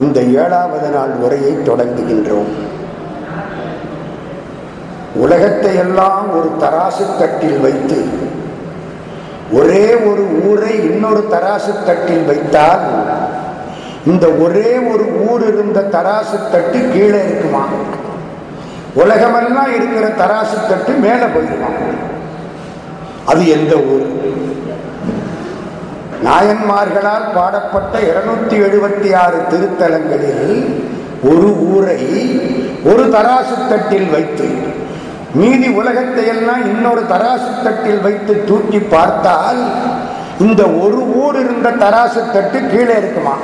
இந்த ஏழாவது நாள் உரையை தொடங்குகின்றோம். உலகத்தை எல்லாம் ஒரு தராசு தட்டில் வைத்து ஒரே ஒரு ஊரை இன்னொரு தராசு தட்டில் வைத்தால் இந்த ஒரே ஒரு ஊர் இருந்த தராசு தட்டு கீழே இருக்குமா? உலகமெல்லாம் இருக்கிற தராசு தட்டு மேலே போயிருமா? அது எந்த ஊர்? நாயன்மார்களால் பாடப்பட்ட இருநூத்தி எழுபத்தி ஆறு திருத்தலங்களில் ஒரு ஊரை ஒரு தராசு தட்டில் வைத்து மீதி உலகத்தை எல்லாம் இன்னொரு தராசு தட்டில் வைத்து தூக்கி பார்த்தால் இந்த ஒரு ஊர் இருந்த தராசு தட்டு கீழே இருக்குமா?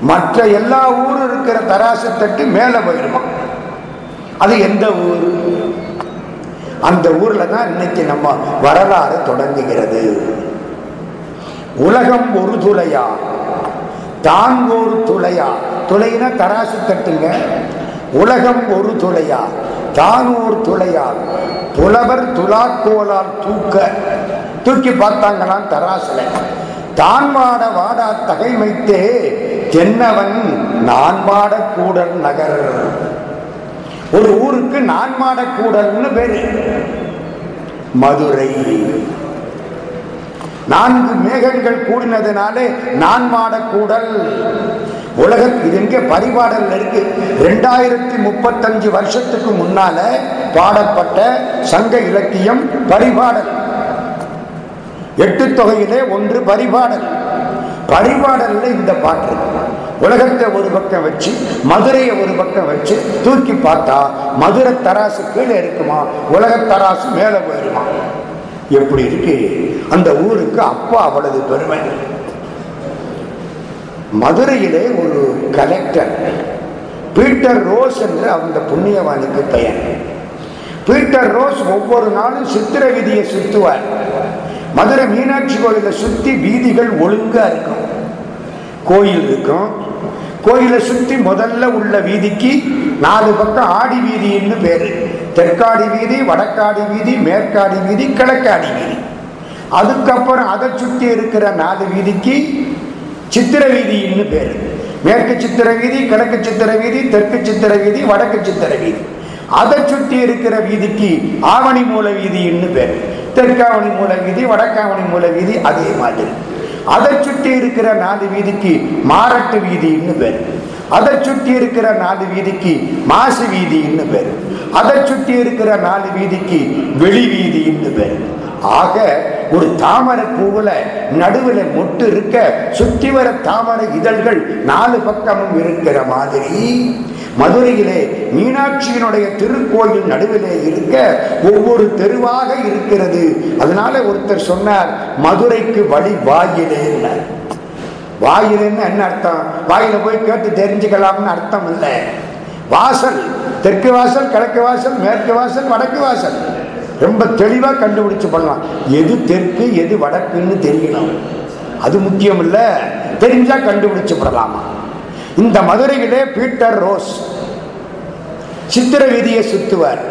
மற்ற எல்லா ஊரும் இருக்கிற தராசு தட்டு மேலே போயிருமா? அது எந்த ஊர்? அந்த ஊர்ல தான் இன்னைக்கு நம்ம வரலாறு தொடங்குகிறது. உலகம் ஒரு துளையா? தான் ஒரு துளையா? துளைனா தராசு தட்டுங்க. உலகம் ஒரு துளையா? தான் ஒரு துளையா? புலவர் துலாக்கோலால் தூக்க. தூக்கி பார்த்தாங்களாம் தராசுல. தான் மாட வாடா தகைமைத்தே தென்னவன் நான் மாட கூடல் நகர். ஒரு ஊருக்கு நான் மாட கூடல்னு பேரு. மதுரை. நான்கு மேகங்கள் கூடினதுனாலே நான் மாடக்கூடல் உலக இது எங்க பரிபாடல் இருக்கு? ரெண்டாயிரத்தி முப்பத்தஞ்சு வருஷத்துக்கு முன்னால பாடப்பட்ட சங்க இலக்கியம் பரிபாடல். எட்டு தொகையிலே ஒன்று பரிபாடல். பரிபாடல்ல இந்த பாட்டு உலகத்தை ஒரு பக்கம் வச்சு மதுரையை ஒரு பக்கம் வச்சு தூக்கி பார்த்தா மதுரை தராசு கீழே இருக்குமா? உலக தராசு மேலே போயிருமா? எப்படி இருக்கு? அந்த ஊருக்கு அப்பா அவ்வளவு பெருமை. மதுரையிலே ஒரு கலெக்டர் பீட்டர் ரோஸ் என்று அந்த புண்ணியவானுக்கு பெயர். பீட்டர் ரோஸ் ஒவ்வொரு நாளும் சித்திர வீதியை சுத்துவார். மதுரை மீனாட்சி கோயிலை சுத்தி வீதிகள் ஒழுங்கா இருக்கும். கோயில் இருக்கும். கோயிலை சுத்தி முதல்ல உள்ள வீதிக்கு நாலு பக்கம் ஆடி வீதின்னு பேரு. தெற்காடி வீதி வடக்காடி வீதி மேற்காடி வீதி கிழக்காடி வீதி. அதுக்கப்புறம் அதை சுற்றி இருக்கிற நாலு வீதிக்கு சித்திர வீதின்னு பேரு. மேற்கு சித்திர வீதி கிழக்கு சித்திர வீதி தெற்கு சித்திர வீதி வடக்கு சித்திர வீதி. அதை சுற்றி இருக்கிற வீதிக்கு ஆவணி மூல வீதின்னு பேர். தெற்காவணி மூல வீதி வடக்காவணி மூல வீதி அதே மாதிரி. அதை சுற்றி இருக்கிற நாலு வீதிக்கு மாரட்டு வீதின்னு பேர். அதை சுற்றி இருக்கிற நாலு வீதிக்கு மாசு வீதின்னு பேர். அதை சுற்றி இருக்கிற நாலு வீதிக்கு வெளி வீதின்னு பேர். ஆக ஒரு தாமரை பூவுல நடுவில் மொட்டு இருக்க சுற்றி வர தாமரை இதழ்கள் நாலு பக்கமும் இருக்கிற மாதிரி. மதுரையிலே மீனாட்சியினுடைய திருக்கோயில் நடுவிலே இருக்க ஒவ்வொரு தெருவாக இருக்கிறது. அதனால ஒருத்தர் சொன்னார் மதுரைக்கு வழி வாயிலே வாயிலுன்னு என்ன அர்த்தம்? வாயில போய் கேட்டு தெரிஞ்சுக்கலாம்னு அர்த்தம் இல்லை. வாசல் தெற்கு வாசல் கிழக்கு வாசல் மேற்கு வாசல் வடக்கு வாசல். ரொம்ப தெளிவாக கண்டுபிடிச்சு பண்ணலாம் எது தெற்கு எது வடக்குன்னு தெரியணும். அது முக்கியம் இல்லை. தெரிஞ்சா கண்டுபிடிச்சு படலாமா இந்த மதுரையிலே பீட்டர் ரோஸ் சித்திர வீதியை சுத்துவார்.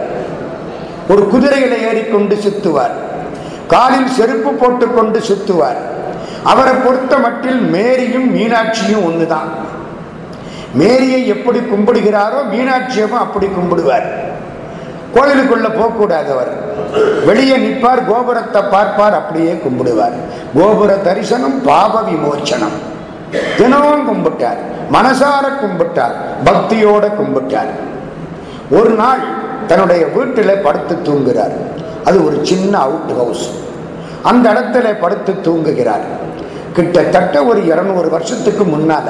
ஒரு குதிரையில ஏறிக்கொண்டு சுத்துவார். காலில் செருப்பு போட்டுக்கொண்டு சுத்துவார். அவரை பொறுத்த மட்டில் மேரியும் மீனாட்சியும் ஒண்ணுதான். மேரியை எப்படி கும்பிடுகிறாரோ மீனாட்சியமும் அப்படி கும்பிடுவார். கோயிலுக்குள்ள போகக்கூடாது அவர். வெளியே நிற்பார் கோபுரத்தை பார்ப்பார் அப்படியே கும்பிடுவார். கோபுர தரிசனம் பாப விமோச்சனம். தினமும் கும்பிட்டார் மனசார கும்பிட்டார் பக்தியோட கும்பிட்டார். ஒரு நாள் தன்னுடைய வீட்டில் படுத்து தூங்குகிறார். அது ஒரு சின்ன அவுட் ஹவுஸ் அந்த இடத்துல படுத்து தூங்குகிறார். கிட்டத்தட்ட ஒரு இருநூறு வருஷத்துக்கு முன்னால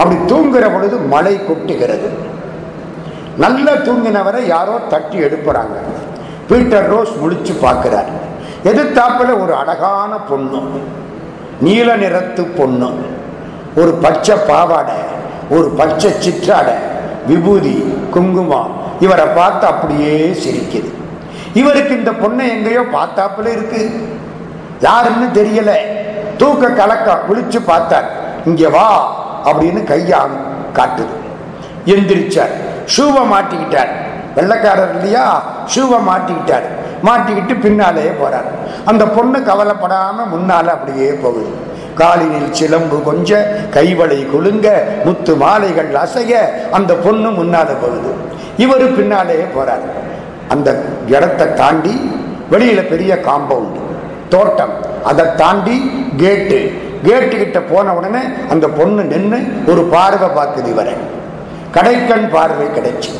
அப்படி தூங்குற பொழுது மழை கொட்டுகிறது. நல்லா தூங்கினவரை யாரோ தட்டி எடுப்புறாங்க பீட்டர் ரோஸ் முழிச்சு பார்க்கிறார். எதிர்த்தாப்புல ஒரு அழகான பொண்ணு நீல நிறத்து பொண்ணு ஒரு பச்சை பாவாடை ஒரு பச்சை சிற்றாடை விபூதி குங்குமம் இவரை பார்த்து அப்படியே சிரிக்குது. இவருக்கு இந்த பொண்ணை எங்கேயோ பார்த்தாப்புல இருக்கு. யாருன்னு தெரியலை. தூக்க கலக்கம் விழிச்சு பார்த்தார். இங்க வா அப்படின்னு கையா காட்டுது. எந்திரிச்சார். ஷூவை மாட்டிக்கிட்டார். வெள்ளக்காரர் இல்லையா? ஷூவை மாட்டிக்கிட்டார். மாட்டிக்கிட்டு பின்னாலேயே போறார். அந்த பொண்ணு கவலைப்படாம முன்னால அப்படியே போகுது. காலினில் சிலம்பு கொஞ்ச கைவளை குலுங்க முத்து மாலைகள் அசைய அந்த பொண்ணு முன்னால போகுது. இவர் பின்னாலேயே போறார். அந்த இடத்தை தாண்டி வெளியில பெரிய காம்பவுண்ட் தோட்டம். அதை தாண்டி கேட்டு கேட்டு கிட்ட போன உடனே அந்த பொண்ணு நின்று ஒரு பார்வை பார்க்குது இவரை. கடைக்கண் பார்வை கிடைச்சி.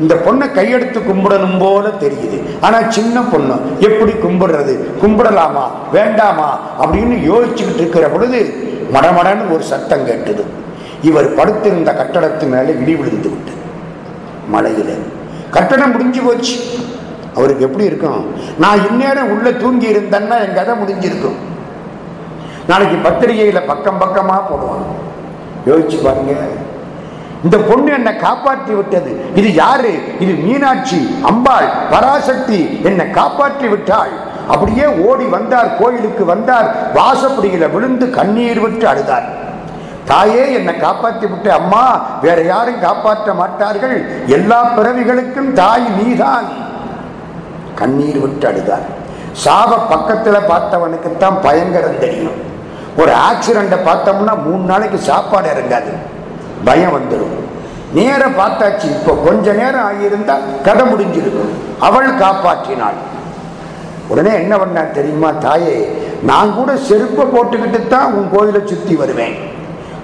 இந்த பொண்ணை கையெடுத்து கும்பிடணும் போல தெரியுது. ஆனா சின்ன பொண்ணு எப்படி கும்பிடுறது? கும்பிடலாமா? வேண்டாமா? அப்படின்னு யோசிச்சுக்கிட்டு இருக்கிற பொழுது மடமடன்னு ஒரு சத்தம் கேட்டது. இவர் படுத்திருந்த கட்டடத்து மேலே இடி விழுந்து விட்டு மழையில. கட்டடம் முடிஞ்சு போச்சு. அவருக்கு எப்படி இருக்கும்? நான் இந்நேரம் உள்ள தூங்கி இருந்தேன்னா என் கதை முடிஞ்சிருக்கும். நாளைக்கு பத்திரிகையில பக்கம் பக்கமா போடுவான். யோசிச்சு பாருங்க. இந்த பொண்ணு என்னை காப்பாற்றி விட்டது. இது யாரு? இது மீனாட்சி அம்பாள் பராசக்தி. என்னை காப்பாற்றி விட்டாள். அப்படியே ஓடி வந்தார் கோயிலுக்கு வந்தார். வாசப்படியில விழுந்து கண்ணீர் விட்டு அழுதார். தாயே என்னை காப்பாற்றி விட்ட அம்மா வேற யாரும் காப்பாற்ற மாட்டார்கள். எல்லா பிறவிகளுக்கும் தாய் நீதான். கண்ணீர் விட்டு அழுதார். சாவ பக்கத்தில் பார்த்தவனுக்குத்தான் பயங்கரம் தெரியும். ஒரு ஆக்சிடெண்ட்டை பார்த்தோம்னா மூணு நாளைக்கு சாப்பாடு இறங்காது. பயம் வந்துடும் நேராக பார்த்தாச்சு இப்போ கொஞ்ச நேரம் ஆகியிருந்தா கதை முடிஞ்சிருக்கும். அவள் காப்பாற்றினாள். உடனே என்ன பண்ணா தெரியுமா தாயே நான் கூட செருப்பை போட்டுக்கிட்டு தான் உன் கோயிலை சுற்றி வருவேன்.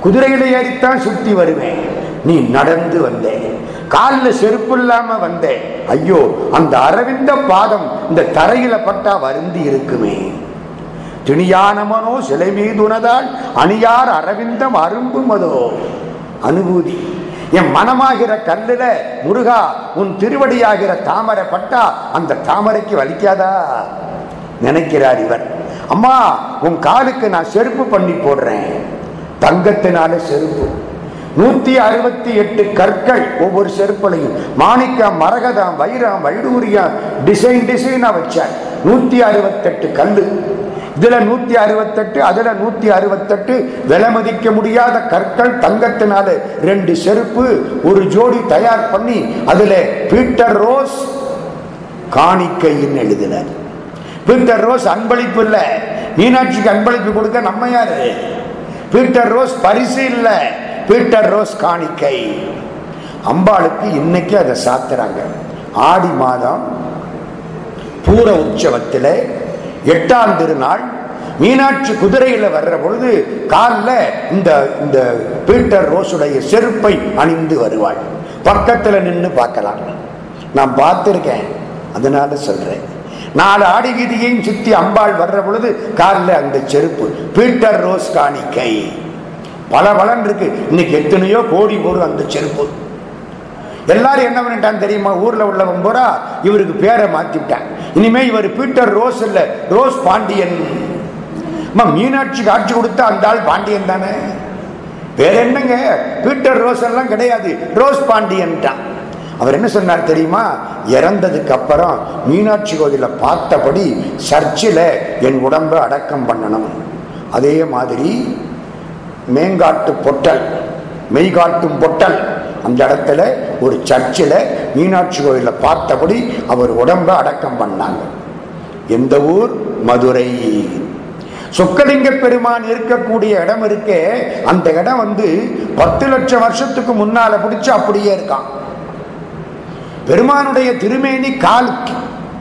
குதிரையில ஏறித்தான் சுற்றி வருவேன். நீ நடந்து வந்தேன் காலில் செருப்பு இல்லாம வந்தேன். ஐயோ அந்த அரவிந்த பாதம் இந்த தரையில பட்டா வருந்தி இருக்குமே. திணியானமனோ சிலை மீதுனதால் அணியார் அரவிந்தம் அரும்பு மதோ அனுபூதி என் மனமாகிற கல்லுல முருகா உன் திருவடியாகிற தாமரை பட்டா அந்த தாமரைக்கு வலிக்காதா? நினைக்கிறார் இவர். அம்மா உன் காலுக்கு நான் செருப்பு பண்ணி போடுறேன். தங்கத்தினால செருப்பு. நூத்தி அறுபத்தி எட்டு கற்கள் ஒவ்வொரு செருப்புலையும். மாணிக்கம் மரகதம் வைரம் வைடூரியம் டிசைன் டிசைனா வச்சார். நூத்தி அறுபத்தெட்டு கல்லு. இதுல நூத்தி அறுபத்தெட்டு அதுல நூத்தி அறுபத்தெட்டு விலை மதிக்க முடியாத கற்கள் தங்கத்தினால ரெண்டு செருப்பு ஒரு ஜோடி தயார் பண்ணி அதுல பீட்டர் ரோஸ் காணிக்கைன்னு எழுதினார். பீட்டர் ரோஸ் அன்பளிப்பு இல்ல. மீனாட்சிக்கு அன்பளிப்பு கொடுக்க நம்ம யாரு? பீட்டர் ரோஸ் பரிசு இல்லை. பீட்டர் ரோஸ் காணிக்கை. அம்பாளுக்கு இன்னைக்கு அதை சாத்துறாங்க. ஆடி மாதம் பூர உற்சவத்தில் எட்டாம் திருநாள் மீனாட்சி குதிரையில் வர்ற பொழுது காலில் இந்த இந்த பீட்டர் ரோஸுடைய செருப்பை அணிந்து வருவாள். பக்கத்தில் நின்று பார்க்கலாம். நான் பார்த்துருக்கேன். அதனால சொல்கிறேன் நாலு ஆடி வீதியையும் சுற்றி அம்பாள் வர்ற பொழுது காலில் அந்த செருப்பு பீட்டர் ரோஸ் காணிக்கை. பல பலன் இருக்கு. இன்னைக்கு எத்தனையோ கோடி போடுது அந்த செருப்பு. எல்லாரும் என்ன பண்ணிட்டான் தெரியுமா? ஊர்ல உள்ளவன் பூரா இவருக்கு பேரை மாத்திட்டான். இனிமே இவர் பீட்டர் ரோஸ் இல்ல ரோஸ் பாண்டியன். அம்மா, மீனாட்சிக்கு ஆட்சி கொடுத்தா அந்த ஆள் பாண்டியன் தானே? வேற என்னங்க? பீட்டர் ரோஸ் எல்லாம் கிடையாது ரோஸ் பாண்டியன் அவர் என்ன சொன்னார் தெரியுமா? இறந்ததுக்கு அப்புறம் மீனாட்சி கோவிலில் பார்த்தபடி சர்ச்சில் என் உடம்பை அடக்கம் பண்ணணும். அதே மாதிரி மேங்காட்டு பொட்டல் மெய்காட்டும் பொட்டல். அந்த இடத்துல ஒரு சர்ச்சில் மீனாட்சி கோயிலில் பார்த்தபடி அவர் உடம்ப அடக்கம் பண்ணாங்க. எந்த ஊர்? மதுரை. சொக்கலிங்க பெருமான் இருக்கக்கூடிய இடம் இருக்கே. அந்த இடம் வந்து பத்து லட்சம் வருஷத்துக்கு முன்னால பிடிச்சு அப்படியே இருக்கான். பெருமானுடைய திருமேனி கால்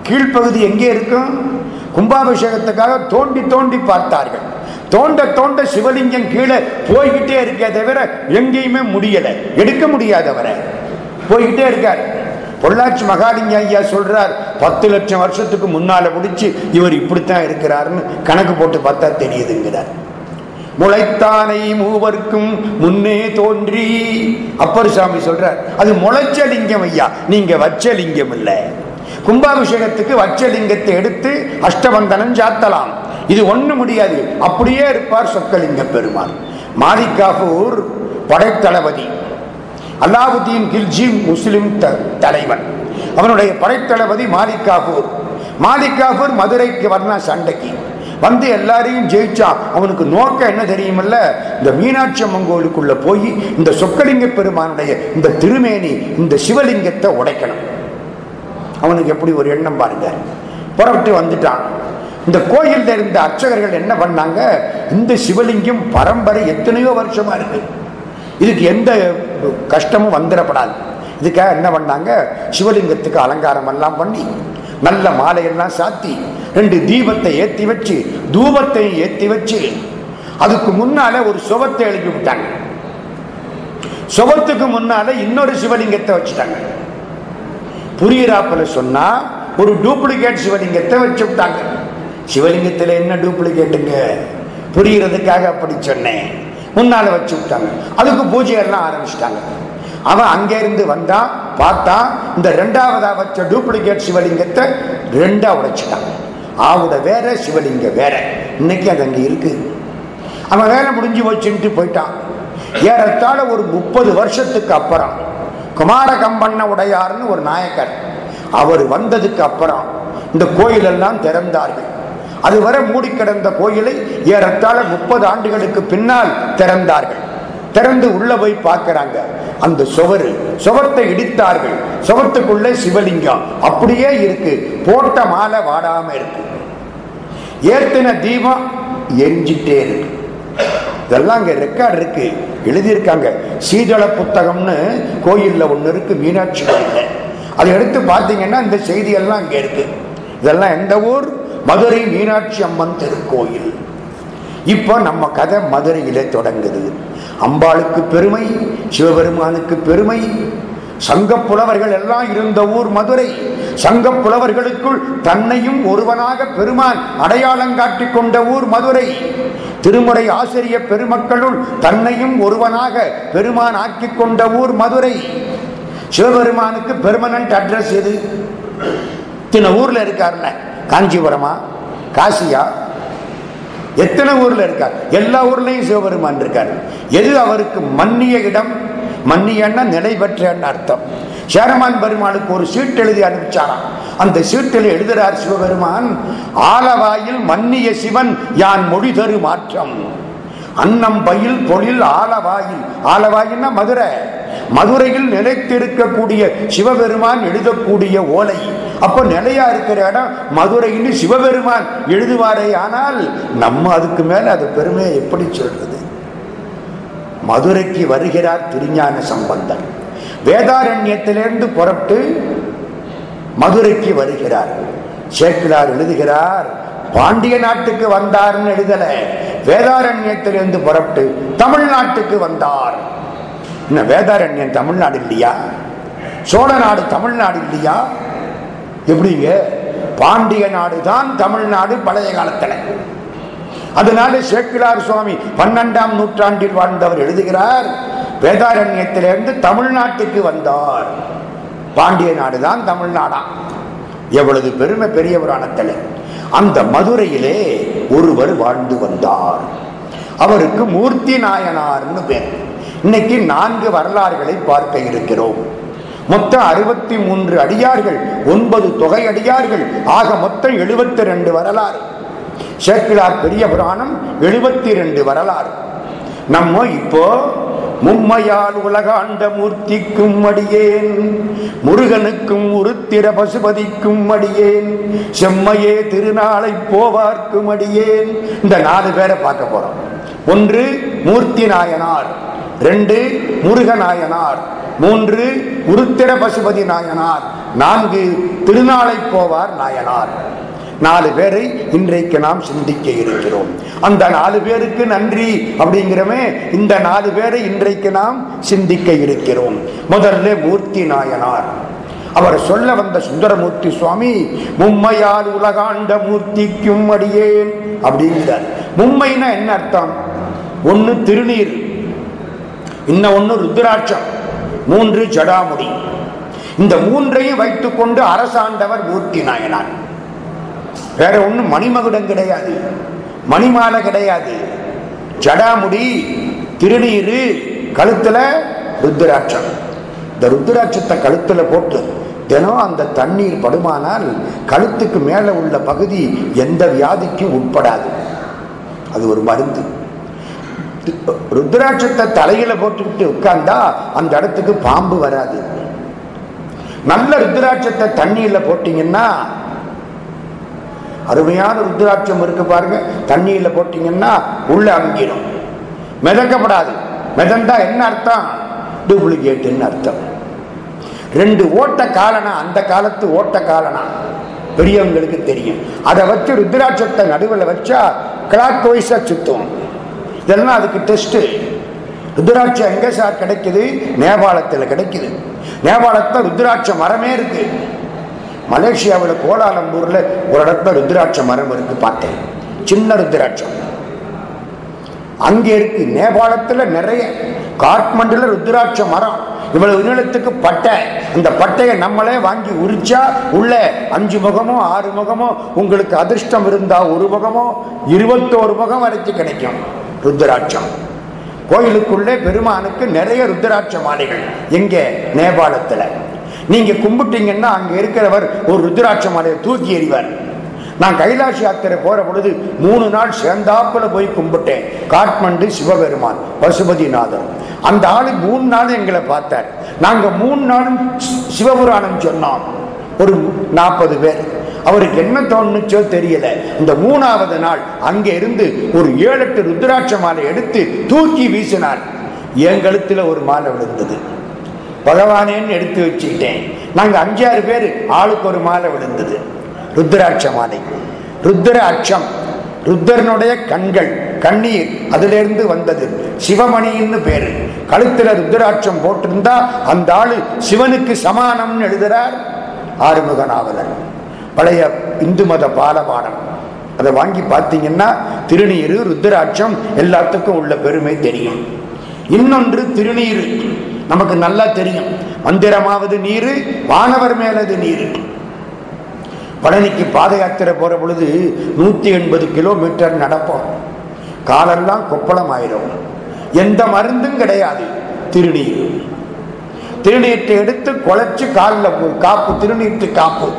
கீழ்ப்பகுதி எங்கே இருக்கும்? கும்பாபிஷேகத்துக்காக தோண்டி தோண்டி பார்த்தார்கள். தோண்ட தோண்ட சிவலிங்கம் கீழே போய்கிட்டே இருக்கே தவிர எங்கேயுமே முடியலை. எடுக்க முடியாதவரை போய்கிட்டே இருக்கார். பொள்ளாச்சி மகாலிங்க ஐயா சொல்றார் பத்து லட்சம் வருஷத்துக்கு முன்னால முடிச்சு இவர் இப்படித்தான் இருக்கிறாருன்னு கணக்கு போட்டு பார்த்தா தெரியுதுங்கிறார். முளைத்தானை மூவர்க்கும் முன்னே தோன்றி. அப்பர் சாமி சொல்றார் அது முளைச்ச லிங்கம் ஐயா நீங்க வச்ச லிங்கம் இல்லை. கும்பாபிஷேகத்துக்கு வச்ச லிங்கத்தை எடுத்து அஷ்டபந்தனம் சாத்தலாம். இது ஒண்ணு முடியாது. அப்படியே இருப்பார் சொக்கலிங்க பெருமான். மாலிகாபூர் படைத்தளபதி. அல்லாவுதீன் கில்ஜி முஸ்லிம் த- தலைவன். அவனுடைய படைத்தளபதி மாலிகாபூர் மாலிகாபூர் மதுரைக்கு வரலாம் சண்டைக்கு. வந்து எல்லாரையும் ஜெயிச்சான் அவனுக்கு நோக்கம் என்ன தெரியுமல்ல? இந்த மீனாட்சி அம்மன் கோயிலுக்குள்ள போய் இந்த சொக்கலிங்க பெருமானுடைய இந்த திருமேனி இந்த சிவலிங்கத்தை உடைக்கணும். அவனுக்கு எப்படி ஒரு எண்ணம் பாருங்க. புறப்பட்டு வந்துட்டான். இந்த கோயில் இருந்த அர்ச்சகர்கள் என்ன பண்ணாங்க? இந்த சிவலிங்கம் பரம்பரை எத்தனையோ வருஷமா இருக்கு. இதுக்கு எந்த கஷ்டமும் வந்துடப்படாது. இதுக்காக என்ன பண்ணாங்க? சிவலிங்கத்துக்கு அலங்காரம் எல்லாம் பண்ணி நல்ல மாலையெல்லாம் சாத்தி ரெண்டு தீபத்தை ஏற்றி வச்சு தூபத்தையும் ஏற்றி வச்சு அதுக்கு முன்னால ஒரு சுபத்தை எழுப்பி விட்டாங்க. சுபத்துக்கு முன்னால இன்னொரு சிவலிங்கத்தை வச்சுட்டாங்க. புரியுறாப்பில் சொன்னா ஒரு டூப்ளிகேட் சிவலிங்கத்தை வச்சு விட்டாங்க. சிவலிங்கத்தில் என்ன டூப்ளிகேட்டுங்க புரியுறதுக்காக அப்படி சொன்னேன். முன்னால வச்சு விட்டாங்க. அதுக்கு பூஜை எல்லாம் ஆரம்பிச்சிட்டாங்க அவன் அங்கேருந்து வந்தான் பார்த்தா இந்த ரெண்டாவதா வச்ச டூப்ளிகேட் சிவலிங்கத்தை ரெண்டா உடைச்சிட்டாங்க. ஆவோட வேற சிவலிங்க வேற. இன்னைக்கு அது அங்கே இருக்கு. அவன் வேலை முடிஞ்சு வச்சுட்டு போயிட்டான் ஏறத்தாழ ஒரு முப்பது வருஷத்துக்கு அப்புறம் குமார கம்பண்ண உடையார்னு ஒரு நாயக்கர் அவர் வந்ததுக்கு அப்புறம் இந்த கோயிலெல்லாம் திறந்தார்கள். அதுவரை மூடி கிடந்த கோயிலை ஏறத்தாழ முப்பது ஆண்டுகளுக்கு பின்னால் திறந்தார்கள். திறந்து உள்ள போய் பார்க்கிறாங்க. அந்த சுவரு சுவத்தை இடித்தார்கள். சுவத்துக்குள்ளே சிவலிங்கம். அப்படியே இருக்கு. போட்ட மாலை வாடாம இருக்கு. ஏத்தின தீபம் எரிஞ்சிட்டே இருக்கு. இதெல்லாம் அங்கே ரெக்கார்டு இருக்கு. எழுதியிருக்காங்க. சீதள புத்தகம்னு கோயில்ல ஒண்ணு இருக்கு மீனாட்சி கோயில்ல. அதை எடுத்து பார்த்தீங்கன்னா இந்த செய்தி எல்லாம் அங்க இருக்கு. இதெல்லாம் எந்த ஊர்? மதுரை மீனாட்சி அம்மன் திருக்கோயில். இப்போ நம்ம கதை மதுரையிலே தொடங்குது. அம்பாளுக்கு பெருமை சிவபெருமானுக்கு பெருமை. சங்க புலவர்கள் எல்லாம் இருந்த ஊர் மதுரை. சங்க புலவர்களுக்குள் தன்னையும் ஒருவனாக பெருமான் அடையாளம் காட்டிக் கொண்ட ஊர் மதுரை. திருமுறை ஆசிரிய பெருமக்களுள் தன்னையும் ஒருவனாக பெருமான் ஆக்கிக் கொண்ட ஊர் மதுரை. சிவபெருமானுக்கு பெர்மனன்ட் அட்ரஸ் இது இத்தனை ஊர்ல இருக்காருல்ல காஞ்சிபுரமா? காசியா? எத்தனை ஊர்ல இருக்கார்? எல்லா ஊர்லயும் சிவபெருமான் இருக்கார். எது அவருக்கு மன்னிய இடம்? மன்னியன்னா நிலை பெற்றன்னு அர்த்தம். சேரமான் பெருமானுக்கு ஒரு சீட் எழுதி அனுப்பிச்சாராம். அந்த சீட்டில் எழுதுறார் சிவபெருமான் ஆலவாயில் மன்னிய சிவன் யான் மொழி தரு மாற்றம். அன்னம் பயில் தொழில் ஆலவாயில். ஆலவாயின்னா மதுரை. மதுரையில் நிலைத்திருக்கக்கூடிய சிவபெருமான் எழுதக்கூடிய ஓலை. அப்ப நிலையா இருக்கிற இடம் மதுரைன்னு சிவபெருமான் எழுதுவாரே. ஆனால் நம்ம அதுக்கு மேல அது பெருமையை எப்படி சொல்றது? மதுரைக்கு வருகிறார் திருஞான சம்பந்தன். வேதாரண்யத்திலிருந்து புறப்பட்டு மதுரைக்கு வருகிறார். சேக்கிலார் எழுதுகிறார் பாண்டிய நாட்டுக்கு வந்தார்னு எழுதல. வேதாரண்யத்திலிருந்து புறப்பட்டு தமிழ்நாட்டுக்கு வந்தார். என்ன வேதாரண்யம் தமிழ்நாடு இல்லையா? சோழ நாடு தமிழ்நாடு இல்லையா? எப்படிங்க? பாண்டிய நாடு தான் தமிழ்நாடு பழைய காலத்தில். அதனால சேக்கிலார் சுவாமி பன்னெண்டாம் நூற்றாண்டில் வாழ்ந்தவர் எழுதுகிறார் வேதாரண்யத்திலிருந்து தமிழ்நாட்டுக்கு வந்தார். பாண்டிய நாடு தான் தமிழ்நாடா. எவ்வளவு பெருமை பெரிய புராணத்தில். அந்த மதுரையிலே ஒருவர் வாழ்ந்து வந்தார். அவருக்கு மூர்த்தி நாயனார்னு பேர். இன்னைக்கு நான்கு வரலாறுகளை பார்க்க இருக்கிறோம். மொத்தம் அறுபத்தி மூன்று அடியார்கள் ஒன்பது தொகை அடியார்கள் ஆக மொத்தம் எழுபத்தி ரெண்டு வரலாறு. சேக்கிலார் பெரிய புராணம் எழுபத்தி ரெண்டு வரலாறு. நம்ம இப்போ மும்மையால் உலகாண்ட மூர்த்திக்கும் அடியேன் முருகனுக்கும் உருத்திர பசுபதிக்கும் அடியேன் செம்மையே திருநாளை போவார்க்கும் அடியேன். இந்த நாலு பேரை பார்க்க போறோம். ஒன்று மூர்த்தி நாயனார் ரெண்டு முருகநாயனார் மூன்று உருத்திர பசுபதி நாயனார் நான்கு திருநாளை போவார் நாயனார். நாலு பேரை இன்றைக்கு நாம் சிந்திக்க இருக்கிறோம். அந்த நாலு பேருக்கு நன்றி அப்படிங்கிறமே இந்த நாலு பேரை இன்றைக்கு நாம் சிந்திக்க இருக்கிறோம். முதல்ல மூர்த்தி நாயனார். அவர் சொல்ல வந்த சுந்தரமூர்த்தி சுவாமி மும்மையால் உலகாண்ட மூர்த்திக்கும் அடியேன் அப்படிங்கிறார். மும்மைனா என்ன அர்த்தம்? ஒன்னு திருநீர் இன்னும் ஒன்னு ருத்ராட்சம். மூன்று ஜடாமுடி. இந்த மூன்றையும் வைத்துக்கொண்டு அரசாண்டவர் மூர்த்தி நாயனார். வேற ஒன்றும் மணிமகுடம் கிடையாது. மணிமாலை கிடையாது. ஜடாமுடி திருநீரு கழுத்துல ருத்ராட்சம். இந்த ருத்ராட்சத்தை கழுத்துல போட்டு தினம் அந்த தண்ணீர் படுமானால் கழுத்துக்கு மேல உள்ள பகுதி எந்த வியாதிக்கும் உட்படாது. அது ஒரு மருந்து. ருத்ராட்சத்தை தலையில போட்டுக்கிட்டு உட்கார்ந்தா அந்த இடத்துக்கு பாம்பு வராது. நல்ல ருத்ராட்சத்தை தண்ணியில போட்டீங்கன்னா அருமையான ருத்ராட்சம் இருக்கு பாருங்க தண்ணியில போட்டீங்கன்னா உள்ள அங்கிடும் மிதக்கப்படாது. மிதந்தா என்ன அர்த்தம்? டூப்ளிகேட்னு அர்த்தம். ரெண்டு ஓட்ட காலனா அந்த காலத்து ஓட்ட காலனா பெரியவங்களுக்கு தெரியும். அதை வச்சு ருத்ராட்சத்தை நடுவில் வச்சா கிளாக் வைஸா சுத்துவோம் இதெல்லாம் அதுக்கு டெஸ்ட்டு ருத்ராட்சம் எங்கே சார் கிடைக்குது? நேபாளத்தில் கிடைக்குது. நேபாளத்தில் ருத்ராட்ச மரமே இருக்கு. மலேசியாவில் கோலாலம்பூரில் ஒரு இடத்துல ருத்ராட்ச மரம் இருக்கு பார்த்தேன். சின்ன ருத்ராட்சம். அங்கே இருக்கு. நேபாளத்தில் நிறைய. காட்மண்டில் ருத்ராட்ச மரம். இவ்வளவு நீளத்துக்கு பட்டை. இந்த பட்டையை நம்மளே வாங்கி உரிச்சா உள்ள அஞ்சு முகமோ ஆறு முகமோ உங்களுக்கு அதிர்ஷ்டம் இருந்தால் ஒரு முகமோ இருபத்தோரு முகம் வரைக்கும் கிடைக்கும். ருத்ராட்சம். கோயிலுக்குள்ளே பெருமானுக்கு நிறைய ருத்ராட்ச மாலைகள் எங்க நேபாளத்தில். நீங்க கும்பிட்டீங்கன்னா அங்க இருக்கிறவர் ஒரு ருத்ராட்ச மாலையை தூக்கி எறிவார். நான் கைலாஷ் யாத்திரை போற பொழுது மூணு நாள் சேர்ந்தாப்புல போய் கும்பிட்டேன். காட்மண்டு சிவபெருமான் பசுபதிநாதன் அந்த ஆளு மூணு நாள் எங்களை பார்த்தார். நாங்க மூணு நாளும் சிவபுராணம் சொன்னோம். ஒரு நாற்பது பேர். அவருக்கு என்ன தோணுச்சோ தெரியல. இந்த மூணாவது நாள் அங்கே இருந்து ஒரு ஏழு எட்டு ருத்ராட்ச மாலை எடுத்து தூக்கி வீசினார். என் கழுத்துல ஒரு மாலை விழுந்தது. பகவானேன்னு எடுத்து வச்சுக்கிட்டேன். நாங்க அஞ்சாறு பேர் ஆளுக்கு ஒரு மாலை விழுந்தது. ருத்ராட்ச மாலை. ருத்ர அச்சம் ருத்ரனுடைய கண்கள் கண்ணீர் அதிலிருந்து வந்தது. சிவமணின்னு பேரு. கழுத்துல ருத்ராட்சம் போட்டிருந்தா அந்த ஆளு சிவனுக்கு சமானம்னு எழுதுறார் ஆறுமுகநாவலன் பழைய இந்து மத பாலபாடம் அதை வாங்கி பார்த்தீங்கன்னா திருநீரு ருத்ராட்சம் எல்லாத்துக்கும் உள்ள பெருமை தெரியும். இன்னொன்று திருநீரு நமக்கு நல்லா தெரியும். மந்திரமாவது நீரு வானவர் மேலது நீரு. பழனிக்கு பாத யாத்திரை போற பொழுது நூத்தி எண்பது கிலோமீட்டர் நடப்போம். காலெல்லாம் கொப்பளம் ஆயிரும் எந்த மருந்தும் கிடையாது. திருநீர். திருநீற்றை எடுத்து குழைச்சு காலில் காப்பு திருநீற்று காப்பு.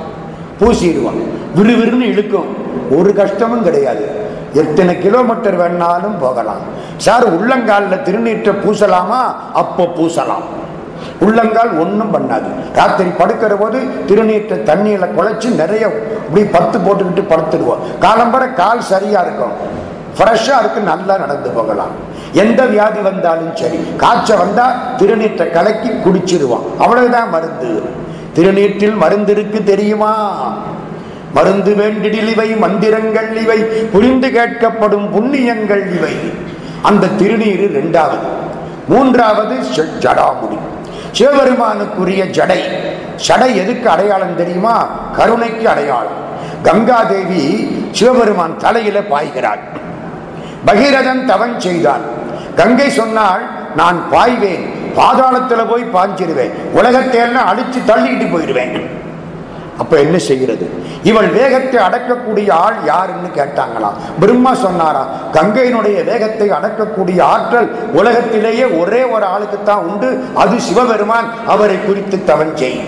பூசிடுவோம் விறுவிறுன்னு இழுக்கும். ஒரு கஷ்டமும் கிடையாது. எத்தனை கிலோமீட்டர் வேணாலும் போகலாம். சார் உள்ளங்காலில் திருநீற்றை பூசலாமா? அப்போ பூசலாம். உள்ளங்கால் ஒன்றும் பண்ணாது. ராத்திரி படுக்கிற போது திருநீற்ற தண்ணியில குழைச்சி நிறைய இப்படி பத்து போட்டுக்கிட்டு படுத்துடுவோம். காலம்பர கால் சரியா இருக்கும். ஃப்ரெஷ்ஷாக இருக்கு நல்லா நடந்து போகலாம். எந்த வியாதி வந்தாலும் சரி. காய்ச்சல் வந்தால் திருநீற்றை கலக்கி குடிச்சிடுவோம். அவ்வளவுதான் மருந்து. திருநீற்றில் மருந்து இருக்கு தெரியுமா? மருந்து வேண்டிடில் இவை மந்திரங்கள் இவை புரிந்து கேட்கப்படும் புண்ணியங்கள் இவை. அந்த திருநீர் இரண்டாவது மூன்றாவது ஜடாமுடி. சிவபெருமானுக்குரிய ஜடை. சடை எதுக்கு அடையாளம் தெரியுமா? கருணைக்கு அடையாளம். கங்காதேவி சிவபெருமான் தலையில பாய்கிறாள். பகீரதன் தவன் செய்தான் கங்கை சொன்னால் நான் பாய்வேன். பாதாளத்தில் போய் பாஞ்சிருவேன் உலகத்தை எல்லாம் தள்ளிக்கிட்டு போயிடுவேன் அப்ப என்ன செய்கிறது? இவள் வேகத்தை அடக்கக்கூடிய ஆள் யாருன்னு கேட்டாங்களாம் பிரம்மா சொன்னாரா கங்கையினுடைய வேகத்தை அடக்கக்கூடிய ஆற்றல் உலகத்திலேயே ஒரே ஒரு ஆளுக்குத்தான் உண்டு. அது சிவபெருமான். அவரை குறித்து தவன் செய்.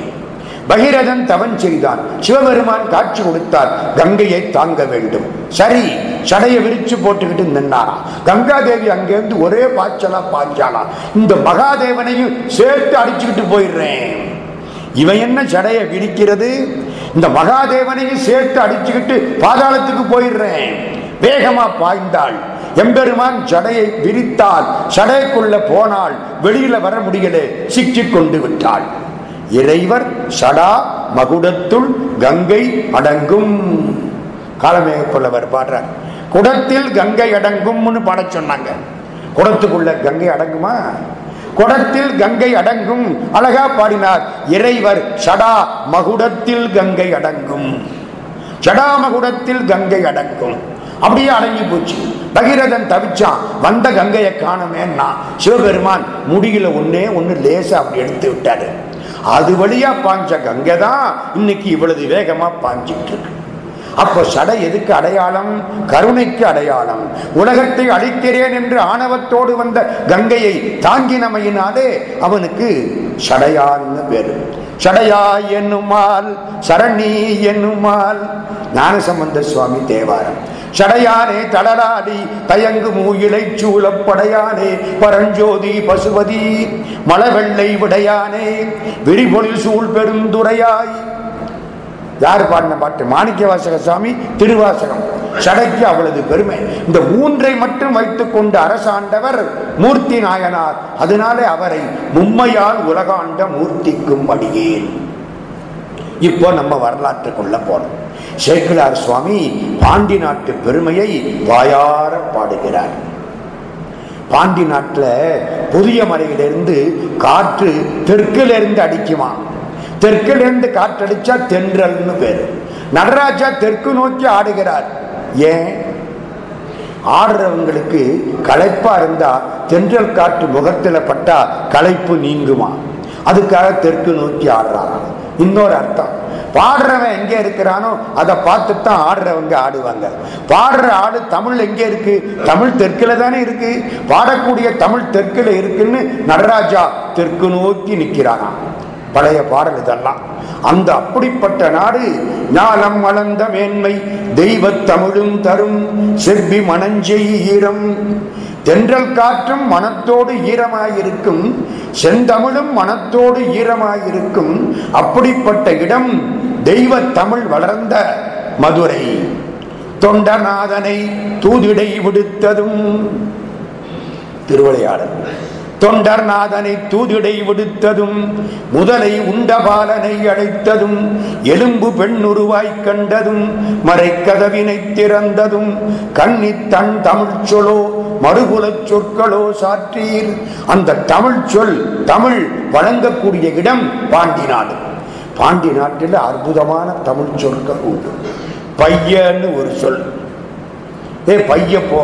பகிரதன் தவன் செய்தான். சிவபெருமான் காட்சி கொடுத்தார் கங்கையை தாங்க வேண்டும். சரி சடையை விரிச்சு போட்டுக்கிட்டு நின்னாராம். கங்காதேவி அங்கேருந்து ஒரே பாய்ச்சலா பாய்ச்சாலாம் இந்த மகாதேவனையும் சேர்த்து அடிச்சுக்கிட்டு போயிடுறேன். இவன் என்ன சடைய விரிக்கிறது? இந்த மகாதேவனையும் சேர்த்து அடிச்சுக்கிட்டு பாதாளத்துக்கு போயிடுறேன். வேகமா பாய்ந்தாள். எம்பெருமான் சடையை விரித்தால் சடைக்குள்ள போனால் வெளியில வர முடியல சிக்கிக் கொண்டு விட்டாள். இறைவர் சடா மகுடத்துள் கங்கை அடங்கும். காலமேக புலவர் பாடுறார் குடத்தில் கங்கை அடங்கும்னு பாடச் சொன்னாங்க. குடத்துக்குள்ள கங்கை அடங்குமா? குடத்தில் கங்கை அடங்கும் அழகா பாடினார் இறைவர். சடா மகுடத்தில் கங்கை அடங்கும். ஜடாமகுடத்தில் கங்கை அடங்கும். அப்படியே அடங்கி போச்சு. பகீரதன் தவிச்சான் வந்த கங்கையை காணமேன்னா சிவபெருமான் முடியில ஒன்னே ஒன்னு லேசா அப்படி எடுத்து விட்டாரு. அது வழியா பாஞ்ச கங்கை தான் இன்னைக்கு இவ்வளவு வேகமா பாஞ்சிட்டு இருக்கு. அப்போ சடை எதுக்கு அடையாளம்? கருணைக்கு அடையாளம். உலகத்தை அழிக்கிறேன் என்று ஆணவத்தோடு வந்த கங்கையை தாங்கினமையினாலே அவனுக்கு சடையான்னு பேரு. சடையா என்னுமால் சரணி என்னுமால் ஞானசம்பந்த சுவாமி தேவாரம். சடையானே தளராடி தயங்கு மூயிலை சூழப்படையானே பரஞ்சோதி பசுபதி மலவெள்ளை விடையானே விரிபொழில் சூழ் பெருந்துரையாய் யார் பாடின பாட்டு? மாணிக்க வாசக சாமி திருவாசகம். சடைக்கு அவளது பெருமை. இந்த மூன்றை மட்டும் வைத்துக் கொண்டு அரசாண்டவர் மூர்த்தி நாயனார். அதனாலே அவரை மும்மையால் உலகாண்ட மூர்த்திக்கும் அடியேன். இப்போ நம்ம வரலாற்றுக்குள்ள போறோம். சேக்கிலார் சுவாமி பாண்டி நாட்டு பெருமையை வாயார பாடுகிறார். பாண்டி நாட்டுல புதிய மலையிலிருந்து காற்று தெற்கிலிருந்து அடிக்குமா தெற்கிலிருந்து காற்றடிச்சா தென்றல்னு பேர். நடராஜா தெற்கு நோக்கி ஆடுகிறார். ஏன்? ஆடுறவங்களுக்கு களைப்பா இருந்தா தென்றல் காற்று முகத்துல பட்டா களைப்பு நீங்குமா? அதுக்காக தெற்கு நோக்கி ஆடுறாங்க இன்னொரு அர்த்தம். பாடுறவன் எங்கே இருக்கிறானோ அதை பார்த்து தான் ஆடுறவங்க ஆடுவாங்க. பாடுற ஆடு தமிழ் எங்கே இருக்கு? தமிழ் தெற்கில் தானே இருக்கு. பாடக்கூடிய தமிழ் தெற்கில் இருக்குன்னு நடராஜா தெற்கு நோக்கி நிற்கிறானாம் பழைய பாடல் இதெல்லாம். அந்த அப்படிப்பட்ட நாடு ஞானம் வளர்ந்த மேன்மை தெய்வ தமிழும் தரும் செவ்வி மணஞ்செய்ஈரம் தென்றல் காற்றும் மனத்தோடு ஈரமாயிருக்கும் செந்தமிழும் மனத்தோடு ஈரமாயிருக்கும். அப்படிப்பட்ட இடம் தெய்வ தமிழ் வளர்ந்த மதுரை. தொண்டநாதனை தூதிடை விடுத்ததும் திருவிளையாடல் தொண்டர்நாதனை தூதிடை விடுத்ததும் முதலை உண்டபாலனை அழைத்ததும் எலும்பு பெண்ணுருவாய் கண்டதும் மறைக்கதவினை திறந்ததும் கண்ணி தன் தமிழ் சொல்லோ மறுகுலச் சொற்களோ சாற்றீர். அந்த தமிழ் சொல் தமிழ் வழங்கக்கூடிய இடம் பாண்டி நாடு. பாண்டி நாட்டில் அற்புதமான தமிழ் சொற்கள் உண்டு. பையன்னு ஒரு சொல். ஏ பைய போ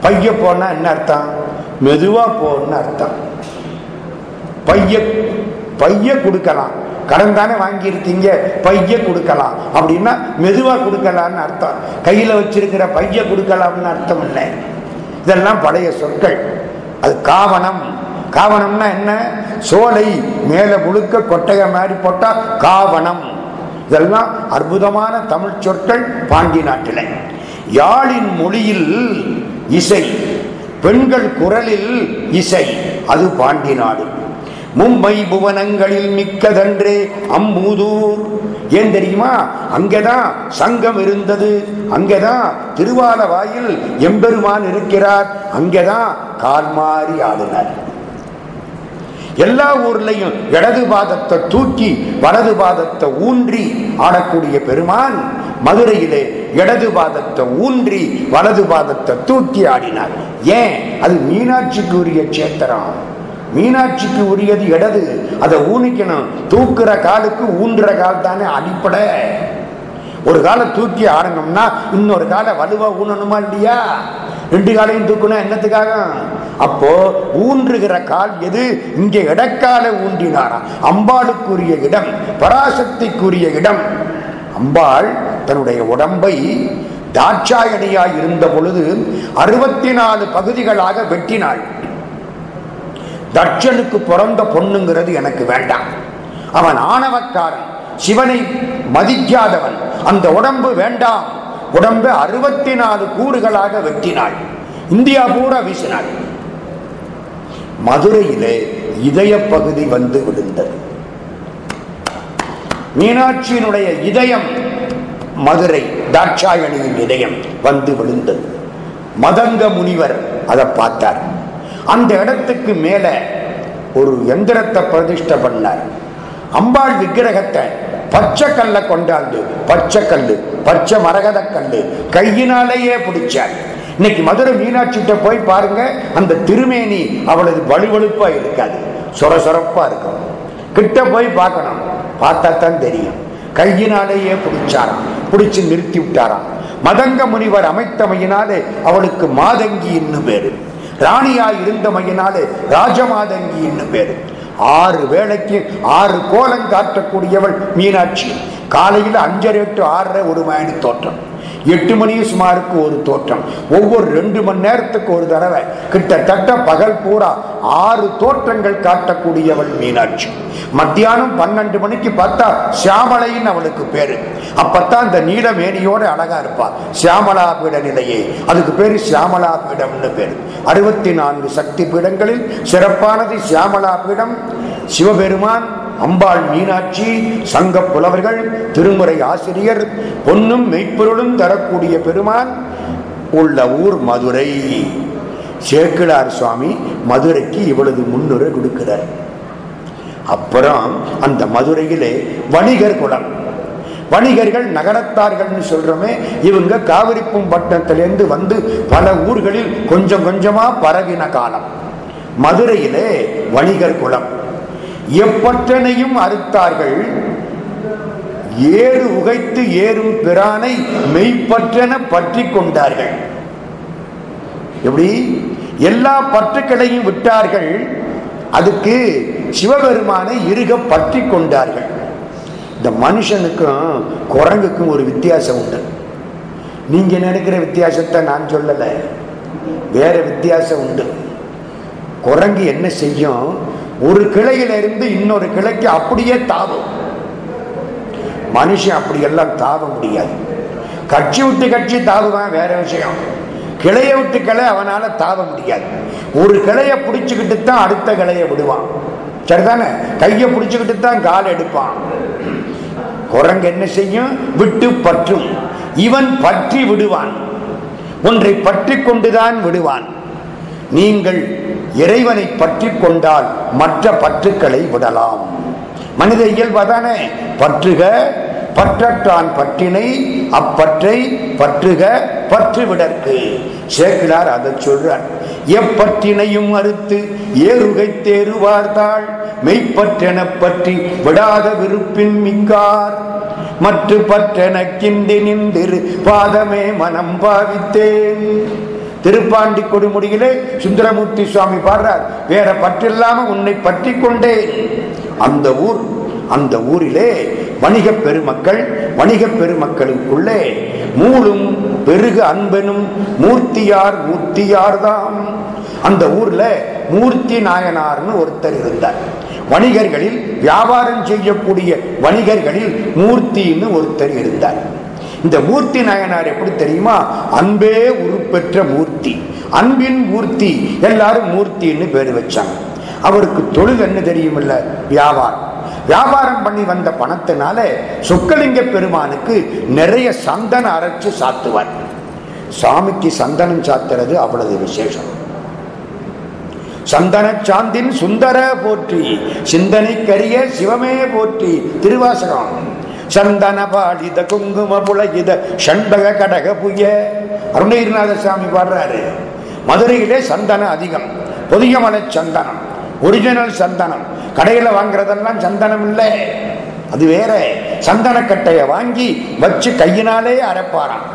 பைய போனா என்ன அர்த்தம்? மெதுவா போன்னு அர்த்தம். பைய பைய கொடுக்கலாம். கடன் தானே வாங்கியிருக்கீங்க பைய கொடுக்கலாம். அப்படின்னா மெதுவா கொடுக்கலாம்னு அர்த்தம். கையில வச்சிருக்கிற பைய கொடுக்கலாம்னு அர்த்தம் இல்லை. இதெல்லாம் பழைய சொற்கள். அது காவணம். காவணம்னா என்ன? சோலை மேல முழுக்க கொட்டைய மாதிரி போட்டா காவணம். இதெல்லாம் அற்புதமான தமிழ் சொற்கள் பாண்டி நாட்டில். யாழின் மொழியில் இசை. பெண்கள் குரலில் இசை அது பாண்டி நாடு. மும்பை புவனங்களில் மிக்கதன்றே அம்பூதூர். ஏன் தெரியுமா? அங்கேதான் சங்கம் இருந்தது. அங்கேதான் திருவாலவாயில் எம்பெருமான் இருக்கிறார். அங்கேதான் கால்மாறி ஆளுநர் ஆடினார். எல்லா ஊர்லையும் இடது பாதத்தை தூக்கி வலது பாதத்தை ஊன்றி ஆடக்கூடிய பெருமான் மதுரையிலே இடது பாதத்தை ஊன்றி வலது பாதத்தை தூக்கி ஆடினார். ஏன்? அது மீனாட்சிக்கு உரிய சேத்திரம் மீனாட்சிக்கு உரியது இடது. அதை ஊனிக்கணும். தூக்குற காலுக்கு ஊன்ற கால் தானே அடிப்படை. ஒரு காலை தூக்கி ஆடணும்னா இன்னொரு காலை வலுவா ஊனணுமா இல்லையா? ரெண்டு காலையும் தூக்கணும் என்னத்துக்காக? அப்போ ஊன்றுகிற கால் எது? இங்கே இடக்கால ஊன்றினாராம் அம்பாளுக்குரிய இடம் பராசக்திக்குரிய இடம். அம்பாள் தன்னுடைய உடம்பை தாட்சாயணியாய் இருந்த பொழுது அறுபத்தி நாலு பகுதிகளாக வெட்டினாள். தட்சனுக்கு பிறந்த பொண்ணுங்கிறது எனக்கு வேண்டாம். அவன் ஆணவக்காரன் சிவனை மதிக்காதவன். அந்த உடம்பு வேண்டாம். உடம்பை அறுபத்தி நாலு கூறுகளாக வெட்டினாள். இந்தியா பூரா வீசினாள். மதுரையிலே இதய பகுதி வந்து விழுந்தது. மீனாட்சியினுடைய இதயம் மதுரை தாட்சாயணியின் இதயம் வந்து விழுந்தது. மதங்க முனிவர் அதை பார்த்தார். அந்த இடத்துக்கு மேல ஒரு எந்திரத்தை பிரதிஷ்டை பண்ணார். அம்பாள் விக்கிரகத்தை பச்சை கல்லை கொண்டாந்து பச்சை கல்லு பச்சை மரகத கல்லு கையினாலேயே பிடிச்சார். இன்னைக்கு மதுரை மீனாட்சிட்ட போய் பாருங்க அந்த திருமேனி அவளது வலுவழுப்பா இருக்காது சொர சொரப்பா இருக்கும். கிட்ட போய் பார்க்கணும். பார்த்தா தான் தெரியும். கையினாலேயே பிடிச்சாராம். பிடிச்சு நிறுத்தி விட்டாராம் மதங்க முனிவர் அமைத்தமையினாலே அவளுக்கு மாதங்கி இன்னும் பேரு ராணியாய் இருந்தமையினாலே ராஜமாதங்கி இன்னும் பேரு ஆறு வேளைக்கு ஆறு கோலம் காட்டக்கூடியவள் மீனாட்சி. காலையில் அஞ்சரை டு ஆறரை ஒரு மணி தோற்றம். எட்டு மணி சுமாருக்கு ஒரு தோற்றம். ஒவ்வொரு ரெண்டு மணி நேரத்துக்கு ஒரு தடவை. கிட்டத்தட்ட பகல் பூரா ஆறு தோற்றங்கள் காட்டக்கூடியவள் மீனாட்சி. மத்தியானம் பன்னெண்டு மணிக்கு பார்த்தா சியாமலைன்னு அவளுக்கு பேரு. அப்பத்தான் இந்த நீல மேனியோட அழகா இருப்பா. சியாமலா பீட நிலையே. அதுக்கு பேரு சியாமலா பீடம்னு பேரு. அறுபத்தி நான்கு சக்தி பீடங்களில் சிறப்பானது சியாமலா பீடம் சிவபெருமான் அம்பாள் மீனாட்சி சங்க புலவர்கள் திருமுறை ஆசிரியர் பொன்னும் மெய்ப்பொருளும் தரக்கூடிய பெருமான் உள்ள ஊர் மதுரை. சேக்கிழார் சுவாமி மதுரைக்கு இவ்வளவு முன்னுரை கொடுக்கிறார். அப்புறம் அந்த மதுரையிலே வணிகர் குலம் வணிகர்கள் நகரத்தார்கள்னு சொல்றோமே இவங்க காவிரிப்பும் பட்டத்திலேருந்து வந்து பல ஊர்களில் கொஞ்சம் கொஞ்சமா பரவின காலம். மதுரையிலே வணிகர் குலம் எப்பற்றனையும் அறுத்தார்கள். ஏறு உகைத்து ஏறும் பிரானை மெய்ப்பற்றன பற்றி கொண்டார்கள். எப்படி? எல்லா பற்றுக்களையும் விட்டார்கள். அதுக்கு சிவபெருமானை இருக பற்றி கொண்டார்கள். இந்த மனுஷனுக்கும் குரங்குக்கும் ஒரு வித்தியாசம் உண்டு. நீங்க நினைக்கிற வித்தியாசத்தை நான் சொல்லலை. வேற வித்தியாசம் உண்டு. குரங்கு என்ன செய்யும்? ஒரு கிளையிலிருந்து இன்னொரு கிளைக்கு அப்படியே தாவும். மனுஷன் அப்படியெல்லாம் தாவ முடியாது. கட்சி விட்டு கட்சி தாவுவான் வேற விஷயம். கிளையை விட்டு கிளை அவனால தாவ முடியாது. ஒரு கிளைய பிடிச்சுக்கிட்டு தான் அடுத்த கிளைய விடுவான். சரிதானே? கையை பிடிச்சுக்கிட்டு தான் கால் எடுப்பான். குரங்கு என்ன செய்யும்? விட்டு பற்றும். இவன் பற்றி விடுவான். ஒன்றை பற்றி கொண்டுதான் விடுவான். நீங்கள் இறைவனை பற்றி கொண்டால் மற்ற பற்றுக்களை விடலாம். மனித இயல்பதானே? பற்றுக பற்றற்றான் பற்றினை அப்பற்றை பற்றுக பற்று விடற்கு சேக்கிலார் அதை சொல்றார். எப்பற்றினையும் அறுத்து ஏறுகை தேறுவார்த்தாள் மெய்ப்பற்றென பற்றி விடாத விருப்பின் மிக்கார். மற்ற பற்றென கிண்டி நின்றிரு பாதமே மனம் பாவித்தேன். திருப்பாண்டி கொடுமுடியிலே சுந்தரமூர்த்தி சுவாமி பாடுறார். வேற பற்றில்லாம உன்னை பற்றி அந்த ஊர் அந்த ஊரிலே வணிக பெருமக்கள் வணிக பெருமக்களுக்குள்ளே மூலும் பெருகு அன்பெனும் மூர்த்தியார் மூர்த்தியார் தான் அந்த ஊர்ல மூர்த்தி நாயனார்னு ஒருத்தர் இருந்தார். வணிகர்களில் வியாபாரம் செய்யக்கூடிய வணிகர்களில் மூர்த்தின்னு ஒருத்தர் இருந்தார். இந்த மூர்த்தி நாயனார் எப்படி தெரியுமா? அன்பே உருப்பெற்ற மூர்த்தி. அன்பின் மூர்த்தி எல்லாரும் மூர்த்தின்னு பேர் வச்சாங்க. அவருக்கு தொழில் என்ன தெரியுமில்ல? வியாபாரம். வியாபாரம் பண்ணி வந்த பணத்தினால சொக்கலிங்க பெருமானுக்கு நிறைய சந்தன அரைச்சு சாத்துவார். சாமிக்கு சந்தனம் சாத்துறது அவ்வளவு விசேஷம். சந்தன சாந்தின் சுந்தர போற்றி சிந்தனை கரிய சிவமே போற்றி திருவாசகம். சந்தன பாடித குங்கும புலகித சண்பக கடக புய. அருணகிரிநாத சாமி பாடுறாரு. மதுரையிலே சந்தனம் அதிகம் பொதியமலை சந்தனம் ஒரிஜினல் சந்தனம். கடையில வாங்குறதெல்லாம் சந்தனம் இல்லை. அது வேற. சந்தனக்கட்டையை வாங்கி வச்சு கையினாலே அரைப்பாராம்.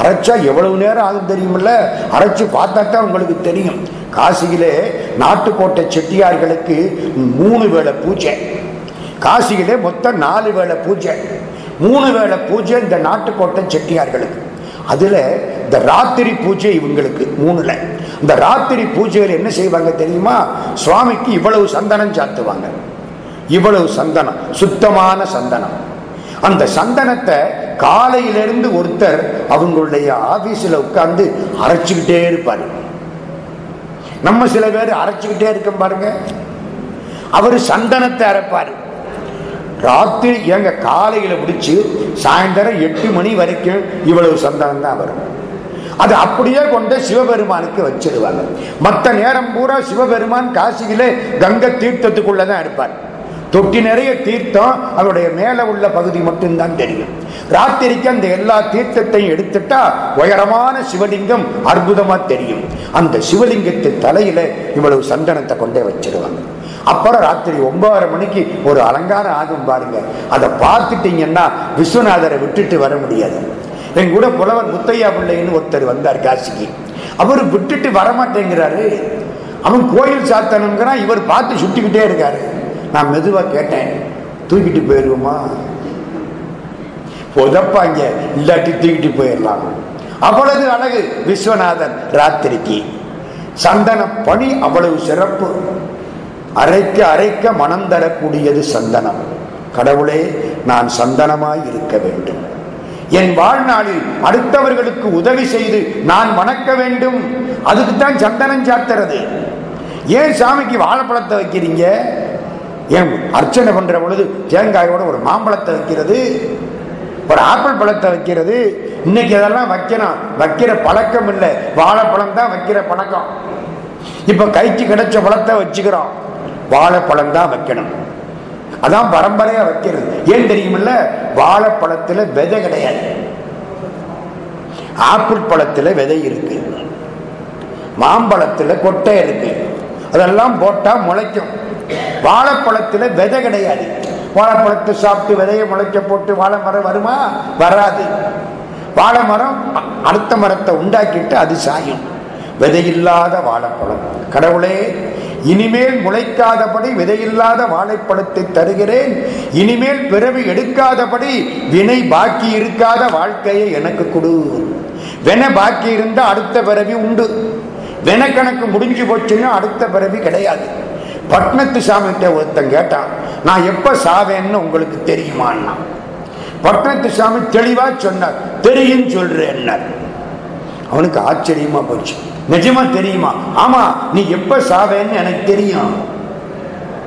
அரைச்சா எவ்வளவு நேரம் ஆகும் தெரியுமில்ல? அரைச்சு பார்த்தா தான் உங்களுக்கு தெரியும். காசியிலே நாட்டுக்கோட்டை செட்டியார்களுக்கு மூணு வேளை பூஜை. காசியிலே மொத்தம் நாலு வேளை பூஜை. மூணு வேளை பூஜை இந்த நாட்டுக்கோட்டை செட்டியார்களுக்கு. அதுல இந்த ராத்திரி பூஜை இவங்களுக்கு மூணுல. இந்த ராத்திரி பூஜையில் என்ன செய்வாங்க தெரியுமா? சுவாமிக்கு இவ்வளவு சந்தனம் சாத்துவாங்க. இவ்வளவு சந்தனம் சுத்தமான சந்தனம். அந்த சந்தனத்தை காலையிலிருந்து ஒருத்தர் அவங்களுடைய ஆபீஸில் உட்கார்ந்து அரைச்சுக்கிட்டே இருப்பார். நம்ம சில பேர் அரைச்சுக்கிட்டே இருக்க பாருங்க. அவர் சந்தனத்தை அரைப்பாரு. ராத்திரி எங்க காலையில பிடிச்சு சாயந்தரம் எட்டு மணி வரைக்கும் இவ்வளவு சந்தனம் தான் வரும். அது அப்படியே கொண்டு சிவபெருமானுக்கு வச்சிருவாங்க. மற்ற நேரம் பூரா சிவபெருமான் காசியிலே கங்கை தீர்த்தத்துக்குள்ளதான் இருப்பார். தொட்டி நிறைய தீர்த்தம் அவருடைய மேல உள்ள பகுதி மட்டும்தான் தெரியும். ராத்திரிக்கு அந்த எல்லா தீர்த்தத்தையும் எடுத்துட்டா உயரமான சிவலிங்கம் அற்புதமா தெரியும். அந்த சிவலிங்கத்தின் தலையில இவ்வளவு சந்தனத்தை கொண்டே வச்சிருவாங்க. அப்புறம் ராத்திரி ஒன்பதரை மணிக்கு ஒரு அலங்காரம் ஆகும் பாருங்க. அதை பார்த்துட்டீங்கன்னா விஸ்வநாதரை விட்டுட்டு வர முடியாது. என் கூட புலவர் முத்தையா பிள்ளைன்னு ஒருத்தர் வந்தார் காசிக்கு. அவர் விட்டுட்டு வரமாட்டேங்கிறாரு. அவன் கோயில் சாத்தனுங்கிறான் இவர் பார்த்து சுட்டிக்கிட்டே இருக்காரு. நான் மெதுவா கேட்டேன் தூக்கிட்டு போயிருவோமா? புதப்பாங்க இல்லாட்டி தூக்கிட்டு போயிடலாம். அவ்வளவு அழகு விஸ்வநாதன் ராத்திரிக்கு. சந்தன பணி அவ்வளவு சிறப்பு. அரைக்க அரைக்க மனம் தரக்கூடியது சந்தனம். கடவுளே நான் சந்தனமாய் இருக்க வேண்டும். என் வாழ்நாளில் அடுத்தவர்களுக்கு உதவி செய்து நான் வணக்க வேண்டும். அதுக்கு தான் சந்தனம் சாத்துறது. ஏன் சாமிக்கு வாழைப்பழத்தை வைக்கிறீங்க? ஏன் அர்ச்சனை பண்ற பொழுது தேங்காயோட ஒரு மாம்பழத்தை வைக்கிறது? ஒரு ஆப்பிள் பழத்தை வைக்கிறது? இன்னைக்கு அதெல்லாம் வைக்கணும். வைக்கிற பழக்கம் இல்லை. வாழைப்பழம் தான் வைக்கிற பழக்கம். இப்ப கைக்கு கிடைச்ச பழத்தை வச்சுக்கிறோம். வாழைப்பழம் தான் வைக்கணும். அதான் பரம்பரையா வைக்கிறது. ஏன் தெரியுமில்ல? வாழைப்பழத்துல விதை கிடையாது. ஆப்பிள் பழத்துல விதை இருக்கு. மாம்பழத்துல கொட்டை இருக்கு. அதெல்லாம் போட்டா முளைக்கும். வாழைப்பழத்துல விதை கிடையாது. வாழைப்பழத்தை சாப்பிட்டு விதையை முளைக்க போட்டு வாழை மரம் வருமா? வராது. வாழை மரம் அடுத்த மரத்தை உண்டாக்கிட்டு அது சாயும். விதையில்லாத வாழைப்பழம். கடவுளே இனிமேல் முளைக்காதபடி விதையில்லாத வாழைப்பழத்தை தருகிறேன். இனிமேல் பிறவி எடுக்காதபடி வினை பாக்கி இருக்காத வாழ்க்கையை எனக்கு கொடு. வென பாக்கி இருந்தால் அடுத்த பிறவி உண்டு. வென கணக்கு முடிஞ்சு போச்சுன்னா அடுத்த பிறவி கிடையாது. பட்னத்து சாமிகிட்ட ஒருத்தன் கேட்டான் நான் எப்போ சாவேன்னு உங்களுக்கு தெரியுமான்னா? பட்னத்து சாமி தெளிவாக சொன்னார் தெரியும் சொல்றேன் அவனுக்கு ஆச்சரியமா போச்சு. நிஜமா தெரியுமா? ஆமா நீ எப்ப சாவேன்னு எனக்கு தெரியும்.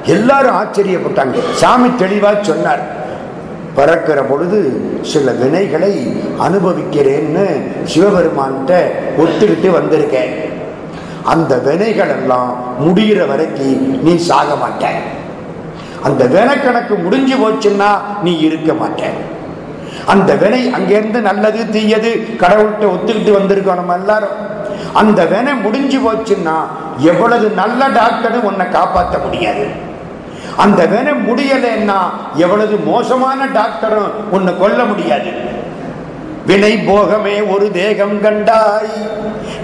எல்லாரும் ஆச்சரியப்பட்டாங்க. சாமி தெளிவா சொன்னார். பறக்கிற பொழுது சில வினைகளை அனுபவிக்கிறேன்னு சிவபெருமான்கிட்ட ஒத்துக்கிட்டு வந்திருக்கேன். அந்த வினைகள் எல்லாம் முடிகிற வரைக்கும் நீ சாக மாட்ட அந்த வினைக்கணக்கு முடிஞ்சு போச்சுன்னா நீ இருக்க மாட்டேன். அந்த வினை அங்கிருந்து நல்லது தீயது கடவுள்கிட்ட ஒத்துக்கிட்டு வந்திருக்கோம் நம்ம எல்லாரும். அந்த வேன முடிஞ்சு போச்சுன்னா எவ்வளவு நல்ல டாக்டரும் உன்னை காப்பாற்ற முடியாது. அந்த வேனை முடியலைன்னா எவ்வளவு மோசமான டாக்டரும் உன்னை கொல்ல முடியாது. வினை போகமே ஒரு தேகம் கண்டாய்.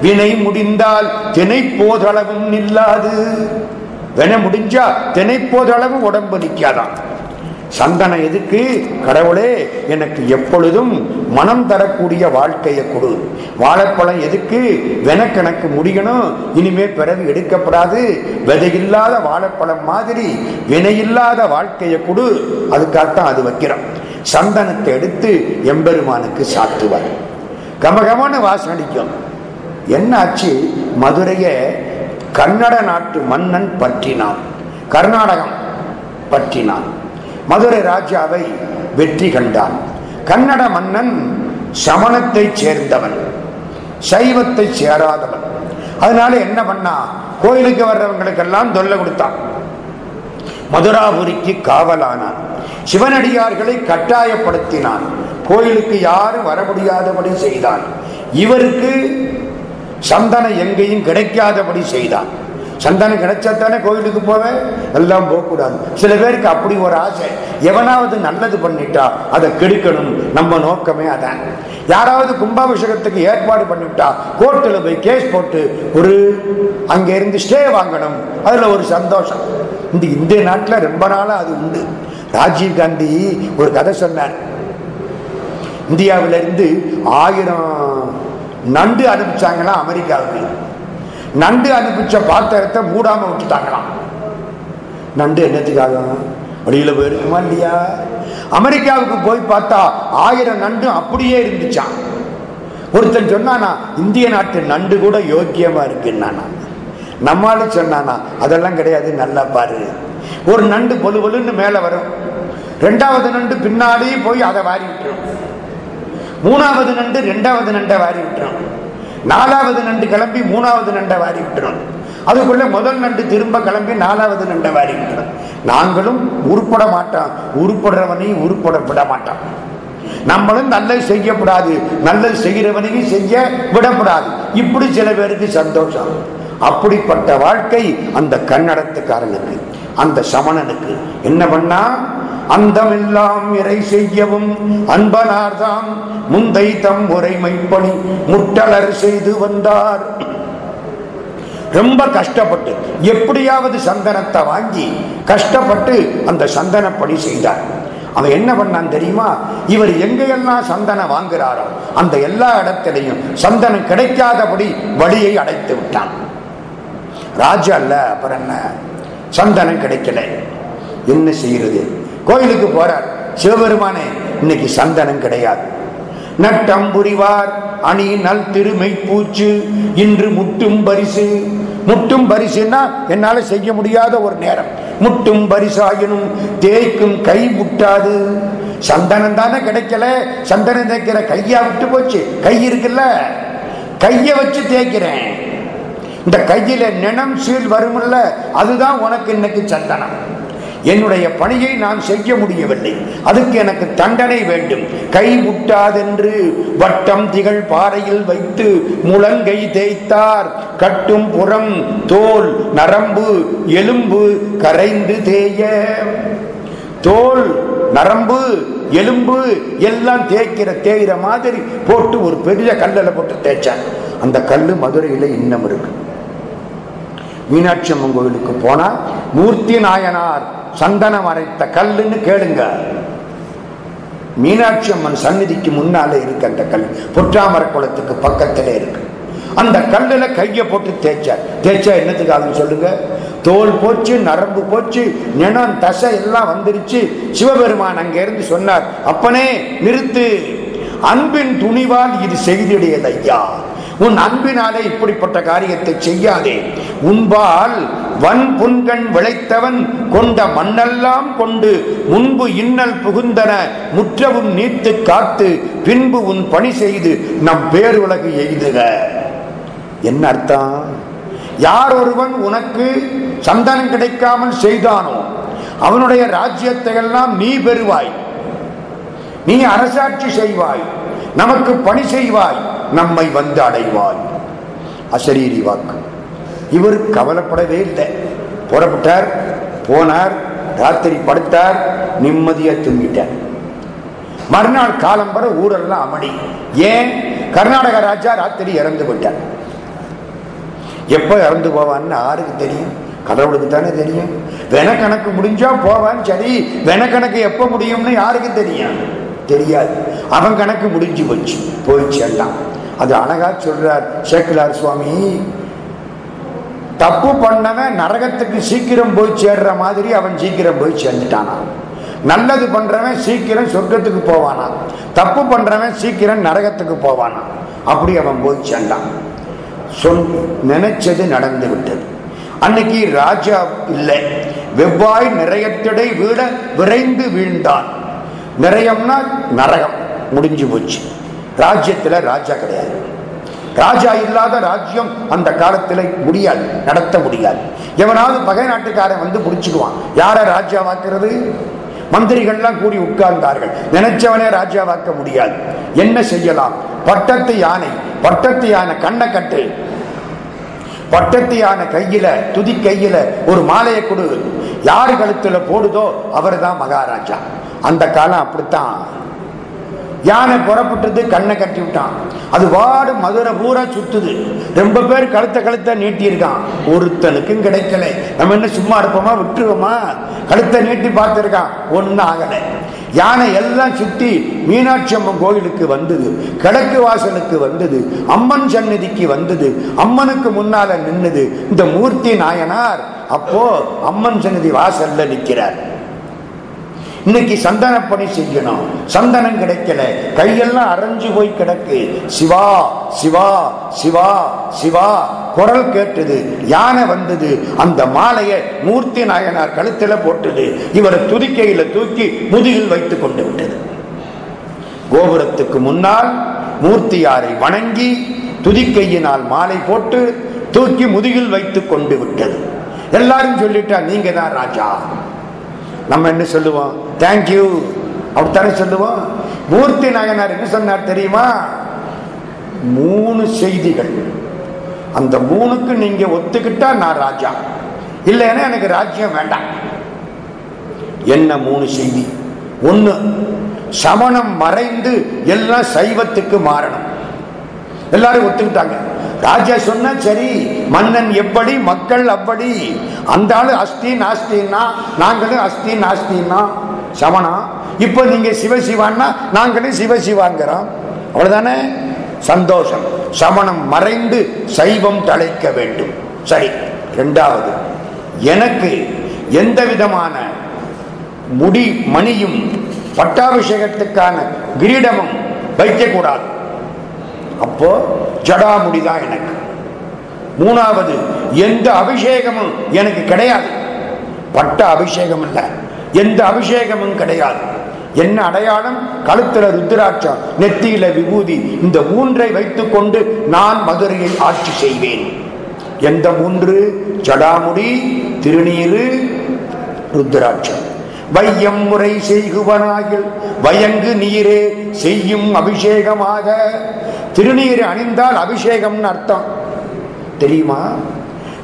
வினை முடிந்தால் தினை போதளவும் நில்லாது. வினை முடிஞ்சா தினை போதளவும் உடம்பு நிற்காதான் சந்தனம் எதுக்கு? கடவுளே எனக்கு எப்பொழுதும் மனம் தரக்கூடிய வாழ்க்கையை கொடு. வாழைப்பழம் எதுக்கு? வெனக்கணக்கு முடியணும். இனிமே பிறகு எடுக்கப்படாது. விதையில்லாத வாழைப்பழம் மாதிரி வினையில்லாத வாழ்க்கையை கொடு. அதுக்காகத்தான் அது வைக்கிறோம். சந்தனத்தை எடுத்து எம்பெருமானுக்கு சாத்துவார். கமகமான வாசம் அடிக்கும். என்னாச்சு? மதுரைய கன்னட நாட்டு மன்னன் பற்றினான். கர்நாடகம் பற்றினான். மதுரை ராஜாவை வெற்றி கண்டான். கன்னட மன்னன் சமணத்தை சேர்ந்தவன். சைவத்தை சேராதவன். அதனால என்ன பண்ணா? கோயிலுக்கு வர்றவங்களுக்கெல்லாம் தொல்லை கொடுத்தான். மதுராபுரிக்கு காவலானான். சிவனடியார்களை கட்டாயப்படுத்தினான். கோயிலுக்கு யாரும் வர முடியாதபடி செய்தான். இவருக்கு சந்தனம் எங்கேயும் கிடைக்காதபடி செய்தான். சந்தனம் கிடைச்சாத்தானே கோயிலுக்கு போவேன்? எல்லாம் போகக்கூடாது. சில பேருக்கு அப்படி ஒரு ஆசை. எவனாவது நல்லது பண்ணிட்டா அதை கெடுக்கணும். நம்ம நோக்கமே அதான். யாராவது கும்பாபிஷேகத்துக்கு ஏற்பாடு பண்ணிவிட்டா கோர்ட்டில் போய் கேஸ் போட்டு ஒரு அங்க இருந்து ஸ்டே வாங்கணும். அதுல ஒரு சந்தோஷம். இந்த இந்திய நாட்டில் ரொம்ப நாளா அது உண்டு. ராஜீவ் காந்தி ஒரு கதை சொன்னார். இந்தியாவிலிருந்து ஆயிரம் நண்டு அனுப்பிச்சாங்கன்னா அமெரிக்காவுக்கு. நண்டு அனுப்பிச்ச பாத்திரத்தை மூடாம விட்டுட்டாங்களாம். நண்டு என்னத்துக்காக? வழியில போயிருக்குமா இல்லையா? அமெரிக்காவுக்கு போய் பார்த்தா ஆயிரம் நண்டு அப்படியே இருந்துச்சான் ஒருத்தன் சொன்னானா இந்திய நாட்டு நண்டு கூட யோக்கியமா இருக்குன்னானா. நம்மால சொன்னானா அதெல்லாம் கிடையாது நல்லா பாரு. ஒரு நண்டு பொலு பொலுன்னு மேல வரும். ரெண்டாவது நண்டு பின்னாடி போய் அதை வாரி விட்டுரும். மூணாவது நண்டு ரெண்டாவது நண்டை வாரி விட்டுரும். நாலாவது நண்டு கிளம்பி மூணாவது நண்டை வாரி விட்டுரும் அதுக்குள்ள முதல் நண்டு திரும்ப கிளம்பி நாலாவது நண்டை வாரி விட்டுறோம் நாங்களும் உருப்பட மாட்டோம். உருப்படுறவனையும் உருப்பட விட மாட்டோம். நம்மளும் நல்லது செய்யக்கூடாது. நல்லது செய்கிறவனையும் செய்ய விடக்கூடாது. இப்படி சில பேருக்கு சந்தோஷம். அப்படிப்பட்ட வாழ்க்கை அந்த கன்னடத்துக்காரனுக்கு. அந்த சமணனுக்கு என்ன பண்ணா? அந்தமெல்லாம் இறை செய்யவும் அன்பனார்தாம் முந்தை தம் உரைமைப்பணி முட்டலர் செய்து வந்தார். ரொம்ப கஷ்டப்பட்டு எப்படியாவது சந்தனத்தை வாங்கி கஷ்டப்பட்டு அந்த சந்தனப்படி செய்தார். அவன் என்ன பண்ணான் தெரியுமா? இவர் எங்கெல்லாம் சந்தனம் வாங்குறாரோ அந்த எல்லா இடத்திலையும் சந்தனம் கிடைக்காதபடி வழியை அடைத்து விட்டான். ராஜா அல்ல அப்புறம் என்ன? சந்தனம் கிடைக்கல. என்ன செய்யறது? கோயிலுக்கு போறார். சிவபெருமானே இன்னைக்கு சந்தனம் கிடையாது. நட்டம் புரிவார். அணி நல் திருமை பூச்சு. இன்று முட்டும் பரிசு. முட்டும் பரிசுன்னா என்னால செய்ய முடியாத ஒரு நேரம். முட்டும் பரிசாயினும் தேய்க்கும் கை முட்டாது. சந்தனம் தானே கிடைக்கல. சந்தனம் தேய்க்கிற கையா விட்டு போச்சு. கை இருக்குல்ல. கைய வச்சு தேய்க்கிறேன். இந்த கையில நினம் சீல் வருமில்ல? அதுதான் உனக்கு இன்னைக்கு சந்தனம். என்னுடைய பணியை நான் செய்ய முடியவில்லை. அதுக்கு எனக்கு தண்டனை வேண்டும். கை முட்டாதென்று வட்டம் திகழ் பாறையில் வைத்து முழங்கை தேய்த்தார். கட்டும் புறம் தோல் நரம்பு எலும்பு கரைந்து தேய. தோல் நரம்பு எலும்பு எல்லாம் தேய்க்கிற தேய்கிற மாதிரி போட்டு ஒரு பெரிய கல்லில் போட்டு தேய்ச்சாங்க. அந்த கல் மதுரையில் இன்னும் இருக்கு. மீனாட்சி அம்மன் கோவிலுக்கு போனா மூர்த்தி நாயனார் சந்தனம் அரைத்த கல்லுன்னு கேளுங்க. மீனாட்சி அம்மன் சந்நிதிக்கு முன்னாலே இருக்கு அந்த கல். பொற்றாமர குளத்துக்கு பக்கத்திலே இருக்கு. அந்த கல்லுல கைய போட்டு தேய்ச்சா. தேய்ச்சா என்னத்துக்கு ஆகுன்னு சொல்லுங்க? தோல் போச்சு நரம்பு போச்சு நினம் தசை எல்லாம் வந்துருச்சு. சிவபெருமான் அங்க இருந்து சொன்னார் அப்பனே நிறுத்து. அன்பின் துணிவால் இது செய்தியுடையது ஐயா உன் அன்பினாலே இப்படிப்பட்ட காரியத்தை செய்யாதே. உன்பால் வன் புன்கண் விளைத்தவன் கொண்ட மண்ணெல்லாம் கொண்டு முன்பு இன்னல் புகுந்தன முற்றவும் நீத்து காத்து பின்பு உன் பணி செய்து நம் பேருலகு எய்துக. என்ன அர்த்தம்? யார் ஒருவன் உனக்கு சந்தனம் கிடைக்காமல் செய்தானோ அவனுடைய ராஜ்யத்தை எல்லாம் நீ பெறுவாய். நீ அரசாட்சி செய்வாய். நமக்கு பணி செய்வாய் நம்மை வந்து அடைவாய். அசரீரி வாக்கு. இவர் கவலைப்படவே இல்லை. புறப்பட்டார் போனார் ராத்திரி படுத்தார் நிம்மதியா தூங்கிட்டார். மறுநாள் காலம் வர ஊரெல்லாம் அமளி. ஏன்? கர்நாடக ராஜா ராத்திரி இறந்து விட்டார் எப்ப இறந்து போவான்னு யாருக்கு தெரியும்? கடவுளுக்கு தானே தெரியும். வென கணக்கு முடிஞ்சா போவான் சரி வென கணக்கு எப்ப முடியும்னு யாருக்கு தெரியும்? தெரியாது. அவன் கணக்கு முடிஞ்சு போச்சு. போயிச்சு எல்லாம் அது அழகா சொல்றார் சேக்கிலார் சுவாமி. தப்பு பண்ணவன் நரகத்துக்கு சீக்கிரம் போய் சேர்ற மாதிரி அவன் சீக்கிரம் போய் சேர்ந்துட்டானா? நல்லது பண்றவன் சீக்கிரம் சொர்க்கத்துக்கு போவானா? தப்பு பண்றவன் சீக்கிரம் நரகத்துக்கு போவானா? அப்படி அவன் போய் சேர்ந்தான். சொல் நினைச்சது நடந்து விட்டது. அன்னைக்கு ராஜா இல்லை. வெவ்வாய் நிறையத்திடை வீட விரைந்து வீழ்ந்தான். நிறையம்னா நரகம். முடிஞ்சு போச்சு. ராஜ்யத்தில் ராஜா கிடையாது. ராஜா இல்லாத ராஜ்யம் அந்த காலத்துல முடியாது. நடத்த முடியாது. எவனாவது பகை நாட்டுக்காரன் வந்து பிடிச்சுக்குவான். யார ராஜாவாக்குறது? மந்திரிகள்லாம் கூடி உட்கார்ந்தார்கள். நினைச்சவனே ராஜாவாக்க முடியாது. என்ன செய்யலாம்? பட்டத்து யானை பட்டத்து யானை கண்ணை கட்டு. பட்டத்து யானை கையில துதி கையில ஒரு மாலையை கொடு. யாரு கழுத்துல போடுதோ அவர் தான் மகாராஜா. அந்த காலம் அப்படித்தான். யானை புறப்பட்டது கண்ணை கட்டி விட்டான். அது வாடு மதுரை பூரா சுத்துது. ரொம்ப பேர் கழுத்த கழுத்த நீட்டியிருக்கான். ஒருத்தனுக்கும் கிடைக்கல. நம்ம என்ன சும்மா இருப்போமா? விட்டுருவோமா? கழுத்தை நீட்டி பார்த்துருக்கான். ஒன்னும் ஆகலை. யானை எல்லாம் சுற்றி மீனாட்சி அம்மன் கோயிலுக்கு வந்தது. கிழக்கு வாசலுக்கு வந்தது. அம்மன் சந்நிதிக்கு வந்தது. அம்மனுக்கு முன்னால நின்னுது. இந்த மூர்த்தி நாயனார். அப்போ அம்மன் சந்நிதி வாசல்ல நிற்கிறார் இன்னைக்கு சந்தனப்பணி செய்யணும். சந்தனம் கிடைக்கல. கையெல்லாம் அரைஞ்சு போய் கிடக்கு. சிவா சிவா சிவா சிவா குரல் கேட்டது. யானை வந்தது. அந்த மாலையை மூர்த்தி நாயனார் கழுத்துல போட்டது. இவரை துதிக்கையில தூக்கி முதுகில் வைத்துக் கொண்டு விட்டது. கோபுரத்துக்கு முன்னால் மூர்த்தியாரை வணங்கி துதிக்கையினால் மாலை போட்டு தூக்கி முதுகில் வைத்துக் கொண்டு விட்டது. எல்லாரும் சொல்லிட்டா நீங்க தான் ராஜா. நம்ம என்ன சொல்லுவோம்? தேங்க்யூ அப்படித்தானே சொல்லுவோம். மூர்த்தி நாயனார் என்ன சொன்னார் தெரியுமா? மூணு செய்திகள். அந்த மூணுக்கு நீங்க ஒத்துக்கிட்டா நான் ராஜா. இல்லைன்னா எனக்கு ராஜ்யம் வேண்டாம். என்ன மூணு செய்தி? ஒன்று சமணம் மறைந்து எல்லாம் சைவத்துக்கு மாறணும். எல்லாரும் ஒத்துக்கிட்டாங்க. ராஜா சொன்னா சரி மன்னன் எப்படி மக்கள் அப்படி அந்த ஆளு அஸ்தி நாஸ்தின்னா நாங்களும் அஸ்தி நாஸ்தின்னா சமணா? இப்போ நீங்க சிவசிவான்னா நாங்களும் சிவசிவாங்கிறோம் அவ்வளவுதானே? சந்தோஷம். சமணம் மறைந்து சைவம் தழைக்க வேண்டும். சரி இரண்டாவது எனக்கு எந்த விதமான முடி மணியும் பட்டாபிஷேகத்துக்கான கிரீடமும் வைக்கக்கூடாது. அப்போ ஜடாமுடி தான் எனக்கு. மூணாவது எந்த அபிஷேகமும் எனக்கு கிடையாது. பட்ட அபிஷேகம் இல்லை எந்த அபிஷேகமும் கிடையாது. என்ன அடையாளம்? கழுத்துல ருத்ராட்சம் நெத்தியில விபூதி. இந்த மூன்றை வைத்துக் கொண்டு நான் மதுரையை ஆட்சி செய்வேன். எந்த மூன்று? ஜடாமுடி திருநீரு ருத்ராட்சம். வையம் முறை செய்குவனாகில் வயங்கு நீரே செய்யும் அபிஷேகமாக. திருநீர் அணிந்தால் அபிஷேகம்னு அர்த்தம். தெரியுமா?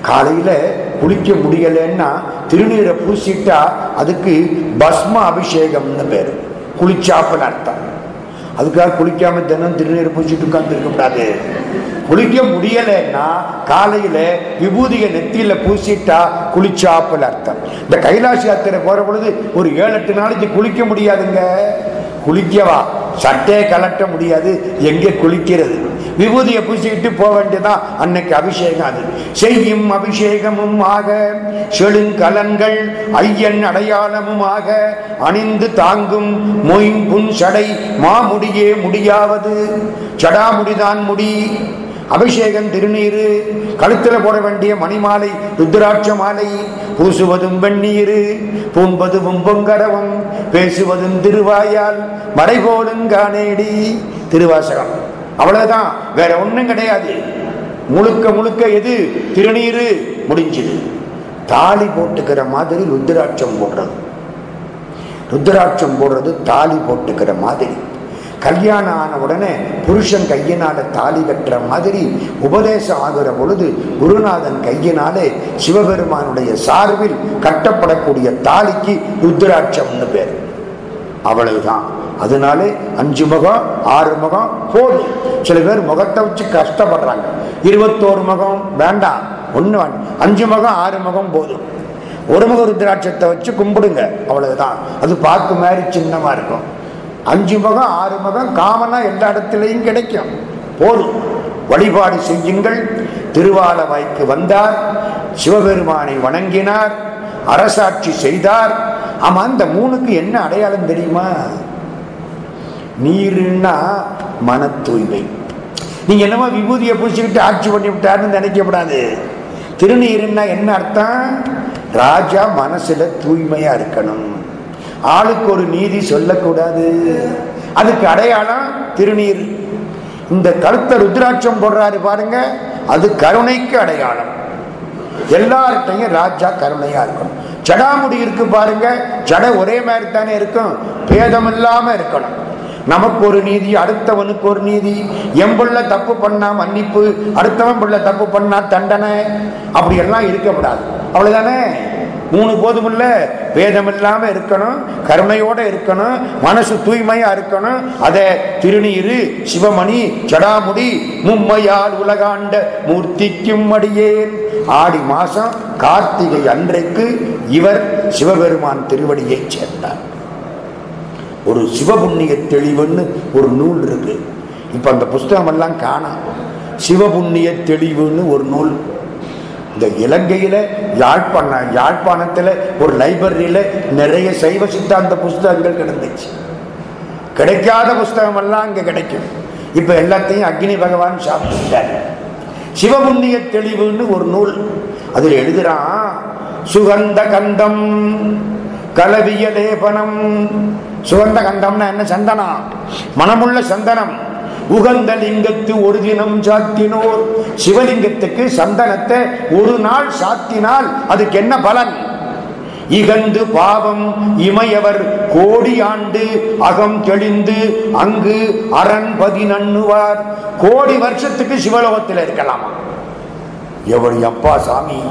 காலையில குளிக்க முடியலன்னா திருநீரை பூசிட்டா அதுக்கு பஸ்ம அபிஷேகம்னு பேரு. குளிச்சாப்புன்னு அர்த்தம். அதுக்காக குளிக்காம தினம் திருநீர் பூசிட்டு உட்கார்ந்து இருக்கக்கூடாது குளிக்க முடியலைன்னா காலையில விபூதியை நெத்தியில பூசிட்டா குளிச்சாப்புல அர்த்தம். இந்த கைலாசி யாத்திரை போற பொழுது ஒரு ஏழு எட்டு நாளைக்கு குளிக்க முடியாதுங்க. குளிக்கவா? சட்டையை கலட்ட முடியாது. எங்கே குளிக்கிறது? விபூதியை பூசிக்கிட்டு போக வேண்டியதான் அன்னைக்கு அபிஷேகம் அது. செய்யும் அபிஷேகமும் ஆக செழுங்கலன்கள் ஐயன் அடையாளமும் ஆக அணிந்து தாங்கும் மொயின் புன் சடை மாமுடியே முடியாவது. சடாமுடிதான் முடி. அபிஷேகம் திருநீரு கழுத்துல போட வேண்டிய மணிமாலை ருத்ராட்ச மாலை பூசுவதும் வெண்ணீர் பூம்பதும் பொங்கரவும் பேசுவதும் திருவாயால் மறைபோலும் காணேடி திருவாசகம். அவ்வளவுதான். வேற ஒண்ணும் கிடையாது. முழுக்க முழுக்க எது? திருநீரு. முடிஞ்சது. தாலி போட்டுக்கிற மாதிரி ருத்ராட்சம் போடுறது. ருத்ராட்சம் போடுறது தாலி போட்டுக்கிற மாதிரி. கல்யாணம் ஆன உடனே புருஷன் கையினால தாலி கட்டுற மாதிரி உபதேசம் ஆகிற பொழுது குருநாதன் கையினாலே சிவபெருமானுடைய சார்பில் கட்டப்படக்கூடிய தாலிக்கு ருத்ராட்சம்னு பேர். அவ்வளவுதான். அதனாலே அஞ்சு முகம் ஆறு முகம் போதும் சில பேர் முகத்தை வச்சு கஷ்டப்படுறாங்க. இருபத்தோரு முகம் வேண்டாம். ஒன்று அஞ்சு முகம் ஆறு முகம் போதும். ஒரு முக ருத்ராட்சத்தை வச்சு கும்பிடுங்க. அவ்வளவுதான். அது பார்க்க மாதிரி சின்னமா இருக்கும். அஞ்சு முகம் ஆறு முகம் காமனா எல்லா இடத்துலையும் கிடைக்கும். போதும் வழிபாடு செய்யுங்கள் திருவாலவாய்க்கு வந்தார் சிவபெருமானை வணங்கினார் அரசாட்சி செய்தார். ஆமா அந்த மூணுக்கு என்ன அடையாளம் தெரியுமா? நீருன்னா மன தூய்மை நீங்க என்னமோ விபூதியை பூசிக்கிட்டு ஆட்சி பண்ணி விட்டாருன்னு நினைக்கப்படாது திருநீருன்னா என்ன அர்த்தம்? ராஜா மனசுல தூய்மையா இருக்கணும். ஆளுக்கு ஒரு நீதி சொல்லக்கூடாது. அதுக்கு அடையாளம் திருநீர். இந்த கருத்த ருத்ராட்சம் போடுறாரு பாருங்க அது கருணைக்கு அடையாளம். எல்லார்கிட்டையும் ராஜா கருணையா இருக்கணும். ஜடாமுடி இருக்கு பாருங்க ஜட ஒரே மாதிரி தானே இருக்கும் பேதம் இல்லாம இருக்கணும். நமக்கு ஒரு நீதி அடுத்தவனுக்கு ஒரு நீதி. எம்புள்ள தப்பு பண்ணா மன்னிப்பு அடுத்தவன் புள்ள தப்பு பண்ணா தண்டனை. அப்படி எல்லாம் இருக்கக்கூடாது அவ்வளவுதானே? மூணு போதுமில்ல. வேதம் இல்லாம இருக்கணும் கருணையோட இருக்கணும் மனசு தூய்மையா இருக்கணும். அதை திருநீரு சிவமணி ஜடாமுடி மும்மையால் உலகாண்ட மூர்த்திக்கும் அடியேன். ஆடி மாசம் கார்த்திகை அன்றைக்கு இவர் சிவபெருமான் திருவடியை சேர்ந்தார். ஒரு சிவபுண்ணிய தெளிவுன்னு ஒரு நூல் இருக்கு. இப்ப அந்த புஸ்தகம் எல்லாம் காணாம். சிவபுண்ணிய தெளிவுன்னு ஒரு நூல். இந்த இலங்கையில் யாழ்ப்பாண யாழ்ப்பாணத்தில் ஒரு லைப்ரரியில் நிறைய சைவ சித்தாந்த புஸ்தகங்கள் கிடந்துச்சு. கிடைக்காத புஸ்தகம் எல்லாம் கிடைக்கும். இப்போ எல்லாத்தையும் அக்னி பகவான் சாப்பிட்டார் சிவபுண்ணிய தெளிவுன்னு ஒரு நூல். அதில் எழுதுறான் சுகந்த கந்தம் கலவிய லேபனம். சுகந்த கந்தம்னா என்ன சந்தனம்? மனமுள்ள சந்தனம். உகந்த லிங்கத்து ஒரு தினம் சாத்தினோர். சிவலிங்கத்துக்கு சந்தனத்தை ஒரு நாள் சாத்தினால் அதுக்கு என்ன பலன்? இகந்து பாவம் இமையவர் கோடி ஆண்டு அகம் தெளிந்து அங்கு அரண் பதினண்ணுவார். கோடி வருஷத்துக்கு சிவலோகத்தில் இருக்கலாமா? எவ்வளவு அப்பா சாமி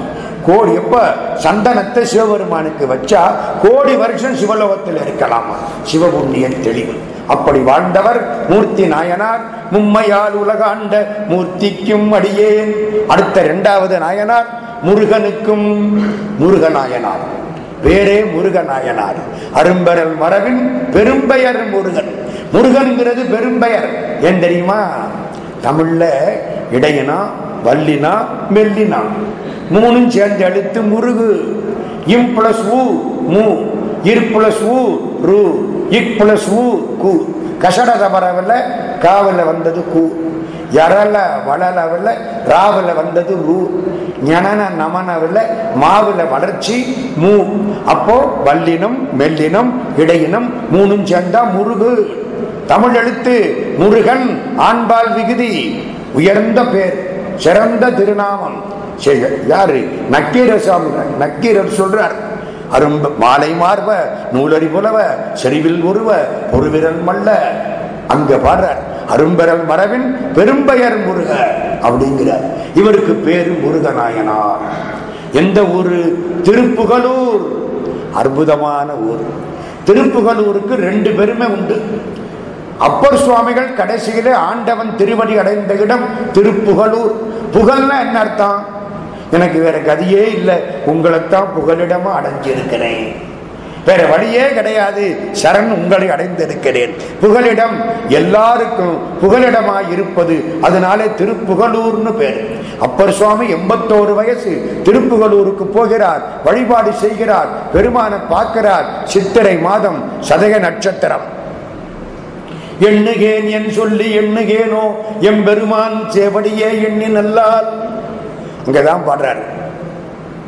கோடி எப்ப? சந்தனத்தை சிவபெருமானுக்கு வச்சா கோடி வருஷம் சிவலோகத்தில் இருக்கலாமா. சிவபுண்ணியன் தெளிவு. அப்படி வாழ்ந்தவர் மூர்த்தி நாயனார். மும்மையால் உலகாண்ட மூர்த்திக்கும் அடியேன். அடுத்த இரண்டாவது நாயனார் முருகனுக்கும் முருகநாயனார். வேறே முருகநாயனார். அரும்பெறல் மரபின் பெரும்பெயர் முருகன். முருகன்கிறது பெரும்பெயர். ஏன் தெரியுமா? தமிழ்ல இடையினா வல்லினா மெல்லினா. மூணும் சேர்ந்து எழுத்து முருகு. இம் பிளஸ் ஊ மூ. இர் பிளஸ் ஊ ரூ. இக் பிளஸ் ஊ கு. கஷட தபரவில் காவல வந்தது கூ. யரல வளலவில் ராவல வந்தது ரூ. ஞனன நமனவில் மாவில் வளர்ச்சி மூ. அப்போ வல்லினம் மெல்லினம் இடையினம் மூணும் சேர்ந்தா முருகு. தமிழ் எழுத்து முருகன் ஆண்பால் விகுதி. உயர்ந்த பேர் சிறந்த திருநாமம். யாரு? நக்கீரர் சாமி. நக்கீரர் சொல்றார். அரும்ப மாலை மார்ப நூலடி புலவ செறிவில் உருவ பொறுவிரல் மல்ல. அங்க பாடுறார். அரும்பெறல் மரபின் பெரும்பெயர் முருக அப்படிங்கிறார். இவருக்கு பேரு முருகநாயனார். எந்த ஊரு? திருப்புகலூர். அற்புதமான ஊர். திருப்புகலூருக்கு ரெண்டு பெருமை உண்டு. அப்பர் சுவாமிகள் கடைசியிலே ஆண்டவன் திருவடி அடைந்த இடம் திருப்புகலூர். புகழ்னா என்ன அர்த்தம்? எனக்கு வேற கதியே இல்லை. உங்களைத்தான் புகலிடமா அடைஞ்சிருக்கிறேன். வேற வழியே கிடையாது. சரண் உங்களை அடைந்திருக்கிறேன். புகலிடம் எல்லாருக்கும் புகலிடமாய் இருப்பது அதனாலே திருப்புகலூர்னு பேர். அப்பர் சுவாமி எண்பத்தோரு வயசு திருப்புகலூருக்கு போகிறார் வழிபாடு செய்கிறார் பெருமானை பார்க்கிறார். சித்திரை மாதம் சதய நட்சத்திரம். எண்ணுகேன் என் சொல்லி எண்ணுகேனோ எம்பெருமான் சேவடியே எண்ணி இங்கதான் பாடுறாரு.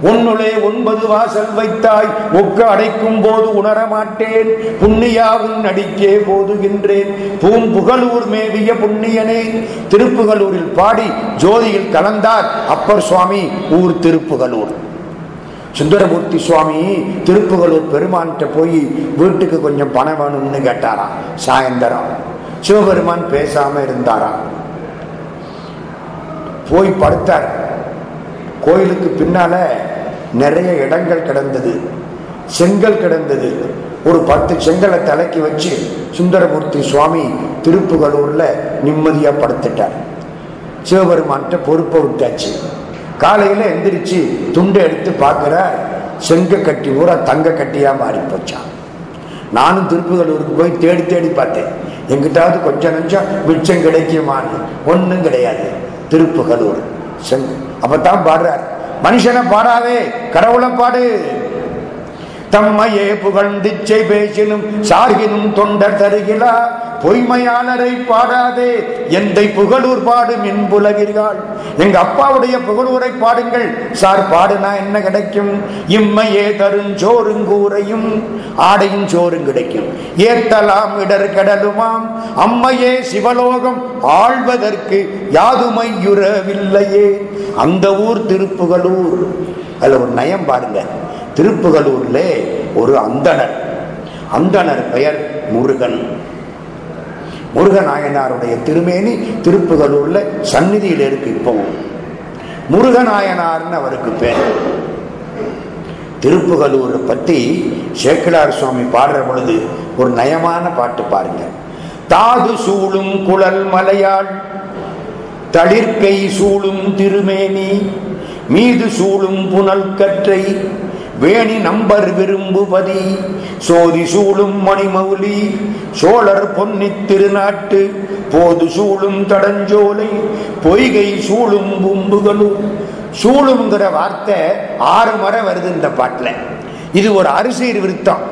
உன்னுளே ஒன்பது வாசல் வைத்தாய் ஒக்க அடைக்கும் போது உணர மாட்டேன் புண்ணியா உன் அடிக்கே போதுகின்றேன். பூம்புகலூர் மேவிய புண்ணியனே திருப்புகலூரில் பாடி ஜோதியில் கலந்தார் அப்பர் சுவாமி ஊர் திருப்புகலூர். சுந்தரமூர்த்தி சுவாமி திருப்புகலூர் பெருமான்கிட்ட போய் வீட்டுக்கு கொஞ்சம் பணம் வேணும்னு கேட்டாராம். சாயந்தரம். சிவபெருமான் பேசாம இருந்தாராம். போய் படுத்தார். கோயிலுக்கு பின்னால நிறைய இடங்கள் கிடந்தது. செங்கல் கிடந்தது. ஒரு பத்து செங்கலை தலைக்கு வச்சு சுந்தரமூர்த்தி சுவாமி திருப்புகலூர்ல நிம்மதியா படுத்துட்டார். சிவபெருமான்கிட்ட பொறுப்பை விட்டாச்சு. காலையில எந்திரிச்சு துண்டை எடுத்து பார்க்குற செங்க கட்டி பூரா தங்க கட்டியா மாறி போச்சான் நானும் திருப்புகலூருக்கு போய் தேடி தேடி பார்த்தேன். எங்கிட்டாவது கொஞ்சம் நிமிஷம் மிச்சம் கிடைக்குமான்னு. ஒன்றும் கிடையாது. திருப்புகளூர் செங்க அப்பத்தான் பாடுறார். மனுஷனை பாடாதே கடவுளை பாடு. தம்மையே புகழ்ந்து பேசினும் சார்கினும் தொண்டர் தருகிலா பொய்மையாளரை பாடாதே. எந்தை புகழூர் பாடும் என்புலகிறீர்கள் எங்க அப்பாவுடைய புகழூரை பாடுங்கள். சார் பாடுனா என்ன கிடைக்கும்? இம்மையே தரும் சோறுங்கூரையும் ஆடையும் சோறும் கிடைக்கும். ஏத்தலாம் இடர் கடலுமாம். அம்மையே சிவலோகம் ஆழ்வதற்கு யாதுமையுறவில்லையே. அந்த ஊர் திருப்புகலூர் அதுல ஒரு நயம் பாருங்க. திருப்புகலூர்ல ஒரு அந்தணர். அந்தணர் பெயர் முருகன். முருகநாயனாருடைய திருமேனி திருப்புகலூர்ல சந்நிதியில் இருக்கு இப்பவும் முருகநாயனார்னு அவருக்கு பேர். திருப்புகலூரை பற்றி சேக்கிலார் சுவாமி பாடுற பொழுது ஒரு நயமான பாட்டு பாருங்க. தாது சூழும் குழல் மலையாள் தளிர்க்கை சூழும் திருமேனி மீது சூழும் புனல் கற்றை வேணி நம்பர் விரும்புவதி. சோதி சூழும் மணிமௌலி சோழர் பொன்னி திருநாட்டு போது சூழும் தடஞ்சோலை பொய்கை சூழும் பும்புகளும் சூழுங்கிற வார்த்தை ஆறு முறை வருது இந்த பாட்டில். இது ஒரு அரிசீர் விருத்தம்.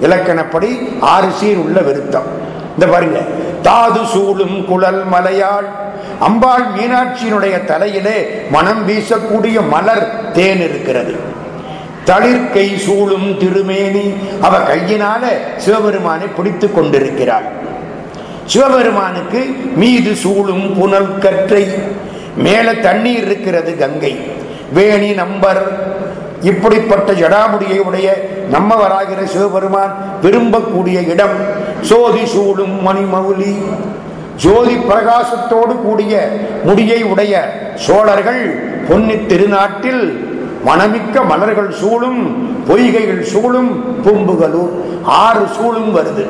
இலக்கணப்படி ஆறு சீர் உள்ள விருத்தம். இந்த பாருங்க தாது சூழும் குழல் மலையாள் அம்பாள் மீனாட்சியினுடைய தலையிலே மனம் வீசக்கூடிய மலர் தேன் இருக்கிறது. தளிர்கை சூழும் திருமேனி. அவ கையினால சிவபெருமானை பிடித்துக் கொண்டிருக்கிறாள். சிவபெருமானுக்கு மீது சூழும் புனல் கற்றை மேல தண்ணீர் இருக்கிறது கங்கை. வேணி நம்பர். இப்படிப்பட்ட ஜடாமுடியை உடைய நம்மவராகிற சிவபெருமான் விரும்பக்கூடிய இடம் சோதி சூழும் மணிமௌலி ஜோதி பிரகாசத்தோடு கூடிய முடியை உடைய சோழர்கள் பொன்னி திருநாட்டில் மணமிக்க மலர்கள் சூழும் பொய்கைகள் சூழும் பூம்புகளும் ஆறு சூழும் வருது.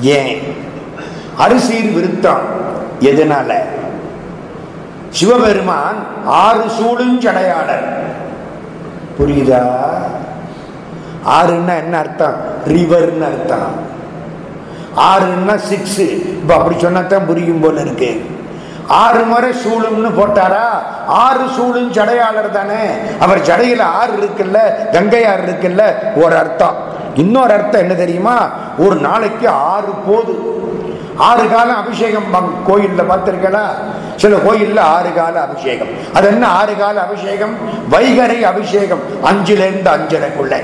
ஏன்? அரிசியின் விருத்தம் எதனால? சிவபெருமான் ஆறு சூழும் சடையாளர். புரியுதா? ஆறுன்னா என்ன அர்த்தம்? ரிவர்னு அர்த்தம். ஆறுன்னா சிக்ஸ். இப்ப அப்படி சொன்னதான் புரியும் போல இருக்கு. ஆறு முறை சூழும்னு போட்டாரா? ஆறு சூழும் ஜடையாளர் தானே. அவர் ஜடையில ஆறு இருக்குல்ல கங்கை ஆறு இருக்குல்ல ஒரு அர்த்தம். இன்னொரு அர்த்தம் என்ன தெரியுமா? ஒரு நாளைக்கு ஆறு போது. ஆறு காலம் அபிஷேகம் கோயில்ல பார்த்திருக்கலா சில கோயில்ல ஆறு கால அபிஷேகம். அது என்ன ஆறு கால அபிஷேகம்? வைகரை அபிஷேகம் அஞ்சுல இருந்து அஞ்சரைக்குள்ள.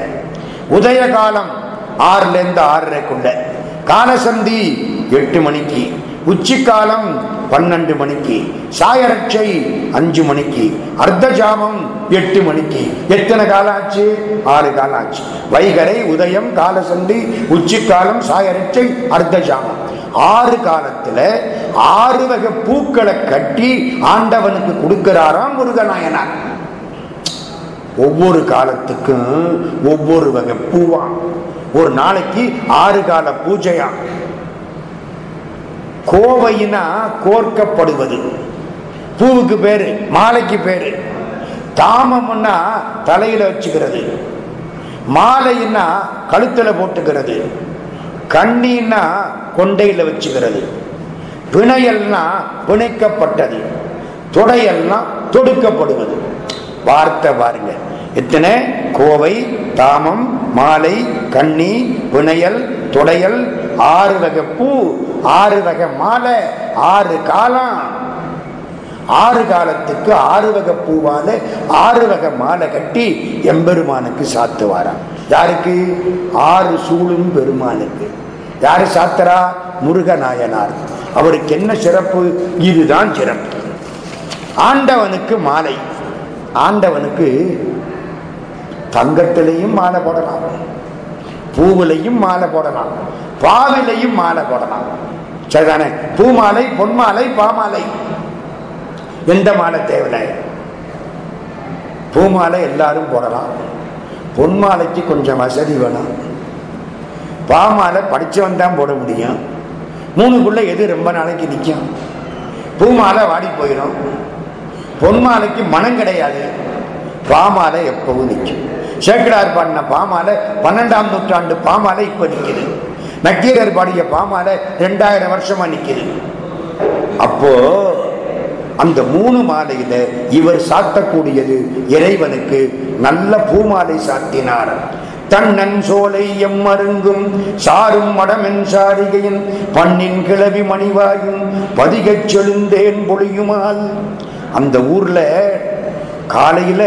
உதய காலம் ஆறுல இருந்து ஆறரைக்குள்ள. காலசந்தி எட்டு மணிக்கு. உச்சிக்காலம் பன்னெண்டு மணிக்கு சாயரட்சை அஞ்சு மணிக்கு அர்த்த ஜாமம் எட்டு மணிக்கு. எத்தனை காலம் ஆச்சு ஆறு காலம் ஆச்சு வைகரை உதயம் காலசந்தி உச்சிக்காலம் சாயரட்சை அர்த்த ஜாமம் ஆறு காலத்துல ஆறு வகை பூக்களை கட்டி ஆண்டவனுக்கு கொடுக்கிறாராம் முருகநாயனார். ஒவ்வொரு காலத்துக்கும் ஒவ்வொரு வகை பூவான் ஒரு நாளைக்கு ஆறு கால பூஜையான் கோவையினா கோர்க்கப்படுவது. பூவுக்கு பேரு மாலைக்கு பேரு. தாமம்னா தலையில வச்சுக்கிறது. மாலைன்னா கழுத்துல போட்டுக்கிறது. கண்ணின்னா கொண்டையில வச்சுக்கிறது. பிணையல்னா பிணைக்கப்பட்டது. தொடையல்னா தொடுக்கப்படுவது. வார்த்தை பாருங்க. எத்தனை? கோவை தாமம் மாலை கண்ணி பிணையல் தொடையல் ஆறு வகை பூ ஆறு வகை மாலை ஆறு காலம் ஆறு காலத்துக்கு ஆறு வகை பூவால ஆறு வகை மாலை கட்டி எம்பெருமானுக்கு சாத்துவாராம் யாருக்கு? ஆறு சூழும் பெருமானுக்கு யாரு சாத்தரா? முருகநாயனார். அவருக்கு என்ன சிறப்பு? இதுதான் சிறப்பு. ஆண்டவனுக்கு மாலை. ஆண்டவனுக்கு தங்கத்திலையும் மாலை போடலாம். பூவிலையும் மாலை போடலாம். பாவிலையும் மாலை போடலாம். சரிதானே? பூமாலை பொன்மாலை பாமாலை. எந்த மாலை தேவையில்லை. பூமாலை எல்லாரும் போடலாம். பொன்மாலைக்கு கொஞ்சம் வசதி வேணும். பாமாலை படித்தவன் தான் போட முடியும். மூணுக்குள்ள எது ரொம்ப நாளைக்கு நிற்கும் பூமாலை வாடி போயிடும். பொன்மாலைக்கு மனம் கிடையாது. பாமாலை எப்பவும் நிற்கும். சேக்கடார் பாடின பாமாலை பன்னெண்டாம் நூற்றாண்டு பாமாலை இப்ப நிற்கிறது. நக்கீரர் பாடிய பாமாலை ரெண்டாயிரம் வருஷமா நிற்கிறது. அப்போ அந்த மூணு மாலையில இவர் சாத்தக்கூடியது இறைவனுக்கு நல்ல பூமாலை சாத்தினார். தன்னன் சோலை எம்மருங்கும் சாரும் மடமென் சாரிகையின் பண்ணின் கிளவி மணிவாயும் பதிகச் செழுந்தேன் பொழியுமால். அந்த ஊர்ல காலையில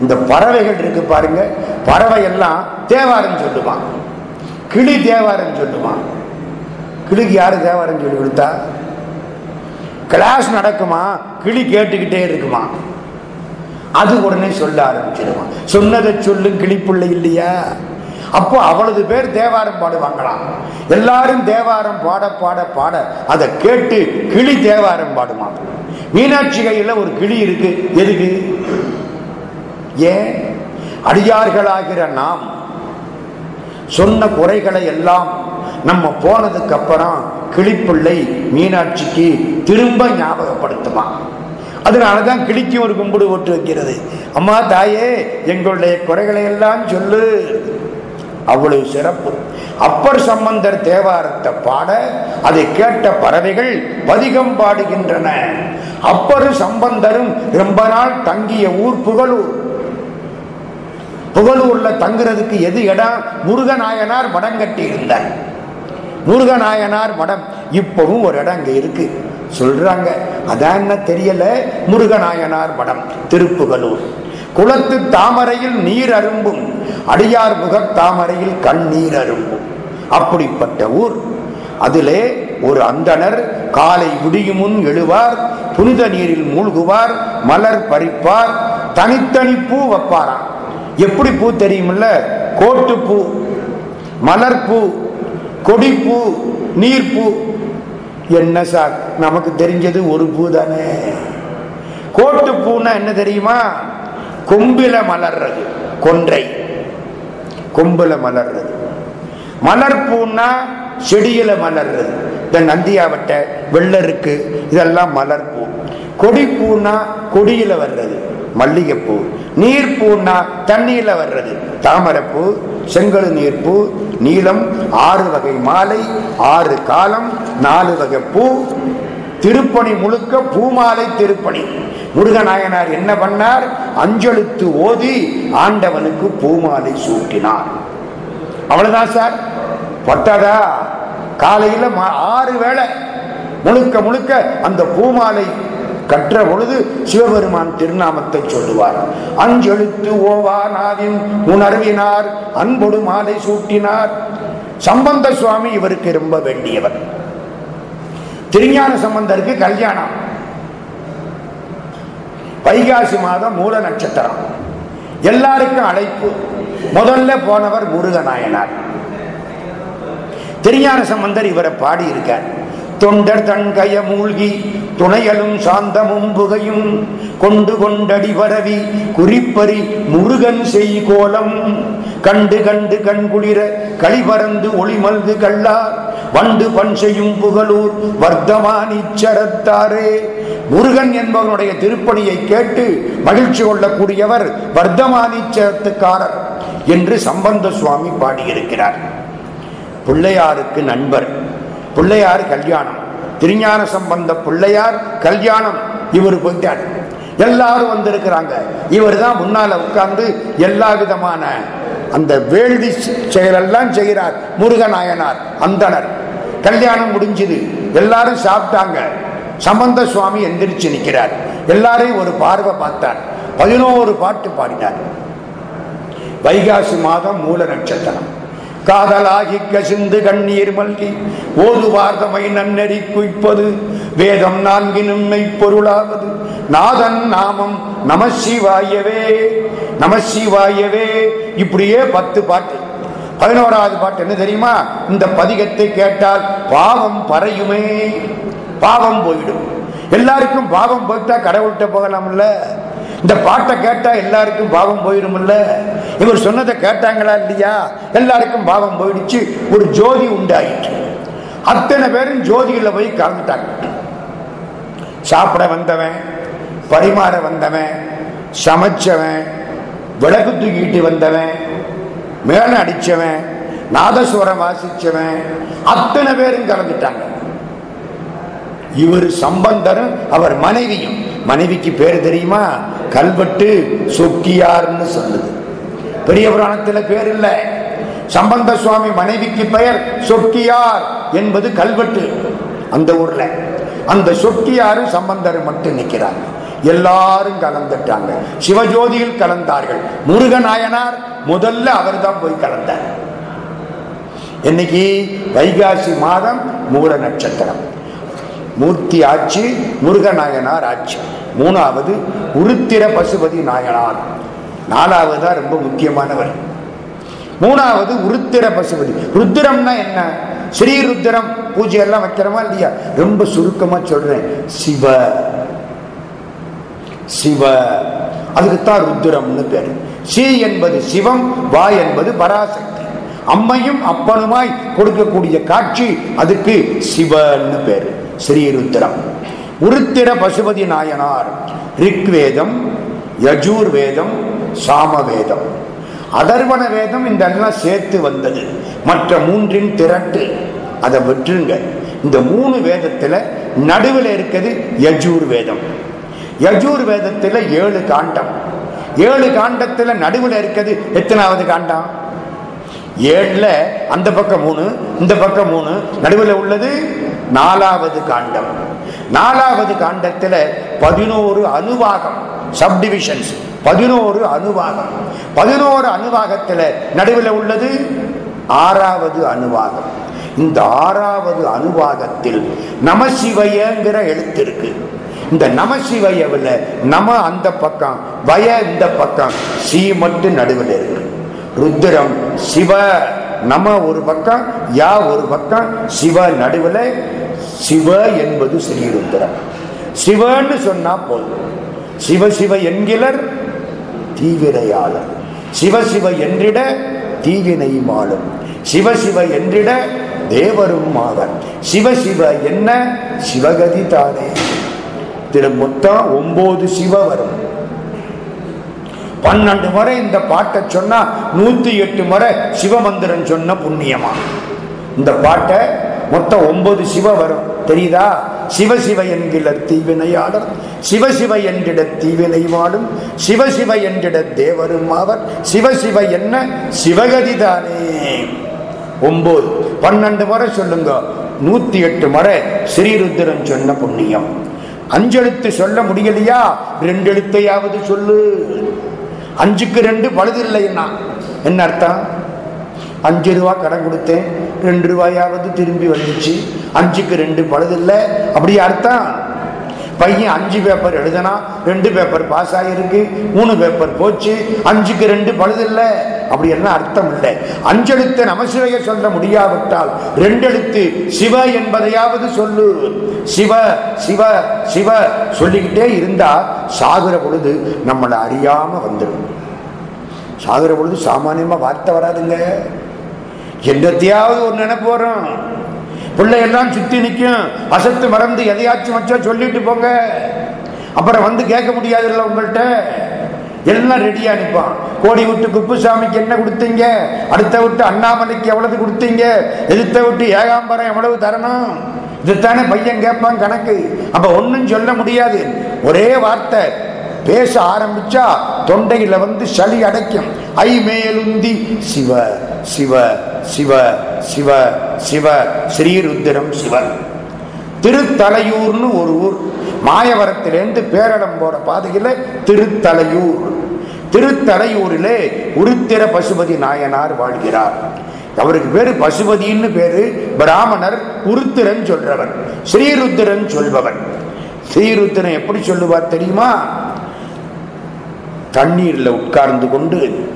இந்த பறவைகள் இருக்கு பாருங்க. பறவை எல்லாம் தேவாரம் சொல்லுவான். கிளி தேவாரம் சொல்லுவான். கிளிக்கு யாரு தேவாரம் சொல்லி கொடுத்தா? கிளாஸ் நடக்குமா? கிளி கேட்டுக்கிட்டே இருக்குமா? அது உடனே சொல்ல ஆரம்பிச்சிருவான். சொன்னதை சொல்லும் கிளிப்புள்ள இல்லையா? அப்போ அவ்வளவு பேர் தேவாரம் பாடுவாங்களாம். எல்லாரும் தேவாரம் பாட பாட பாட. அதை கேட்டு கிளி தேவாரம் பாடுமா மீனாட்சி கையில் ஒரு கிளி இருக்கு. எதுக்கு? ஏன்? அடியார்களாகிற நாம் சொன்ன குறைகளை எல்லாம் நம்ம போனதுக்கு அப்புறம் கிளிப்பிள்ளை மீனாட்சிக்கு திரும்ப ஞாபகப்படுத்துமா? அதனாலதான் கிளிக்கும் ஒரு கும்பிடு ஓட்டு வைக்கிறது. அம்மா தாயே எங்களுடைய குறைகளை எல்லாம் சொல்லு. அவ்வளவு சிறப்பு. அப்பர் சம்பந்தர் தேவாரத்தை பாட அதை கேட்ட பறவைகள் பதிகம் பாடுகின்றன. அப்பரு சம்பந்தரும் ரொம்ப நாள் தங்கிய ஊர் புகழூர் புகழூர்ல தங்குறதுக்கு எது இடம் முருகநாயனார் மடம் கட்டி இருந்தார் முருகநாயனார் மடம் இப்பவும் ஒரு இடம் அங்க இருக்கு. சொல்றாங்க. அதான் என்ன தெரியல? முருகநாயனார் மடம் திருப்புகலூர். குளத்து தாமரையில் நீர் அரும்பும். அடியார் முகத் தாமரையில் கண்ணீர் அரும்பும். அப்படிப்பட்ட ஊர். அதிலே ஒரு அந்தணர் காலை விடியும் முன் எழுவார் புனித நீரில் மூழ்குவார் மலர் பறிப்பார் தனித்தனி பூ வைப்பாராம். எப்படி பூ தெரியுமில்ல? கோட்டுப்பூ மலர்பூ மலர் பூ கொடிப்பூ நீர்ப்பூ என்ன சார்? நமக்கு தெரிஞ்சது ஒரு பூ தானே. கோட்டுப்பூன்னா என்ன தெரியுமா? கொம்பில மலர்றது கொன்றை. கொம்புல மலர்றது. மலர் பூன்னா செடியில மலர்றது. இந்த நந்தியாவட்டை வெள்ளருக்கு இதெல்லாம் மலர் பூ. கொடி பூன்னா கொடியில வர்றது மல்லிகைப்பூ. நீர் பூன்னா தண்ணியில வர்றது தாமரைப்பூ செங்கல் நீர்ப்பூ நீலம் ஆறு வகை மாலை ஆறு காலம் நாலு வகை பூ. திருப்பணி முழுக்க பூமாலை திருப்பணி. முருகநாயனார் என்ன பண்ணார்? அஞ்செழுத்து ஓதி ஆண்டவனுக்கு பூமாலை சூட்டினார். அவ்வளவுதான் சார். பட்டதா? காலையில மா- ஆறு வேளை முழுக்க முழுக்க அந்த பூமாலை கற்ற பொழுது சிவபெருமான் திருநாமத்தை சொல்லுவார். அஞ்செழுத்து ஓவானாவின் உணர்வினார் அன்பொடு மாலை சூட்டினார். சம்பந்த சுவாமி இவருக்கு ரொம்ப வேண்டியவர். திருஞான சம்பந்தருக்கு கல்யாணம். வைகாசி மாதம் மூல நட்சத்திரம். எல்லாருக்கும் அழைப்பு. முதல்ல போனவர் முருகநாயனார். திருஞான சம்பந்தர் இவரை பாடியிருக்கார். தொண்டர் தன்கய மூழ்கி துணையலும் சாந்தமும் புகையும் கொண்டு கொண்டடி பரவி குறிப்பறி முருகன் செய் கோலம் கண்டு கண்டு கண்குளிர களிபறந்து ஒளிமல்கு கள்ளார். வண்டு பண் செய்யும் புகழூர் வர்த்தமானி சரத்தாரே முருகன் என்பவனுடைய திருப்பணியை கேட்டு மகிழ்ச்சி கொள்ளக்கூடியவர் வர்த்தமானீச்சரத்துக்காரர் என்று சம்பந்த சுவாமி பாடியிருக்கிறார். பிள்ளையாருக்கு நண்பர் பிள்ளையார் கல்யாணம். திருஞான சம்பந்த பிள்ளையார் கல்யாணம். இவர் போயிட்டார் எல்லாரும் வந்திருக்கிறாங்க. இவர் தான் முன்னால உட்கார்ந்து எல்லா விதமான அந்த வேள்வி செயலெல்லாம் செய்கிறார். முருகநாயனார் அந்தனர். கல்யாணம் முடிஞ்சது. எல்லாரும் சாப்பிட்டாங்க. சம்பந்த சுவாமி எந்திரிச்சு நிற்கிறார் எல்லாரையும் ஒரு பார்வை பார்த்தார். பதினோரு பாட்டு பாடினார். வைகாசி மாதம் மூல நட்சத்திரம். காதலாகி கசிந்து கண்ணீர் மல்கி ஓதுவார்தமை நன்னெறி குய்ப்பது வேதம் நான்கினும் மெய்ப்பொருளாவது. நாதன் நாமம் நமசிவாயவே நமசிவாயவே இப்படியே பத்து பாட்டு. பதினோராவது பாட்டு என்ன தெரியுமா? இந்த பதிகத்தை கேட்டால் பாவம் பறையுமே. பாவம் போயிடும். எல்லாருக்கும் பாவம் போயிட்டா கடவுள்கிட்ட போகலாம்ல. இந்த பாட்டை கேட்டா எல்லாருக்கும் பாவம் போயிடும்ல இவர் சொன்னதை கேட்டாங்களா இல்லையா? எல்லாருக்கும் பாவம் போயிடுச்சு. ஒரு ஜோதி உண்டாயிற்று. அத்தனை பேரும் ஜோதியில் போய் கலந்துட்டாங்க. சாப்பிட வந்தவன் பரிமாற வந்தவன் சமைச்சவன் விளக்கு தூக்கிட்டு வந்தவன் மேல அடிச்சவன் நாதஸ்வரம் வாசிச்சவன் அத்தனை பேரும் கலந்துட்டாங்க. இவர் சம்பந்தரும் அவர் மனைவியும். மனைவிக்கு பேர் தெரியுமா? கல்வெட்டு சொக்கியார்னு சொல்லுது. பெரிய புராணத்தில் பேர் இல்லை. சம்பந்த சுவாமி மனைவிக்கு பெயர் சொக்கியார் என்பது கல்வெட்டு. அந்த ஊர்ல. அந்த சொக்கியாரும் சம்பந்தரும் மட்டும் நிற்கிறாங்க. எல்லாரும் கலந்துட்டாங்க. சிவஜோதியில் கலந்தார்கள். முருகநாயனார் முதல்ல அவர் தான் போய் கலந்தார். இன்னைக்கு வைகாசி மாதம் மூல நட்சத்திரம். மூர்த்தி ஆட்சி முருகநாயனார் ஆட்சி. மூணாவது உருத்திர பசுபதி நாயனார். நாலாவது தான் ரொம்ப முக்கியமானவர். மூணாவது உருத்திர பசுபதி. ருத்திரம்னா என்ன? ஸ்ரீ ருத்திரம் பூஜை எல்லாம் வைக்கிறோமா இல்லையா? ரொம்ப சுருக்கமா சொல்றேன். சிவ. சிவ. அதுக்குத்தான் ருத்திரம்னு பேரு. சி என்பது சிவம் வா என்பது பராசக்தி. அம்மையும் அப்பனுமாய் கொடுக்கக்கூடிய காட்சி அதுக்கு சிவன்னு பேரு. ஸ்ரீருத்திரம் உருத்திர பசுபதி நாயனார் ரிக்வேதம் யஜூர் வேதம் சாமவேதம். அதர்வன வேதம் இந்த சேர்த்து வந்தது. மற்ற மூன்றின் திரட்டு. அதை விட்டுருங்க. இந்த மூணு வேதத்துல நடுவில் இருக்கிறது யஜூர் வேதம் யஜூர் வேதத்தில் ஏழு காண்டம். ஏழு காண்டத்தில் நடுவில் இருக்கிறது எத்தனாவது காண்டம்? ஏழில் அந்த பக்கம் மூணு இந்த பக்கம் மூணு நடுவில் உள்ளது நாலாவது காண்டம். நாலாவது காண்டத்தில் பதினோரு அணுவாகம் சப்டிவிஷன்ஸ் பதினோரு அணுவாகம். பதினோரு அணுவாகத்துல நடுவில் உள்ளது ஆறாவது அணுவாகம். இந்த ஆறாவது அணுவாகத்தில் நமசிவயங்கிற எழுத்து இருக்கு. இந்த நமசிவயவில் நம அந்த பக்கம் வய இந்த பக்கம் சி மட்டும் நடுவில் இருக்கு. ருத்ரம் சிவ நம ஒரு பக்கம் யா ஒரு பக்கம் சிவ நடுவில் சிவ என்பது ஸ்ரீருத்ரம் சிவன்னு சொன்னா போதும். சிவ சிவ என்கிறர் தீவிரையாளர் சிவ சிவ என்றிட தீவினை மாளும். சிவ சிவ என்றிட தேவரும் மாதன் சிவ சிவ என்ன சிவகதி தானே. திரு மொத்தம் ஒன்பது சிவ வரும். பன்னெண்டு முறை இந்த பாட்டை சொன்னா நூத்தி எட்டு முறை சிவமந்திரம் சொன்ன புண்ணியமா? இந்த பாட்டை மொத்தம் ஒன்பது சிவ வரும். தெரியுதா? சிவசிவ என்கிற தீவினையாளர் சிவசிவ என்றிட தீவினை வாடும் சிவசிவ என்றிட தேவரும் ஆவர் சிவசிவ என்ன? சிவகதிதானே. ஒன்பது பன்னெண்டு முறை சொல்லுங்க. நூத்தி எட்டு முறை ஸ்ரீருத்திரன் சொன்ன புண்ணியம். அஞ்செழுத்து சொல்ல முடியலையா? ரெண்டு எழுத்தையாவது சொல்லு. அஞ்சுக்கு ரெண்டு பழுது இல்லைன்னா என்ன அர்த்தம்? அஞ்சு ரூபா கடன் கொடுத்தேன் ரெண்டு ரூபாயாவது திரும்பி வந்துச்சு. அஞ்சுக்கு ரெண்டு பழுது இல்லை அப்படி அர்த்தம்? பையன் அஞ்சு பேப்பர் எழுதனா ரெண்டு பேப்பர் பாஸ் ஆகிருக்கு மூணு பேப்பர் போச்சு அஞ்சுக்கு ரெண்டு பழுதில்லை. அப்படி என்ன அர்த்தம் இல்லை. அஞ்செழுத்து நமசிவைய சொல்ல முடியாவிட்டால் ரெண்டெழுத்து சிவ என்பதையாவது சொல்லு. சிவ சிவ சிவ சொல்லிக்கிட்டே இருந்தா சாகுற பொழுது நம்மளை அறியாம வந்துடும். சாகுற பொழுது சாமானியமா வார்த்தை வராதுங்க. என்னத்தையாவது ஒரு நினைப்பு வரும். பிள்ளையெல்லாம் சுத்தி நிற்கும் அசத்து மறந்து எதையாச்சும் வச்சா சொல்லிட்டு போங்க. அப்புறம் வந்து கேட்க முடியாதுல்ல உங்கள்கிட்ட எல்லாம் ரெடியா நிற்பான் கோடி விட்டு குப்புசாமிக்கு என்ன கொடுத்தீங்க? அடுத்த விட்டு அண்ணாமலைக்கு எவ்வளவு கொடுத்தீங்க? எதிர்த்த விட்டு ஏகாம்பரம் எவ்வளவு தரணும்? இதுதானே பையன் கேட்பான் கணக்கு. அப்ப ஒன்னும் சொல்ல முடியாது. ஒரே வார்த்தை. பேச ஆரம்பிச்சா தொண்டையில வந்து சளி அடைக்கும். ஐ மேலுந்தி சிவ சிவ சிவ சிவ சிவ ஸ்ரீருத்திரம் சிவன். திருத்தலையூர்னு ஒரு ஊர். மாயவரத்திலேருந்து பேரடம் போற பாதையில திருத்தலையூர். திருத்தலையூரிலே உருத்திர பசுபதி நாயனார் வாழ்கிறார். அவருக்கு பேரு பசுபதினு பேரு. பிராமணர் உருத்திரன் சொல்றவர். ஸ்ரீருத்திரன் சொல்பவர் ஸ்ரீருத்திரன் எப்படி சொல்லுவார் தெரியுமா? தண்ணீர்ல உட்கார்ந்து கொண்டு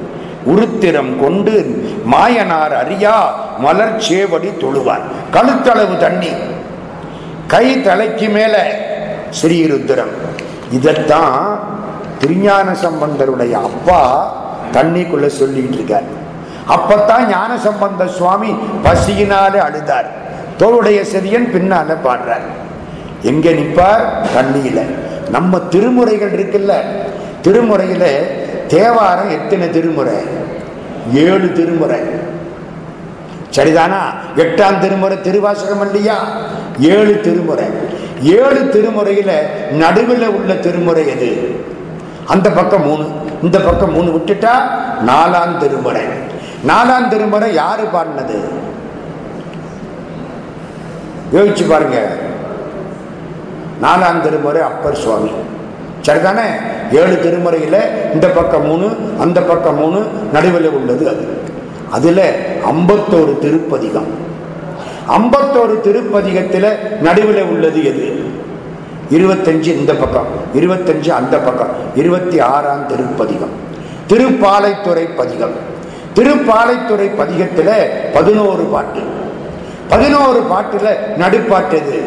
உருத்திரம் கொண்டு மாயனார் அறியா மலர் சேவடி தொழுவார். கழுத்தளவு தண்ணி. கை தலைக்கு மேல ஸ்ரீருத்திரம் இதத்தான் திருஞான சம்பந்தருடைய அப்பா தண்ணிக்குள்ள சொல்லிட்டு இருக்கார். அப்பத்தான் ஞான சம்பந்த சுவாமி பசியினாலே அழுதார். தோளுடைய செதியன் பின்னால பாடுறார். எங்க நிற்பார் தண்ணியில. நம்ம திருமுறைகள் இருக்குல்ல திருமுறையில் தேவாரம் எத்தனை திருமுறை? ஏழு திருமுறை. சரிதானா? எட்டாம் திருமுறை திருவாசகம் இல்லையா? ஏழு திருமுறை. ஏழு திருமுறையில் நடுவில் உள்ள திருமுறை எது? அந்த பக்கம் மூணு. இந்த பக்கம் மூணு விட்டுட்டா நாலாம் திருமுறை. நாலாம் திருமுறை யாரு பாடினது? யோசிச்சு பாருங்க. நாலாம் திருமுறை அப்பர் சுவாமி. சரிதானே? ஏழு திருமுறையில் இந்த பக்கம் மூணு அந்த பக்கம் மூணு நடுவில் உள்ளது அது. அதில் ஐம்பத்தோரு திருப்பதிகம். ஐம்பத்தோரு திருப்பதிகத்தில் நடுவில் உள்ளது எது? இருபத்தஞ்சு இந்த பக்கம் இருபத்தஞ்சு அந்த பக்கம் இருபத்தி ஆறாம் திருப்பதிகம். திருப்பாலைத்துறை பதிகம். திருப்பாலைத்துறை பதிகத்தில் பதினோரு பாட்டு. பதினோரு பாட்டில் நடுப்பாட்டு எது?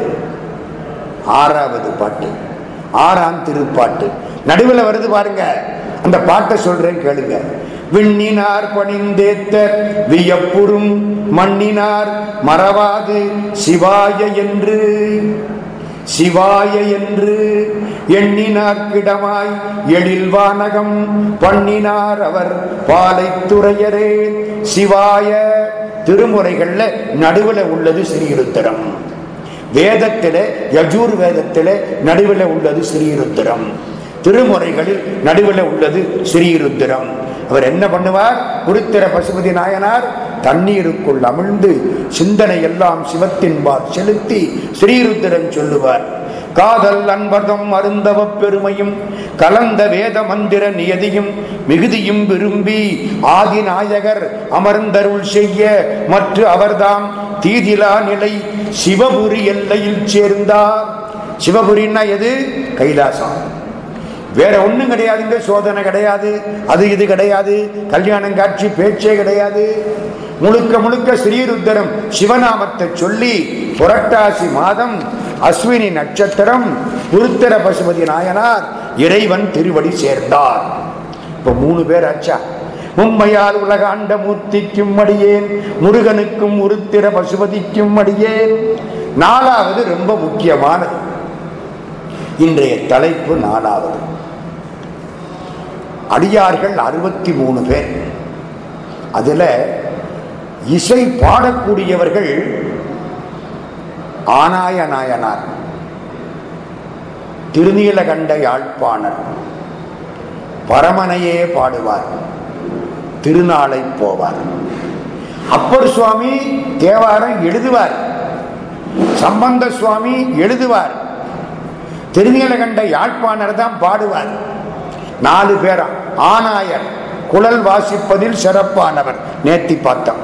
ஆறாவது பாட்டு. ஆறாம் திருப்பாட்டு. நடுவில் வருது பாருங்க. அந்த பாட்டை சொல்றேன் கேளுங்க. விண்ணினார் பணிந்தேத்த வியப்புறும் மண்ணினார் மறவாது சிவாய என்று. சிவாய என்று எண்ணினார் கிடமாய் எழில் வானகம் பண்ணினார் அவர் பாலைத்துறையரே. சிவாய திருமுறைகள்ல நடுவில் உள்ளது ஸ்ரீருத்திரம் வேதத்திலே யஜூர் வேதத்திலே நடுவில் உள்ளது ஸ்ரீருத்திரம் திருமுறைகளில் நடுவில் உள்ளது ஸ்ரீருத்திரம் அவர் என்ன பண்ணுவார்? குருத்திர பசுபதி நாயனார் தண்ணீருக்குள் அமிழ்ந்து சிந்தனை எல்லாம் சிவத்தின்பால் செலுத்தி ஸ்ரீருத்திரன் சொல்லுவார். காதல் அன்பதம் அருந்தவ பெருமையும் கலந்த வேத மந்திர நியதியும் மிகுதியும் விரும்பி ஆதிநாயகர் அமர்ந்தருள் செய்ய மற்ற அவர்தாம் தீதிலா நிலை சிவபுரி எல்லையில் சேர்ந்தார். சிவபுரின்னா எது? கைலாசம். வேற ஒண்ணும் கிடையாதுங்க சோதனை கிடையாது அது இது கிடையாது கல்யாணம் காட்சி பேச்சே கிடையாது. முழுக்க முழுக்க ஸ்ரீருத்தரம் சிவநாமத்தை சொல்லி புரட்டாசி மாதம் அஸ்வினி நட்சத்திரம் உருத்திர பசுபதி நாயனார் இறைவன் திருவடி சேர்ந்தார். இப்ப மூணு பேர் ஆச்சா? உண்மையால் உலக ஆண்ட மூர்த்திக்கும் அடியேன் முருகனுக்கும் உருத்திர பசுபதிக்கும் அடியேன். நாலாவது ரொம்ப முக்கியமானது. இன்றைய தலைப்பு நாலாவது. அடியார்கள் அறுபத்தி மூணு பேர். அதுல இசை பாடக்கூடியவர்கள் ஆனாய நாயனார். திருநீலகண்ட யாழ்ப்பாணர். பரமனையே பாடுவார். திருநாளை போவார். அப்பர் சுவாமி தேவாரம் எழுதுவார். சம்பந்த சுவாமி எழுதுவார். திருநீலகண்ட யாழ்ப்பாணர் தான் பாடுவார். நாலு பேரா ஆனாயர் குழல் வாசிப்பதில் சிறப்பானவர் நேத்தி பார்த்தோம்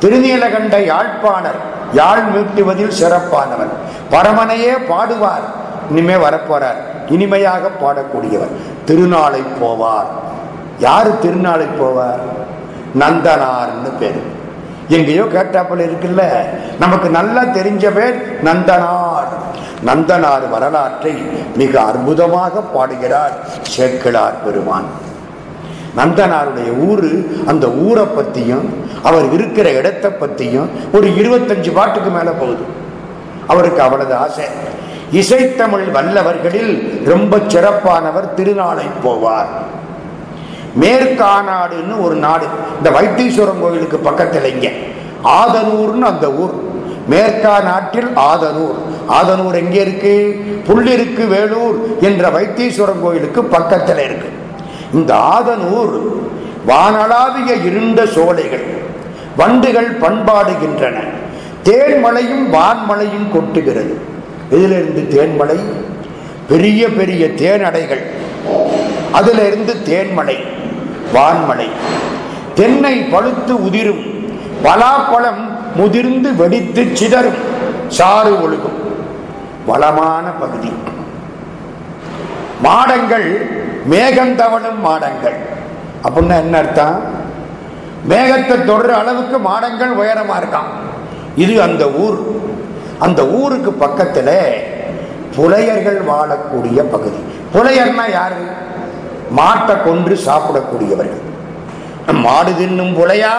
திருநீலகண்ட யாழ்ப்பாணர் யாழ் மீட்டுவதில் சிறப்பானவர் பரமனையே பாடுவார் இனிமே வரப்போறார். இனிமையாக பாடக்கூடியவர். திருநாளை போவார். யாரு திருநாளை போவார்? நந்தனார்னு பேர். எங்கேயோ கேட்டாப்புல இருக்குல்ல நமக்கு நல்லா தெரிஞ்ச பேர் நந்தனார். நந்தனார் வரலாற்றை மிக அற்புதமாக பாடுகிறார் சேக்கிழார் பெருமான். நந்தனாருடைய ஊரு அந்த ஊரை பத்தியும் அவர் இருக்கிற இடத்தை பற்றியும் ஒரு இருபத்தஞ்சு பாட்டுக்கு மேலே போகுது. அவருக்கு அவ்வளவு ஆசை. இசைத்தமிழ் வல்லவர்களில் ரொம்ப சிறப்பானவர் திருநாளை போவார். மேற்காநாடுன்னு ஒரு நாடு. இந்த வைத்தீஸ்வரன் கோயிலுக்கு பக்கத்தில் இங்கே. ஆதனூர்னு அந்த ஊர். மேற்கா நாட்டில் ஆதனூர். ஆதனூர் எங்கே இருக்கு? புள்ளிருக்கு வேலூர் என்ற வைத்தீஸ்வரன் கோயிலுக்கு பக்கத்தில் இருக்கு. இந்த ஆதனூர் வானளாவிய இருண்ட சோலைகள். வண்டுகள் பண்பாடுகின்றன. தேன்மலையும் வான்மலையும் கொட்டுகிறது. இதிலிருந்து தேன்மலை பெரிய பெரிய தேனடைகள். அதுல இருந்து தேன்மலை வான்மலை. தென்னை பழுத்து உதிரும். பலாப்பழம் முதிர்ந்து வெடித்து சிதறும். சாறு ஒழுகும். வளமான பகுதி. மாடங்கள் மேகந்தவனும் மாடங்கள். அப்படின்னா என்ன அர்த்தம்? மேகத்தை தொடர அளவுக்கு மாடங்கள் உயரமா இருக்கான் இது அந்த ஊர். அந்த ஊருக்கு பக்கத்தில் புலையர்கள் வாழக்கூடிய பகுதி. புலையர்னா யாரு? மாட்டை கொன்று சாப்பிடக்கூடியவர்கள். மாடு தின்னும் புலையா?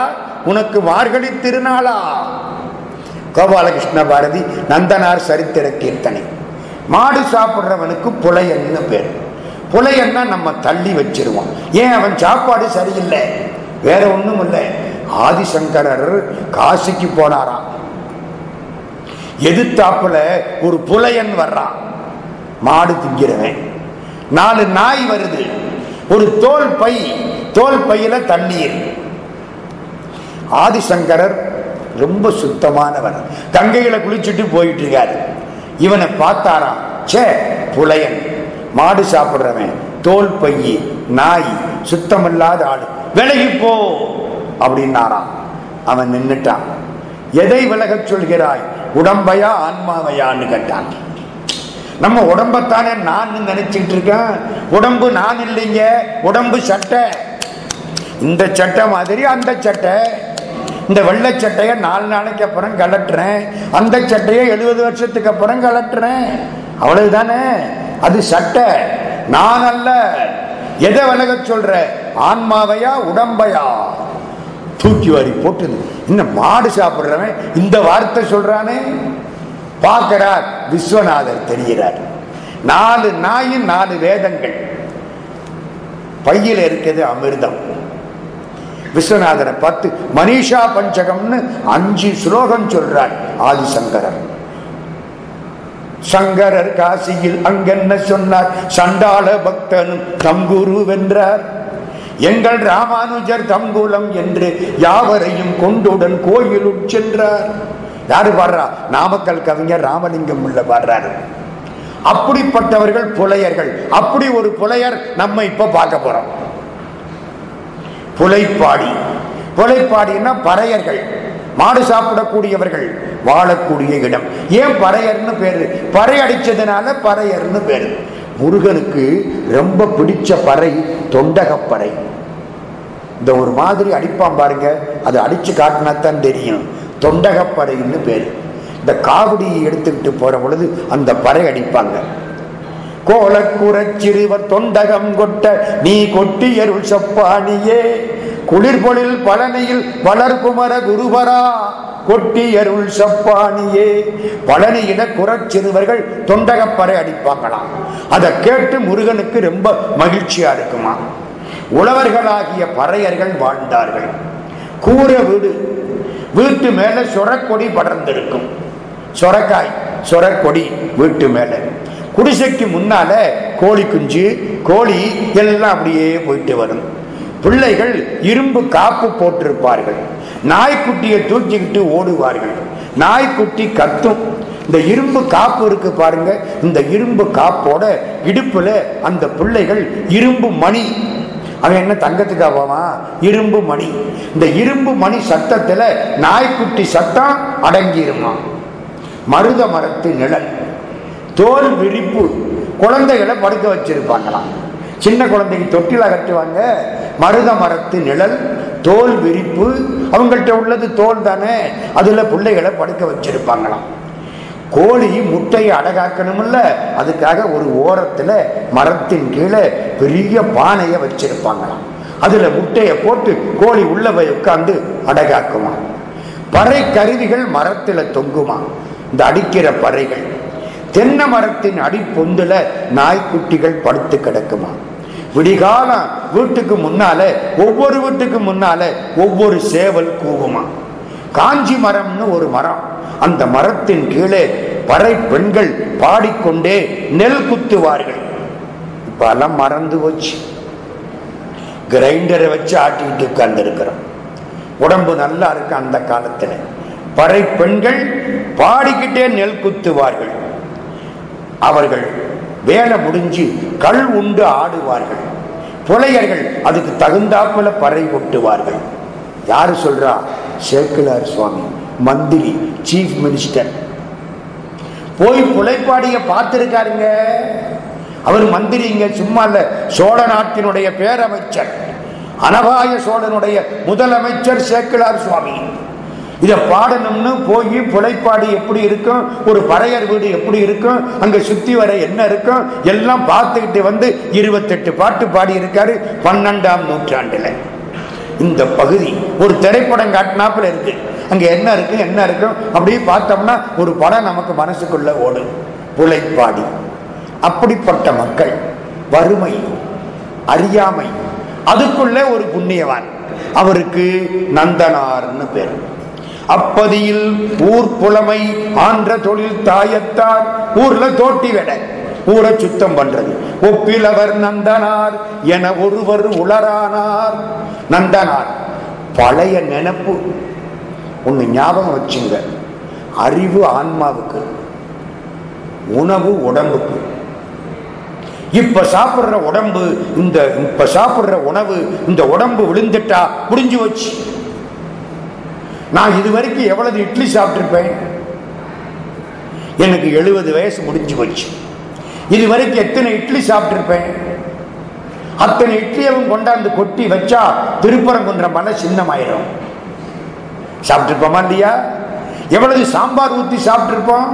உனக்கு மார்கழி திருநாளா? கோபாலகிருஷ்ண பாரதி நந்தனார் சரித்திர கீர்த்தனை. மாடு சாப்பிட்றவனுக்கு புலையன்னு பேர். புலையன்னா நம்ம தள்ளி வச்சிருவோம். ஏன் அவன் சாப்பாடு சரியில்லை? வேற ஒண்ணும் இல்லை. ஆதிசங்கரர் காசிக்கு போனாராம். எதிர்த்தாப்புல ஒரு புலையன் வர்றான். மாடு திங்கிறவன். நாலு நாய் வருது. ஒரு தோல் பை தோல் பையில தண்ணீர். ஆதிசங்கரர் ரொம்ப சுத்தமானவர். கங்கையில குளிச்சுட்டு போயிட்டு இருக்காரு. இவனை பார்த்தாராம். சே புலையன். மாடு சாப்பிடுறவன். தோல் பையி நாய். சுத்தமில்லாத ஆடு விலகி போ அப்படின்னாராம் அவன் நின்னுட்டான். எதை விலகச் சொல்கிறாய்? உடம்பையா ஆன்மாவையான்னு கேட்டான். நம்ம உடம்பத்தானே நான் நினைச்சுட்டு இருக்கேன் உடம்பு நான் இல்லைங்க உடம்பு சட்டை. இந்த சட்டை மாதிரி அந்த சட்டை. இந்த வெள்ளை சட்டையை நாலு நாளைக்கு அப்புறம் கலட்டுறேன் அந்த சட்டையை எழுபது வருஷத்துக்கு அப்புறம் கலட்டுறேன் அவ்வளவுதானே? அது சட்டை. நான் அல்ல. எதை விலக சொல்ற? ஆன்மாவையா உடம்பையா? தூக்கி வாரி போட்டு இன்னும் மாடு சாப்பிடுறவன் இந்த வார்த்தை சொல்றானே? பார்க்கிறார் விஸ்வநாதர் தெரிகிறார். நாலு நாயின் நாலு வேதங்கள். பையில் இருக்கிறது அமிர்தம். விஸ்வநாதரை பார்த்து மனிஷா பஞ்சகம்னு அஞ்சு ஸ்லோகம் சொல்றார் ஆதிசங்கரர். சங்கரர் காசியில் அங்கென்ன சொன்னார்? சண்டாள பக்தனும் தங்குரு வென்றார். எங்கள் ராமானுஜர் தங்குலம் என்று யாவரையும் கொண்டுடன் கோயிலுள் சென்றார். யாரு பாடுறா? நாமக்கல் கவிஞர் ராமலிங்கம் உள்ள பாடுறாரு. அப்படிப்பட்டவர்கள் புலையர்கள். அப்படி ஒரு புலையர் நம்ம இப்ப பார்க்க போறோம். புலைப்பாடி. புலைப்பாடின்னா பறையர்கள். மாடு சாப்பிடக்கூடியவர்கள். வாழக்கூடிய இடம். ஏன் பறையர்னு பேரு? பறை அடிச்சதுனால பறையர்னு பேரு. முருகனுக்கு ரொம்ப பிடிச்ச பறை தொண்டகப்பறை இந்த ஒரு மாதிரி அடிப்பான் பாருங்க அது அடிச்சு காட்டினாத்தான் தெரியும். தொண்டகப்பறைன்னு பேர். இந்த காவடியை எடுத்துக்கிட்டு போற பொழுது அந்த பறை அடிப்பாங்க. கோலக்குறச் சிறுவர் தொண்டகம் கொட்ட நீ கொட்டியருள் செப்பானியே. குளிர்பொழில் பழனியில் வளர்குமர குருபரா கொட்டியருள் செப்பானியே. பழனியில குறச்சிறுவர்கள் தொண்டகப்பறை அடிப்பாங்களாம். அதை கேட்டு முருகனுக்கு ரொம்ப மகிழ்ச்சியா இருக்குமா? உழவர்களாகிய பறையர்கள் வாழ்ந்தார்கள். கூரை வீடு வீட்டு மேல சொரக்கொடி படர்ந்திருக்கும். சொரக்காய் சொரக்கொடி வீட்டு மேல. குடிசைக்கு முன்னால கோழி குஞ்சு கோழி எல்லாம் அப்படியே போயிட்டு வரும். பிள்ளைகள் இரும்பு காப்பு போட்டிருப்பார்கள். நாய்க்குட்டியை தூக்கிக்கிட்டு ஓடுவார்கள். நாய்க்குட்டி கத்தும். இந்த இரும்பு காப்பு இருக்கு பாருங்க. இந்த இரும்பு காப்போட இடுப்புல அந்த பிள்ளைகள் இரும்பு மணி. அவன் என்ன தங்கத்துக்கு ஆவான்? இரும்பு மணி. இந்த இரும்பு மணி சத்தத்துல நாய்க்குட்டி சத்தம் அடங்கிருமா மருத மரத்து நிழல். தோல் விரிப்பு. குழந்தைகளை படுக்க வச்சிருப்பாங்களாம். சின்ன குழந்தைக்கு தொட்டில கட்டுவாங்க. மருத மரத்து நிழல் தோல் விரிப்பு அவங்கள்ட்ட உள்ளது தோல் தானே. அதில் பிள்ளைகளை படுக்க வச்சிருப்பாங்களாம். கோழி முட்டையை அடகாக்கணும்ல அதுக்காக ஒரு ஓரத்தில் மரத்தின் கீழே பெரிய பானையை வச்சிருப்பாங்களாம். அதில் முட்டையை போட்டு கோழி உள்ள போய் உட்காந்து அடகாக்குமா பறை கருவிகள் மரத்தில் தொங்குமா இந்த அடிக்கிற பறைகள். தென்னை மரத்தின் அடிப்பொந்தில் நாய்க்குட்டிகள் படுத்து கிடக்குமா விடிகாலம் வீட்டுக்கு முன்னாலே ஒவ்வொரு வீட்டுக்கு முன்னாலே ஒவ்வொரு சேவல் கூவுமா? காஞ்சி மரம்னு ஒரு மரம். அந்த மரத்தின் கீழே பறை பெண்கள் பாடிக்கொண்டே நெல் குத்துவார்கள். இப்ப எல்லாம் மறந்து போச்சு. கிரைண்டரை வச்சு ஆட்டிக்கிட்டு உட்கார்ந்துருக்கிறோம். உடம்பு நல்லா இருக்கு அந்த காலத்தில். பறை பெண்கள் பாடிக்கிட்டே நெல் குத்துவார்கள். அவர்கள் வேலை முடிஞ்சு கள் உண்டு ஆடுவார்கள். புலையர்கள் அதுக்கு தகுந்தாப்புல பறை கொட்டுவார்கள். யாரு சொல்றா? சேக்கிலார் சுவாமி மந்திரி சீஃப் மினிஸ்டர் போய் புலைப்பாடிய பார்த்திருக்காருங்க. அவர் மந்திரி இங்க சும்மா இல்ல சோழ நாட்டினுடைய பேரமைச்சர் அனபாய சோழனுடைய முதலமைச்சர் சேக்கிலார் சுவாமி. இதை பாடணும்னு போய் புலைப்பாடு எப்படி இருக்கும் ஒரு பறையர் வீடு எப்படி இருக்கும் அங்க சுத்தி வர என்ன இருக்கும் எல்லாம் பார்த்துக்கிட்டு வந்து இருபத்தெட்டு பாட்டு பாடி இருக்காரு பன்னெண்டாம் நூற்றாண்டுல. இந்த பகுதி ஒரு திரைப்படம் காட்டினாப்புல இருக்கு. அங்க என்ன இருக்கு என்ன இருக்கும் அப்படியே பார்த்தோம்னா ஒரு படம் நமக்கு மனசுக்குள்ள ஓடும். புலைப்பாடி. அப்படிப்பட்ட மக்கள் வறுமை அறியாமை. அதுக்குள்ள ஒரு புண்ணியவான். அவருக்கு நந்தனார்னு பேர். அப்பதியில் ஊர் புலமை ஆன்ற தொழில் தாயத்தார் ஊர்ல தோட்டி வெட. ஊரை சுத்தம் பண்றது. ஒப்பிலவர் நந்தனார் என ஒருவர் உளரானார். நந்தனார் பழைய நினப்பு. ஒண்ணு ஞாபகம் வச்சுங்க. அறிவு ஆன்மாவுக்கு உணவு உடம்புக்கு. இப்ப சாப்பிடுற உடம்பு இந்த இப்ப சாப்பிடுற உணவு இந்த உடம்பு விழுந்துட்டா முடிஞ்சு வச்சு. நான் இது வரைக்கும் எவ்வளவு இட்லி சாப்பிட்டிருப்பேன்? எனக்கு எழுபது வயசு முடிஞ்சு போச்சு. இது வரைக்கும் எத்தனை இட்லி சாப்பிட்டிருப்பேன்? அத்தனை இட்லியவும் கொண்டாந்து கொட்டி வச்சா திருப்பரங்குன்ற மன சின்னமாயிரும். சாப்பிட்டிருப்போமா இல்லையா? எவ்வளவு சாம்பார் ஊற்றி சாப்பிட்ருப்போம்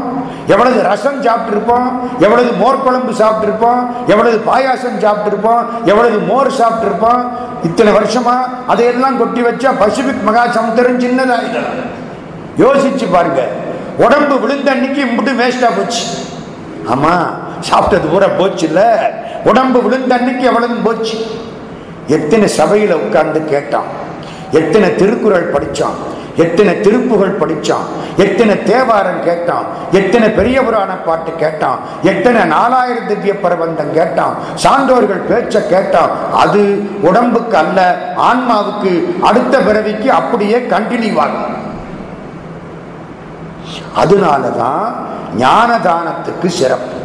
எவ்வளவு ரசம் சாப்பிட்ருப்போம் எவ்வளவு மோர் குழம்பு சாப்பிட்ருப்போம் எவ்வளவு பாயாசம் சாப்பிட்ருப்போம் எவ்வளவு மோர் சாப்பிட்ருப்போம் இத்தனை வருஷமா அதையெல்லாம் கொட்டி வச்சா பசிபிக் மகா சமுத்திரம் சின்னதாயிடும். யோசிச்சு பாருங்க. உடம்பு விழுந்த அன்னைக்கு மட்டும் வேஸ்டா போச்சு. ஆமா சாப்பிட்டது பூரா போச்சு இல்ல உடம்பு விழுந்த அன்னைக்கு எவ்வளவு போச்சு? எத்தனை சபையில உட்கார்ந்து கேட்டான். எத்தனை திருக்குறள் படிச்சான். எத்தனை திருப்புகள் படித்தான் எத்தனை தேவாரம் கேட்டான்? எத்தனை பெரிய புராண பாட்டு கேட்டான்? எத்தனை நாலாயிரம் திவ்ய பிரபந்தம் கேட்டான்? சான்றோர்கள் பேச்ச கேட்டான். அது உடம்புக்கு அல்ல ஆன்மாவுக்கு. அடுத்த பிறவிக்கு அப்படியே கண்டினியூ ஆகும். அதனாலதான் ஞான தானத்துக்கு சிறப்பு.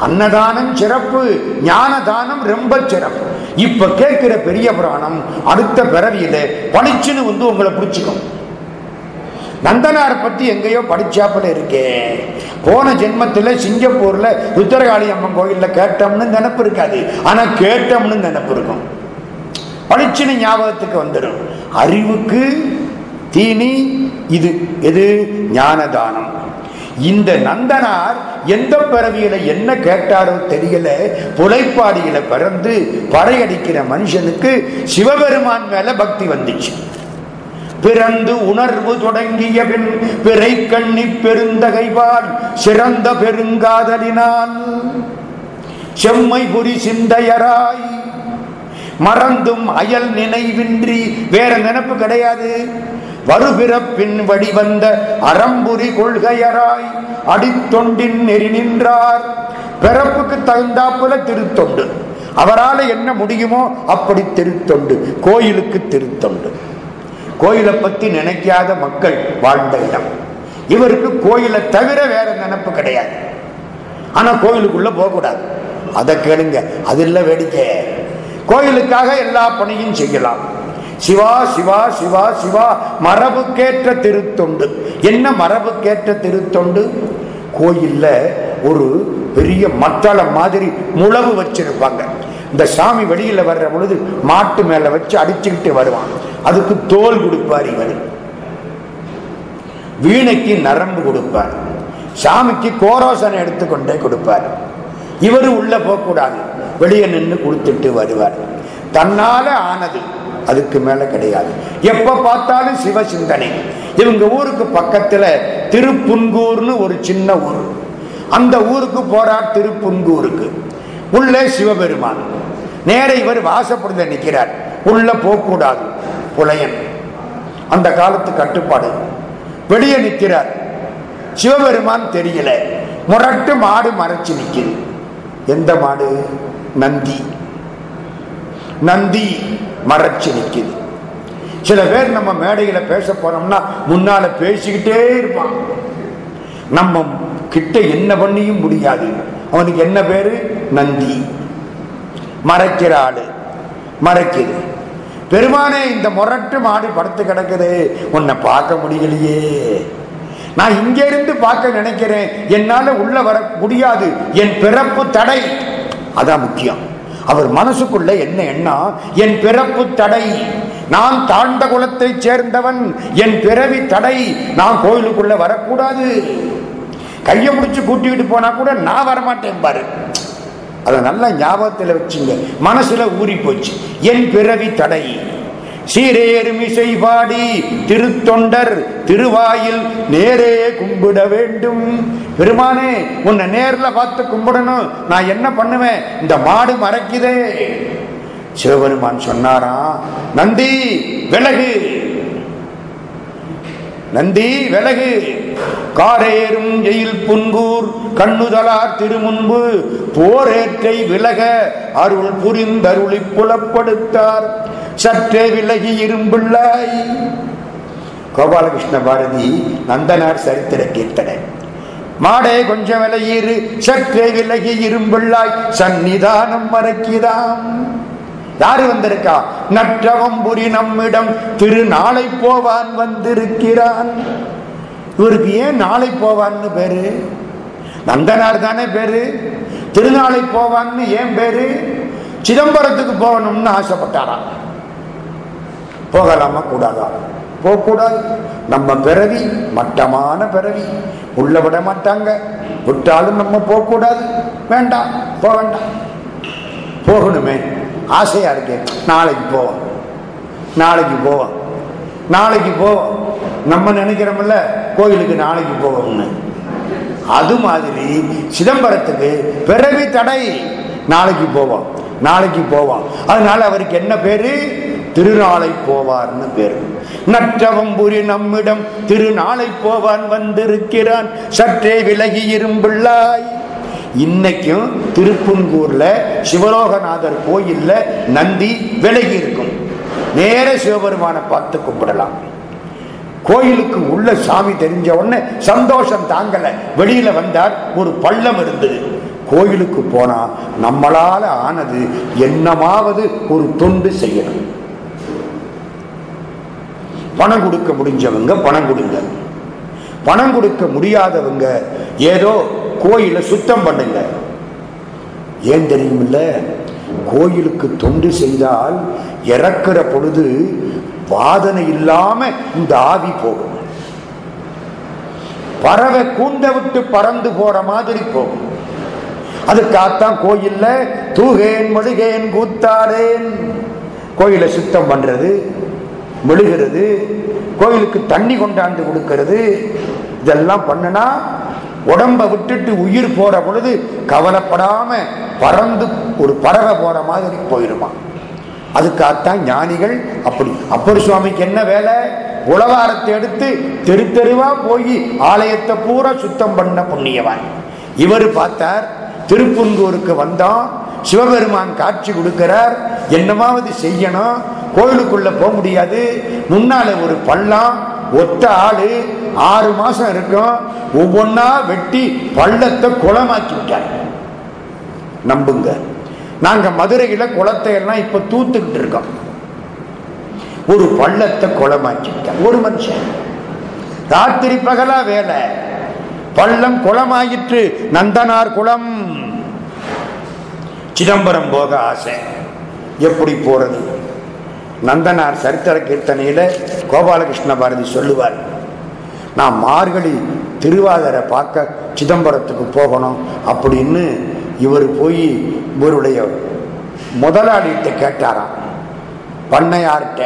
அன்னதானம் சிறப்பு ஞான தானம் ரொம்ப சிறப்பு. இப்ப கேட்கிற பெரிய புராணம் அடுத்த பிறவியில பளிச்சுன்னு வந்து உங்களை பிடிச்சிக்கும். நந்தனார் பத்தி எங்கேயோ படிச்சாப்புல இருக்கே. போன ஜென்மத்தில் சிங்கப்பூர்ல ருத்ரகாளி அம்மன் கோயிலில் கேட்டோம்னு நினப்பு இருக்காது. ஆனால் கேட்டோம்னு நினப்பு இருக்கும். படிச்சுன்னு ஞாபகத்துக்கு வந்துடும் அறிவுக்கு தீனி இது எது? ஞானதானம். இந்த நந்தனார் எந்த பிறவியில என்ன கேட்டாரோ தெரியல. புலைப்பாடியில பிறந்து பறையடிக்கிற மனுஷனுக்கு சிவபெருமான் மேல பக்தி வந்துச்சு. பிறந்து உணர்வு தொடங்கிய பின் பிறை கண்ணி பெருந்தகைவால் சிறந்த பெருங்காதலினால் செம்மை புரி சிந்தையராய். மறந்தும் அயல் நினைவின்றி வேற நினப்பு கிடையாது. வருபிறப்பின் வழிவந்த அறம்புரி கொள்கையராய் அடித்தொண்டின் நெறி நின்றார். பிறப்புக்கு தகுந்தாப்புல திருத்தொண்டு. அவரால் என்ன முடியுமோ அப்படி திருத்தொண்டு. கோயிலுக்கு திருத்தொண்டு. கோயிலை பத்தி நினைக்காத மக்கள் வாழ்ந்த இடம். இவருக்கு கோயிலை தவிர வேற நினப்பு கிடையாது. ஆனா கோயிலுக்குள்ள போகக்கூடாது. அதை கேளுங்க. அது இல்ல வேடிக்கை. கோயிலுக்காக எல்லா பணியும் செய்யலாம். சிவா சிவா சிவா சிவா மரபுக்கேற்ற திருத்தொண்டு. என்ன மரபுக்கேற்ற திருத்தொண்டு? கோயில்ல ஒரு பெரிய மத்தளம் மாதிரி முழவு வச்சிருப்பாங்க. இந்த சாமி வெளியில வர்ற பொழுது மாட்டு மேல வச்சு அடிச்சுக்கிட்டு வருவான் அதுக்கு தோல் கொடுப்பார் இவர். வீணைக்கு நரம்பு கொடுப்பார். சாமிக்கு கோரோசனை எடுத்துக்கொண்டே கொடுப்பார். இவரு உள்ள போகக்கூடாது. வெளியே நின்று கொடுத்துட்டு வருவார். தன்னால ஆனது அதுக்கு மேல கிடையாது. எப்ப பார்த்தாலும் சிவ சிந்தனை இவங்க ஊருக்கு பக்கத்துல திருப்புன்கூர்னு ஒரு சின்ன ஊர். அந்த ஊருக்கு போறார் திருப்புன்கூருக்கு. உள்ளே சிவபெருமான். நேர இவர் வாசப்படுத நிற்கிறார் உள்ள போகக்கூடாது. புலையன். அந்த காலத்து கட்டுப்பாடு. வெளியே நிற்கிறார். சிவபெருமான் தெரியல. முரட்டு மாடு மறைச்சு நிற்குது. எந்த மாடு? நந்தி. நந்தி மறைச்சு நிற்குது. சில பேர் நம்ம மேடையில பேச போனோம்னா முன்னால பேசிக்கிட்டே இருப்பான். நம்ம கிட்ட என்ன பண்ணியும் முடியாது. அவனுக்கு என்ன பேரு? நந்தி. மறைக்கிற ஆளு. மறைக்கிறது பெருமானே இந்த முரட்டு மாடு படுத்து கிடக்குது. உன்னை பார்க்க முடியலையே. நான் இங்க இருந்து பார்க்க நினைக்கிறேன். என்னால உள்ள வர முடியாது. என் பிறப்பு தடை. அதான் முக்கியம். அவர் மனசுக்குள்ள என்ன எண்ணம் என் பிறப்பு தடை. நான் தாழ்ந்த குலத்தைச் சேர்ந்தவன். என் பிறவி தடை. நான் கோயிலுக்குள்ள வரக்கூடாது. கையை முடிச்சு கூட்டிக்கிட்டு போனா கூட நான் வரமாட்டேன் பாரு. அதை நல்லா ஞாபகத்தில் வச்சுங்க. மனசுல ஊறி போச்சு. என் பிறவி தடை. சீரேறுமிசை பாடி திருத்தொண்டர் திருவாயில் நேரே கும்பிட வேண்டும். பெருமானே உன்னை நேரில் பார்த்து கும்பிடணும். நான் என்ன பண்ணுவேன்? இந்த மாடு மறைக்குதே. சிவபெருமான் சொன்னாராம் நந்தி விலகு. நந்தி விலகு. காரேறும் எயில் புன்கூர் கண்ணுதலார் திருமுன்பு போரேற்றை விலக அருள் புரிந்தருளி புலப்படுத்தார். சற்றே விலகி இரும்பிள்ளாய். கோபாலகிருஷ்ண பாரதி நந்தனார் சரித்திர கீர்த்தனை. மாடே கொஞ்சம் விலகிரு சற்றே விலகி இரும்பிள்ளாய். சந்நிதானம் மறக்கிறான் யாரு வந்திருக்கா? நற்றவம்புரி நம்மிடம் திரு நாளை போவான் வந்திருக்கிறான். இவருக்கு ஏன் நாளை போவான்னு பேரு? நந்தனார் தானே பேரு? திருநாளை போவான்னு ஏன் பேரு? சிதம்பரத்துக்கு போகணும்னு ஆசைப்பட்டாராம் போகலாமா? கூடாதா? போகக்கூடாது. நம்ம பிறவி மட்டமான பிறவி. உள்ள விட மாட்டாங்க. விட்டாலும் நம்ம போகக்கூடாது. வேண்டாம். போக வேண்டாம். போகணுமே. ஆசையா இருக்கேன் நாளைக்கு போவோம். நாளைக்கு போவோம். நாளைக்கு போவோம். நம்ம நினைக்கிறோம்ல கோயிலுக்கு நாளைக்கு போவோம்னு. அது மாதிரி சிதம்பரத்துக்கு பிறவி தடை. நாளைக்கு போவோம். நாளைக்கு போவோம். அதனால அவருக்கு என்ன பேரு? திருநாளை போவார்னு பேரு. நற்றவம்புரி நம்மிடம் திருநாளை போவான் வந்திருக்கிறான். சற்றே விலகி இரும்பிள்ளாய். இன்னைக்கும் திருப்புன்கூர்ல சிவலோகநாதர் கோயில்ல நந்தி விலகி இருக்கும். நேர சிவபெருமானை பார்த்து கும்பிடலாம். கோயிலுக்கு உள்ள சாமி தெரிஞ்ச உடனே சந்தோஷம் தாங்கல. வெளியில வந்தார் ஒரு பள்ளம் இருந்தது. கோயிலுக்கு போனா நம்மளால ஆனது என்னமாவது ஒரு தொண்டு செய்யணும். பணம் கொடுக்க முடிஞ்சவங்க பணம் கொடுங்க. பணம் கொடுக்க முடியாதவங்க ஏதோ கோயிலை சுத்தம் பண்ணுங்க ஏன் தெரியுமில்ல? கோயிலுக்கு தொண்டு செய்தால் இறக்குற பொழுது வாதனை இல்லாம இந்த ஆவி போகும். பறவை கூண்ட விட்டு பறந்து போற மாதிரி போகும். அதுக்காகத்தான் கோயில்ல தூகேன் மொழிகேன் கூத்தாரேன் கோயிலை சுத்தம் பண்றது மெழுகிறது கோயிலுக்கு தண்ணி கொண்டாந்து கொடுக்கிறது இதெல்லாம் பண்ணுனா உடம்ப விட்டுட்டு உயிர் போற பொழுது கவலைப்படாம பறந்து ஒரு பறவை போற மாதிரி போயிருமா? அதுக்காகத்தான் ஞானிகள் அப்படி. அப்பர் சுவாமிக்கு என்ன வேலை? உளவாரத்தை எடுத்து தெரு தெருவா போய் ஆலயத்தை பூரா சுத்தம் பண்ண புண்ணியவான். இவர் பார்த்தார் திருப்புங்கூருக்கு வந்தோம் சிவபெருமான் காட்சி கொடுக்கிறார் என்னமாவது செய்யணும்? கோயிலுக்குள்ள போக முடியாது. முன்னால ஒரு பள்ளம் ஒத்த ஆளு ஆறு மாசம் இருக்கும். ஒவ்வொன்னா வெட்டி பள்ளத்தை குளமாக்கி விட்டார். நம்புங்க. நாங்க மதுரையில குளத்தை எல்லாம் இப்ப தூத்துக்கிட்டு இருக்கோம். ஒரு பள்ளத்தை குளமாக்கி விட்டார். ஒரு மனுஷன். ராத்திரி பகலா வேலை. பள்ளம் குளமாயிற்று. நந்தனார் குளம். சிதம்பரம் போக ஆசை. எப்படி போறது? நந்தனார் சரித்திர கீர்த்தனையில கோபாலகிருஷ்ண பாரதி சொல்லுவார் நான் மார்கழி திருவாதிரை பார்க்க சிதம்பரத்துக்கு போகணும் அப்படின்னு இவர் போய் இவருடைய முதலாளிகிட்ட கேட்டாராம். பண்ணையார்கிட்ட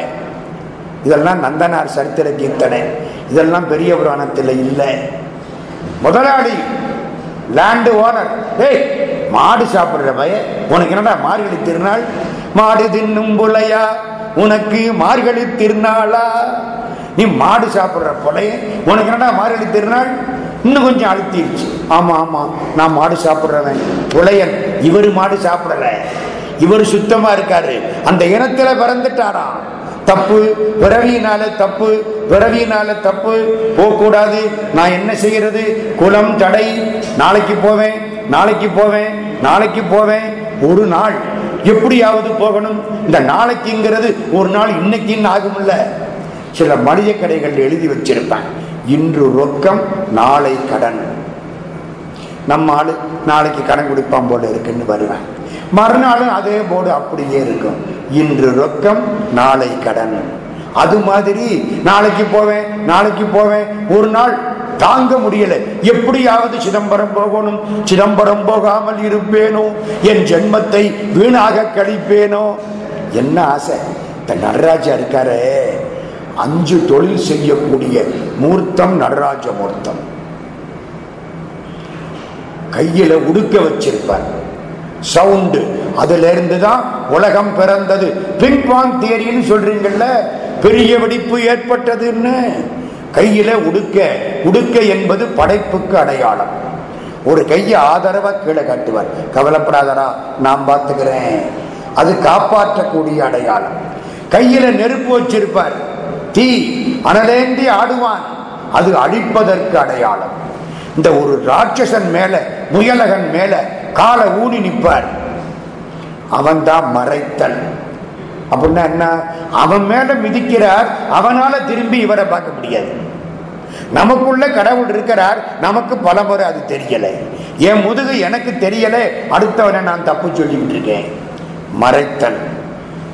இதெல்லாம் நந்தனார் சரித்திர கீர்த்தனை இதெல்லாம் பெரிய புராணத்தில் இல்லை. முதலாளி லேண்டு ஓனர் ஏய் மாடு சாப்பிட்ற பய உனக்கு என்னடா மார்கழி திருநாள்? மாடு தின்னும் புலையா உனக்கு மார்கழி திருநாளா? நீ மாடு சாப்பிடுற போலே உனக்கு என்னடா மார்கழி திருநாள்? இன்னும் கொஞ்சம் அழுத்திடுச்சு ஆமா ஆமா நான் மாடு சாப்பிடுறவன். புலையன் இவரு மாடு சாப்பிடல. இவர் சுத்தமா இருக்காரு. அந்த இனத்துல பிறந்துட்டாராம். தப்பு பிறவியினால தப்பு பிறவியினால தப்பு போகக்கூடாது. நான் என்ன செய்யறது? குலம் தடை. நாளைக்கு போவேன் நாளைக்கு போவேன் நாளைக்கு போவேன். ஒரு நாள். எப்படியாவது போகணும். இந்த நாளைக்குங்கிறது ஒரு நாள் இன்னைக்குன்னு ஆகும்ல. சில மளிகை கடைகள் எழுதி வச்சிருப்பேன் இன்று ரொக்கம் நாளை கடன். நம்ம ஆளு நாளைக்கு கடன் கொடுப்பான் போல இருக்குன்னு வருவேன் மறுநாளும் அதே போர்டு அப்படியே இருக்கும். இன்று ரொக்கம் நாளை கடன். அது மாதிரி நாளைக்கு போவேன் நாளைக்கு போவேன். ஒரு நாள் தாங்க முடியல. எப்படியாவது சிதம்பரம் போகணும். சிதம்பரம் போகாமல் இருப்பேனோ? என் ஜென்மத்தை வீணாக கழிப்பேனோ? என்ன ஆசை? இந்த நடராஜா இருக்காரு. அஞ்சு தொழில் செய்யக்கூடிய மூர்த்தம் நடராஜ மூர்த்தம். கையில உடுக்க வச்சிருப்பார். சவுண்டு. அதுல இருந்து தான் உலகம் பிறந்தது. பிங்பாங் தியரின்னு சொல்றீங்கல்ல பெரிய வெடிப்பு ஏற்பட்டதுன்னு. கையில உடுக்க உடுக்க என்பது படைப்புக்கு அடையாளம். ஒரு கையை ஆதரவா கீழே காட்டுவார். கவலைப்படாதரா நான் பார்த்துக்கிறேன். அது காப்பாற்றக்கூடிய அடையாளம். கையில நெருப்பு வச்சிருப்பார். தீ அனலேந்தி ஆடுவான். அது அழிப்பதற்கு அடையாளம். இந்த ஒரு ராட்சசன் மேல முயலகன் மேல காலை ஊனி நிற்பார். அவன் தான் மறைத்தல். அப்படின்னா என்ன? அவன் மேல மிதிக்கிறார். அவனால திரும்பி இவரை பார்க்க முடியாது. நமக்குள்ள கடவுள் இருக்கிறார் நமக்கு பல முறை அது தெரியலை. என் முதுகு எனக்கு தெரியலை அடுத்தவனை நான் தப்பு சொல்லிக்கிட்டு இருக்கேன். மறைத்தல்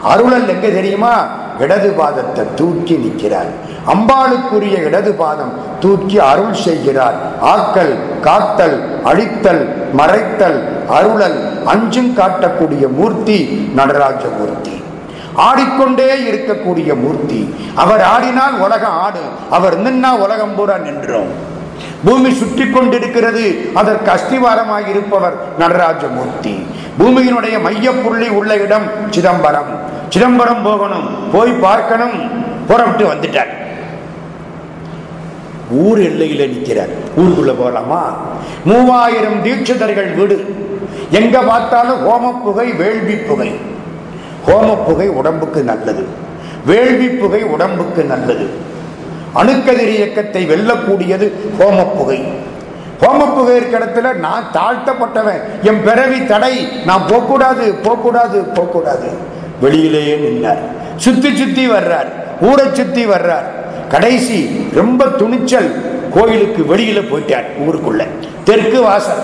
அருளல் எங்க தெரியுமா? இடது பாதத்தை தூக்கி நிற்கிறார். அம்பாளுக்குரிய இடது பாதம் தூக்கி அருள் செய்கிறார். ஆக்கல் காத்தல் அழித்தல் மறைத்தல் அருளல் அஞ்சும் காட்டக்கூடிய மூர்த்தி நடராஜ மூர்த்தி ஆடிக்கொண்டே இருக்கக்கூடிய மூர்த்தி. அவர் ஆடினால் உலகம் ஆடு. அவர் நின்னா உலகம் பூரா நின்றோம். பூமி சுற்றி கொண்டிருக்கிறது. அதற்கு அஸ்திவாரமாக இருப்பவர் நடராஜ மூர்த்தி. பூமியினுடைய புள்ளி உள்ள இடம் சிதம்பரம். சிதம்பரம் போகணும். போய் பார்க்கணும். புறப்பட்டு வந்துட்டார். ஊர் எல்லையில நிற்கிறார். ஊருக்குள்ள போகலாமா மூவாயிரம் தீட்சிதர்கள் வீடு. எங்க பார்த்தாலும் ஹோம புகை வேள்வி புகை. ஹோம புகை உடம்புக்கு நல்லது. வேள்வி புகை உடம்புக்கு நல்லது. அணுக்கதிர் இயக்கத்தை வெல்லக்கூடியது ஹோம புகை ஹோம புகை இருக்கிற இடத்துல நான் தாழ்த்தப்பட்டவன் என் பிறவி தடை நான் போகக்கூடாது போகக்கூடாது போகக்கூடாது. வெளியிலேயே நின்றார் சுத்தி சுத்தி வர்றார். ஊரை சுத்தி வர்றார். கடைசி ரொம்ப துணிச்சல் கோயிலுக்கு வெளியில போயிட்டார் ஊருக்குள்ள. தெற்கு வாசல்.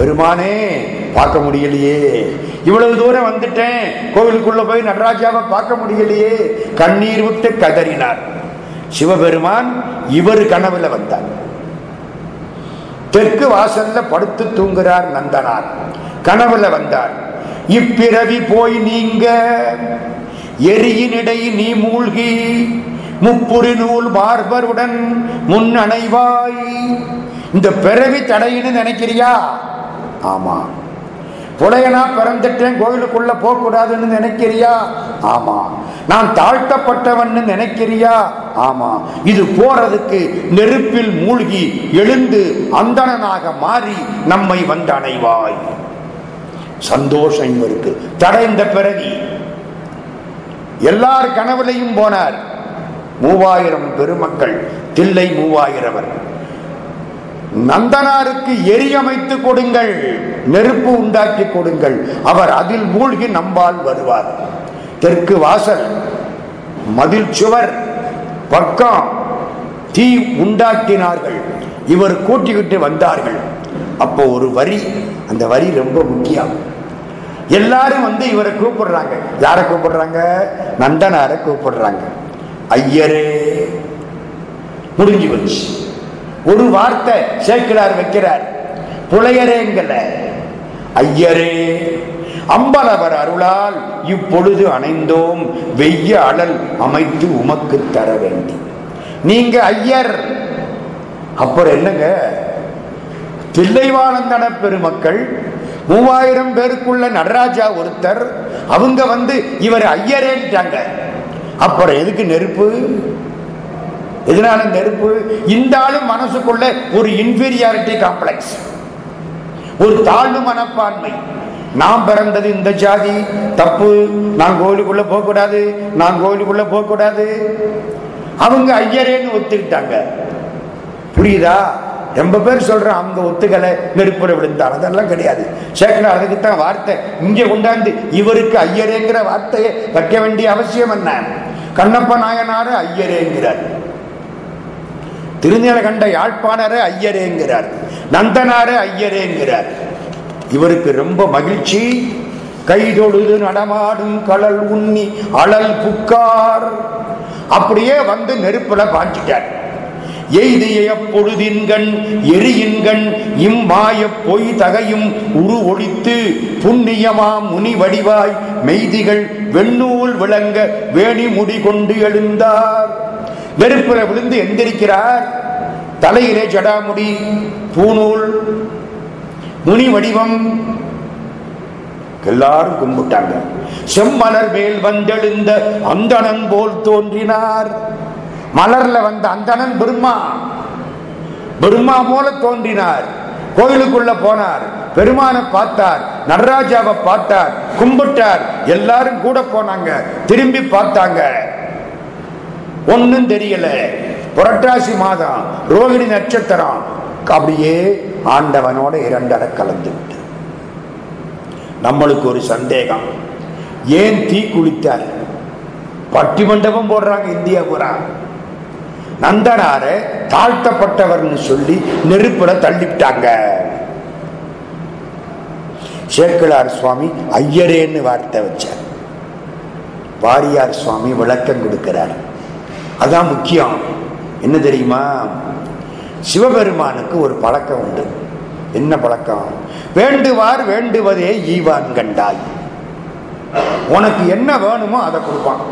பெருமானே பார்க்க முடியலையே. இவ்வளவு தூரம் வந்துட்டேன். கோவிலுக்குள்ள போய் நடராஜாவை பார்க்க முடியலையே. கண்ணீர் விட்டு கதறினார். சிவபெருமான் இவர் கனவுல வந்தார். தெற்கு வாசல்ல படுத்து தூங்குறார் நந்தனார். கனவுல வந்தார். இப்பிறவி போய் நீங்க எரியினிடை நீ மூழ்கி முப்புரி நூல் மார்பருடன் முன் அணைவாய் இந்த பிறவி தடையின்னு நினைக்கிறியா? ஆமா. புலையனா பிறந்துட்டேன் கோயிலுக்குள்ள போக கூடாதுன்னு நினைக்கிறியா? ஆமா. நான் தாழ்த்தப்பட்டவன் நினைக்கிறியா? ஆமா. இது போறதுக்கு நெருப்பில் மூழ்கி எழுந்து அந்தணனாக மாறி நம்மை வந்து அடைவாய் சந்தோஷம் இவருக்கு தடைந்த பிறவி. எல்லார் கனவுலையும் போனார். மூவாயிரம் பெருமக்கள் தில்லை மூவாயிரவர். நந்தனாருக்கு எரியமைத்து கொடுங்கள் நெருப்பு உண்டாக்கி கொடுங்கள். அவர் அதில் மூழ்கி நம்பால் வருவார். தெற்கு வாசல் மதில் சுவர் பக்கம் தீ உண்டாக்கினார்கள். இவர் கூட்டிக்கிட்டு வந்தார்கள். அப்போ ஒரு வரி அந்த வரி ரொம்ப முக்கியம். எல்லாரும் வந்து இவரை கூப்பிடுறாங்க. யாரை கூப்பிடுறாங்க? நந்தனாரை கூப்பிடுறாங்க. ஐயரே முடிஞ்சு வச்சு ஒரு வார்த்தை சேர்க்கிறார் வைக்கிறார். புலையரேங்கல ஐயரே அம்பலவர் அருளால் இப்பொழுது அணைந்தோம். வெய்ய அழல் அமைத்து உமக்கு தர வேண்டி நீங்க ஐயர். அப்புறம் என்னங்க? தில்லைவானந்தன பெருமக்கள் மூவாயிரம் பேருக்குள்ள நடராஜா ஒருத்தர் அவங்க வந்து இவர் ஐயரேட்டாங்க அப்புறம் எதுக்கு நெருப்பு? எதனால நெருப்பு? இந்த ஆளும் மனசுக்குள்ள ஒரு இன்பீரியாரிட்டி காம்ப்ளெக்ஸ் ஒரு தாழ்வு மனப்பான்மை. நான் பிறந்தது இந்த ஜாதி. தப்பு. நான் கோயிலுக்குள்ள போக கூடாது நான் கோயிலுக்குள்ள போக கூடாது அவங்க ஐயரேன்னு ஒத்துக்கிட்டாங்க. புரியுதா? ரொம்ப பேர் சொல்றேன் அவங்க ஒத்துக்கலை. நெருப்புற விழுந்தார் அதெல்லாம் கிடையாது. சேக்கலா அதுக்கு தான் வார்த்தை. இங்க கொண்டாந்து இவருக்கு ஐயரேங்கிற வார்த்தையை வைக்க வேண்டிய அவசியம் என்ன? கண்ணப்ப நாயனாரு ஐயரேங்கிறார். திருநீலகண்ட யாழ்ப்பாணர ஐயரேங்கிறார். நந்தனார ஐயரேங்கிறார். இவருக்கு ரொம்ப மகிழ்ச்சி. கைதொழுது நடமாடும் கடல் உண்ணி அழல் புக்கார். அப்படியே வந்து நெருப்புல பாஞ்சிட்டார் எய்திய பொழுதின்கண் எரியின்கண் இம்மாய பொய் தகையும் உரு ஒழித்து புண்ணியமா முனி வடிவாய் மெய்திகள் வெண்ணூல் விளங்க வேணி முடி கொண்டு எழுந்தார். வெறுப்பில் விழுந்து எந்திருக்கிறார். தலையிலே ஜடாமுடி பூநூல் முனி வடிவம். எல்லாரும் கும்பிட்டாங்க. செம்மலர் மேல் வந்தெழுந்த அந்தணன் போல் தோன்றினார். மலர்ல வந்த அந்தணன் பெருமா. பெருமா போல தோன்றினார். கோயிலுக்குள்ள போனார். பெருமானை பார்த்தார். நடராஜாவை பார்த்தார். கும்பிட்டார். எல்லாரும் கூட போனாங்க. திரும்பி பார்த்தாங்க. ஒன்னும் தெரியல. புரட்டாசி மாதம் ரோகிணி நட்சத்திரம். அப்படியே ஆண்டவனோட இரண்டரை கலந்து விட்டு. நம்மளுக்கு ஒரு சந்தேகம். ஏன் தீ குளித்தார்? பட்டி மண்டபம் போடுறாங்க இந்தியா பூரா. நந்தனார தாழ்த்தப்பட்டவர்னு சொல்லி நெருப்புல தள்ளிவிட்டாங்க. சேக்கலார் சுவாமி ஐயரேன்னு வார்த்தை வச்சார். வாரியார் சுவாமி விளக்கம் கொடுக்கிறார். அதான் முக்கியம். என்ன தெரியுமா? சிவபெருமானுக்கு ஒரு பழக்கம் உண்டு. என்ன பழக்கம்? வேண்டுவார் வேண்டுவதே ஈவான் கண்டாய் உனக்கு என்ன வேணுமோ அதை கொடுப்பான்.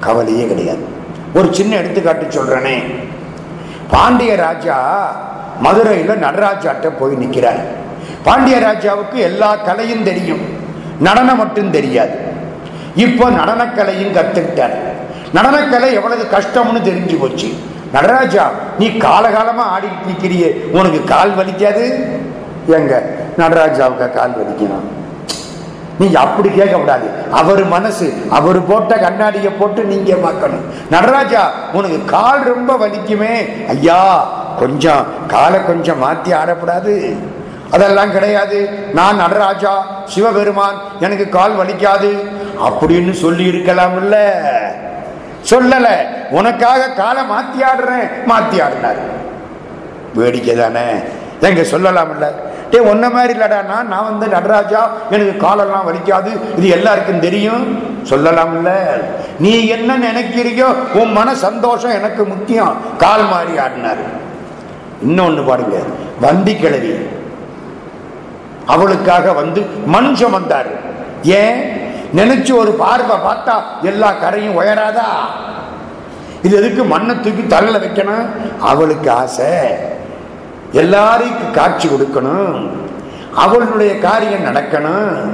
கவலையே கிடையாது. ஒரு சின்ன எடுத்துக்காட்டு சொல்றேனே. பாண்டிய ராஜா மதுரையில் நடராஜாட்ட போய் நிற்கிறார் பாண்டிய ராஜாவுக்கு எல்லா கலையும் தெரியும். நடனம் மட்டும் தெரியாது. இப்போ நடனக்கலையும் கத்துக்கிட்டார். நடனக்கலை எவ்வளவு கஷ்டம்னு தெரிஞ்சு போச்சு. நடராஜா நீ காலகாலமா ஆடிட்டு நிக்கிறியே உனக்கு கால் வலிக்காது? எங்க நடராஜாவுக்கு கால் வலிக்கணும். நீங்க அப்படி கேட்கக்கூடாது. அவர் மனசு அவர் போட்ட கண்ணாடியை போட்டு நீங்க பார்க்கணும். நடராஜா உனக்கு கால் ரொம்ப வலிக்குமே. ஐயா கொஞ்சம் காலை கொஞ்சம் மாத்தி ஆடக்கூடாது. அதெல்லாம் கிடையாது. நான் நடராஜா சிவபெருமான் எனக்கு கால் வலிக்காது. அப்படின்னு சொல்லி இருக்கலாம் சொல்லல. உனக்காக காலை மாத்தி ஆடுறேன் மாத்தி ஆடினார் வேடிக்கை தானே எங்க சொல்லலாம் டே ஒன்ன மாதிரி இல்லடானா நான் வந்து நடராஜா எனக்கு காலெல்லாம் வலிக்காது. இது எல்லாருக்கும் தெரியும். சொல்லலாம் நீ என்ன நினைக்கிறியோ உன் மன சந்தோஷம் எனக்கு முக்கியம். கால் மாறி ஆடினார். இன்னொன்னு பாருங்க. வந்தி கிழவி அவளுக்காக வந்து மண் சுமந்தார் ஏன்? நினைச்சு ஒரு பார்வை பார்த்தா எல்லா கரையும் உயராதா? இது எதுக்கு மண்ணை தூக்கி தலையில வைக்கணும்? அவளுக்கு ஆசை. எல்லாருக்கும் காட்சி கொடுக்கணும். அவளுடைய காரியம் நடக்கணும்.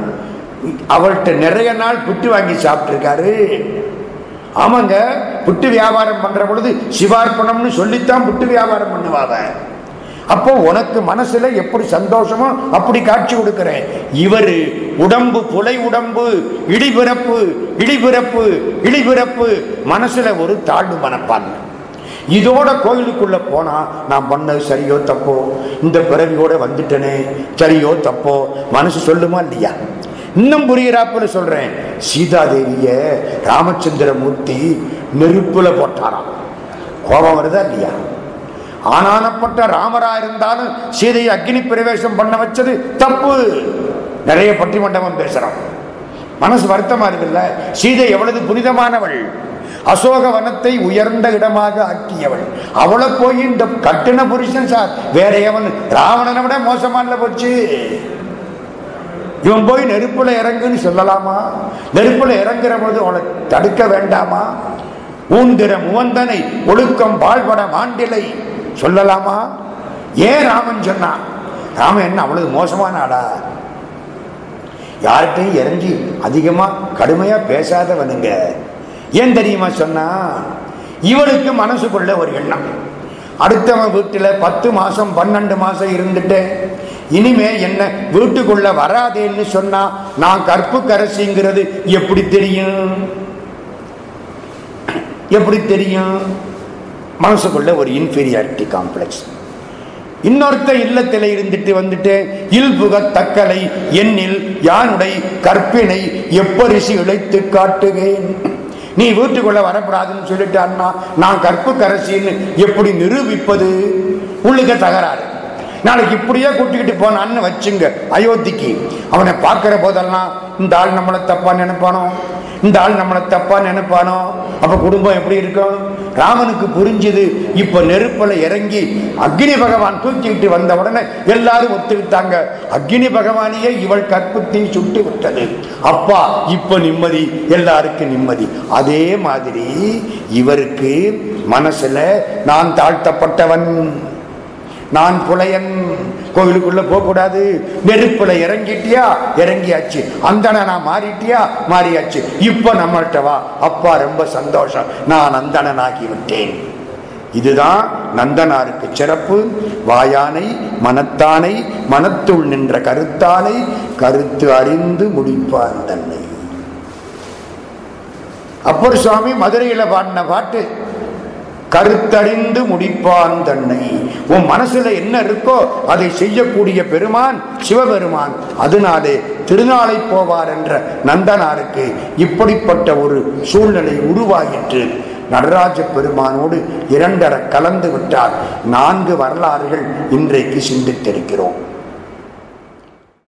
அவள்கிட்ட நிறைய நாள் புட்டு வாங்கி சாப்பிட்டுருக்காரு. ஆமாங்க புட்டு வியாபாரம் பண்ற பொழுது சிவார்ப்பணம்னு சொல்லித்தான் புட்டு வியாபாரம் பண்ணுவாங்க அப்போ உனக்கு மனசுல எப்படி சந்தோஷமோ அப்படி காட்சி கொடுக்கிறேன். இவர் உடம்பு புலை உடம்பு இடிபிறப்பு இடிபிறப்பு இடிபிறப்பு மனசுல ஒரு தாழ்வு மனப்பான்மை. இதோட கோயிலுக்குள்ள போனா நான் பண்ணது சரியோ தப்போ? இந்த பிறவியோட வந்துட்டனே சரியோ தப்போ? மனசு சொல்லுமா இல்லையா? இன்னும் புரிகிறாப்புல சொல்றேன். சீதாதேவிய ராமச்சந்திரமூர்த்தி நெருப்புல போட்டாராம். கோபம் வருதா இல்லையா? ஆனானப்பட்ட ராமரா இருந்தாலும் சீதையை அக்னி பிரவேசம் பண்ண வச்சது தப்பு. நிறைய பட்டி மண்டபம் பேசுறோம் மனசு வருத்தமா இருக்குல்ல? சீதை எவ்வளவு புனிதமானவள். அசோக வனத்தை உயர்ந்த இடமாக ஆக்கியவள். அவளை போய் இந்த கட்டின புருஷன் சார் வேற எவன்? ராவணனை விட மோசமான போச்சு. இவன் போய் நெருப்புல இறங்குன்னு சொல்லலாமா? நெருப்புல இறங்குற பொழுது அவளை தடுக்க வேண்டாமா? ஊந்திர முவந்தனை ஒழுக்கம் பாழ்பட மாண்டிலை. சொல்லலாமா? ஏன் ராமன் சொன்னான்? ராமன் என்ன அவ்வளவு மோசமான ஆடா யார்கிட்டையும் இறங்கி அதிகமா கடுமையா பேசாதவனுங்க. ஏன் தெரியுமா சொன்னா இவளுக்கு மனசுக்குள்ள ஒரு எண்ணம். அடுத்தவன் வீட்டில் பத்து மாசம் பன்னெண்டு மாசம் இருந்துட்டு இனிமே என்ன வீட்டுக்குள்ள வராதேன்னு சொன்னா நான் கற்பு கரசிங்கிறது எப்படி தெரியும்? எப்படி தெரியும்? மனசுக்குள்ள ஒரு இன்ஃபீரியாரிட்டி காம்ப்ளெக்ஸ் இன்னொருத்த இல்லத்தில் இருந்துட்டு வந்துட்டு இல்புக தக்கலை எண்ணில் யானுடை கற்பினை எப்பரிசி இழைத்து காட்டுவேன்? நீ வீட்டுக்குள்ள வரக்கூடாதுன்னு அண்ணா நான் கற்பு கரசின்னு எப்படி நிரூபிப்பது? உள்ளுக்க தகராறு. நாளைக்கு இப்படியே கூட்டிக்கிட்டு போனான்னு வச்சுங்க அயோத்திக்கு. அவனை பார்க்கிற போதெல்லாம் இந்த ஆள் நம்மளை தப்பா நினைப்பானோ? இந்த ஆள் நம்மளை தப்பா நினைப்பானோ? அப்ப குடும்பம் எப்படி இருக்கும்? ராமனுக்கு புரிஞ்சுது இப்ப நெருப்புல இறங்கி அக்னி பகவான் தூக்கிட்டு வந்த உடனே எல்லாரும் ஒத்துக்கிட்டாங்க. அக்னி பகவானையே இவள் கற்பத்தை சுட்டு விட்டது. அப்பா இப்ப நிம்மதி எல்லாருக்கும் நிம்மதி. அதே மாதிரி இவருக்கு மனசுல நான் தாழ்த்தப்பட்டவன். நான் புலையன் கோவிலுக்குள்ள போக கூடாது நெருப்புல இறங்கிட்டியா? இறங்கியாச்சு. அந்தன நான் மாறிட்டியா? மாறியாச்சு. இப்ப நம்மள்கிட்ட வா. அப்பா ரொம்ப சந்தோஷம். நான் அந்தணனாகி விட்டேன் இதுதான் நந்தனாருக்கு சிறப்பு. வாயானை மனத்தானை மனத்துள் நின்ற கருத்தானை கருத்து அறிந்து முடிப்பான் தன்னை. அப்பர் சுவாமி மதுரையில பாடின பாட்டு கருத்தறிந்து முடிப்பான் தன்னை. உன் மனசுல என்ன இருக்கோ அதை செய்யக்கூடிய பெருமான் சிவபெருமான். அதனாலே திருநாளை போவார் என்ற நந்தனாருக்கு இப்படிப்பட்ட ஒரு சூழ்நிலை உருவாயிற்று. நடராஜ பெருமானோடு இரண்டர கலந்து விட்டார். நான்கு வரலாறுகள் இன்றைக்கு சிந்தித்திருக்கிறோம்.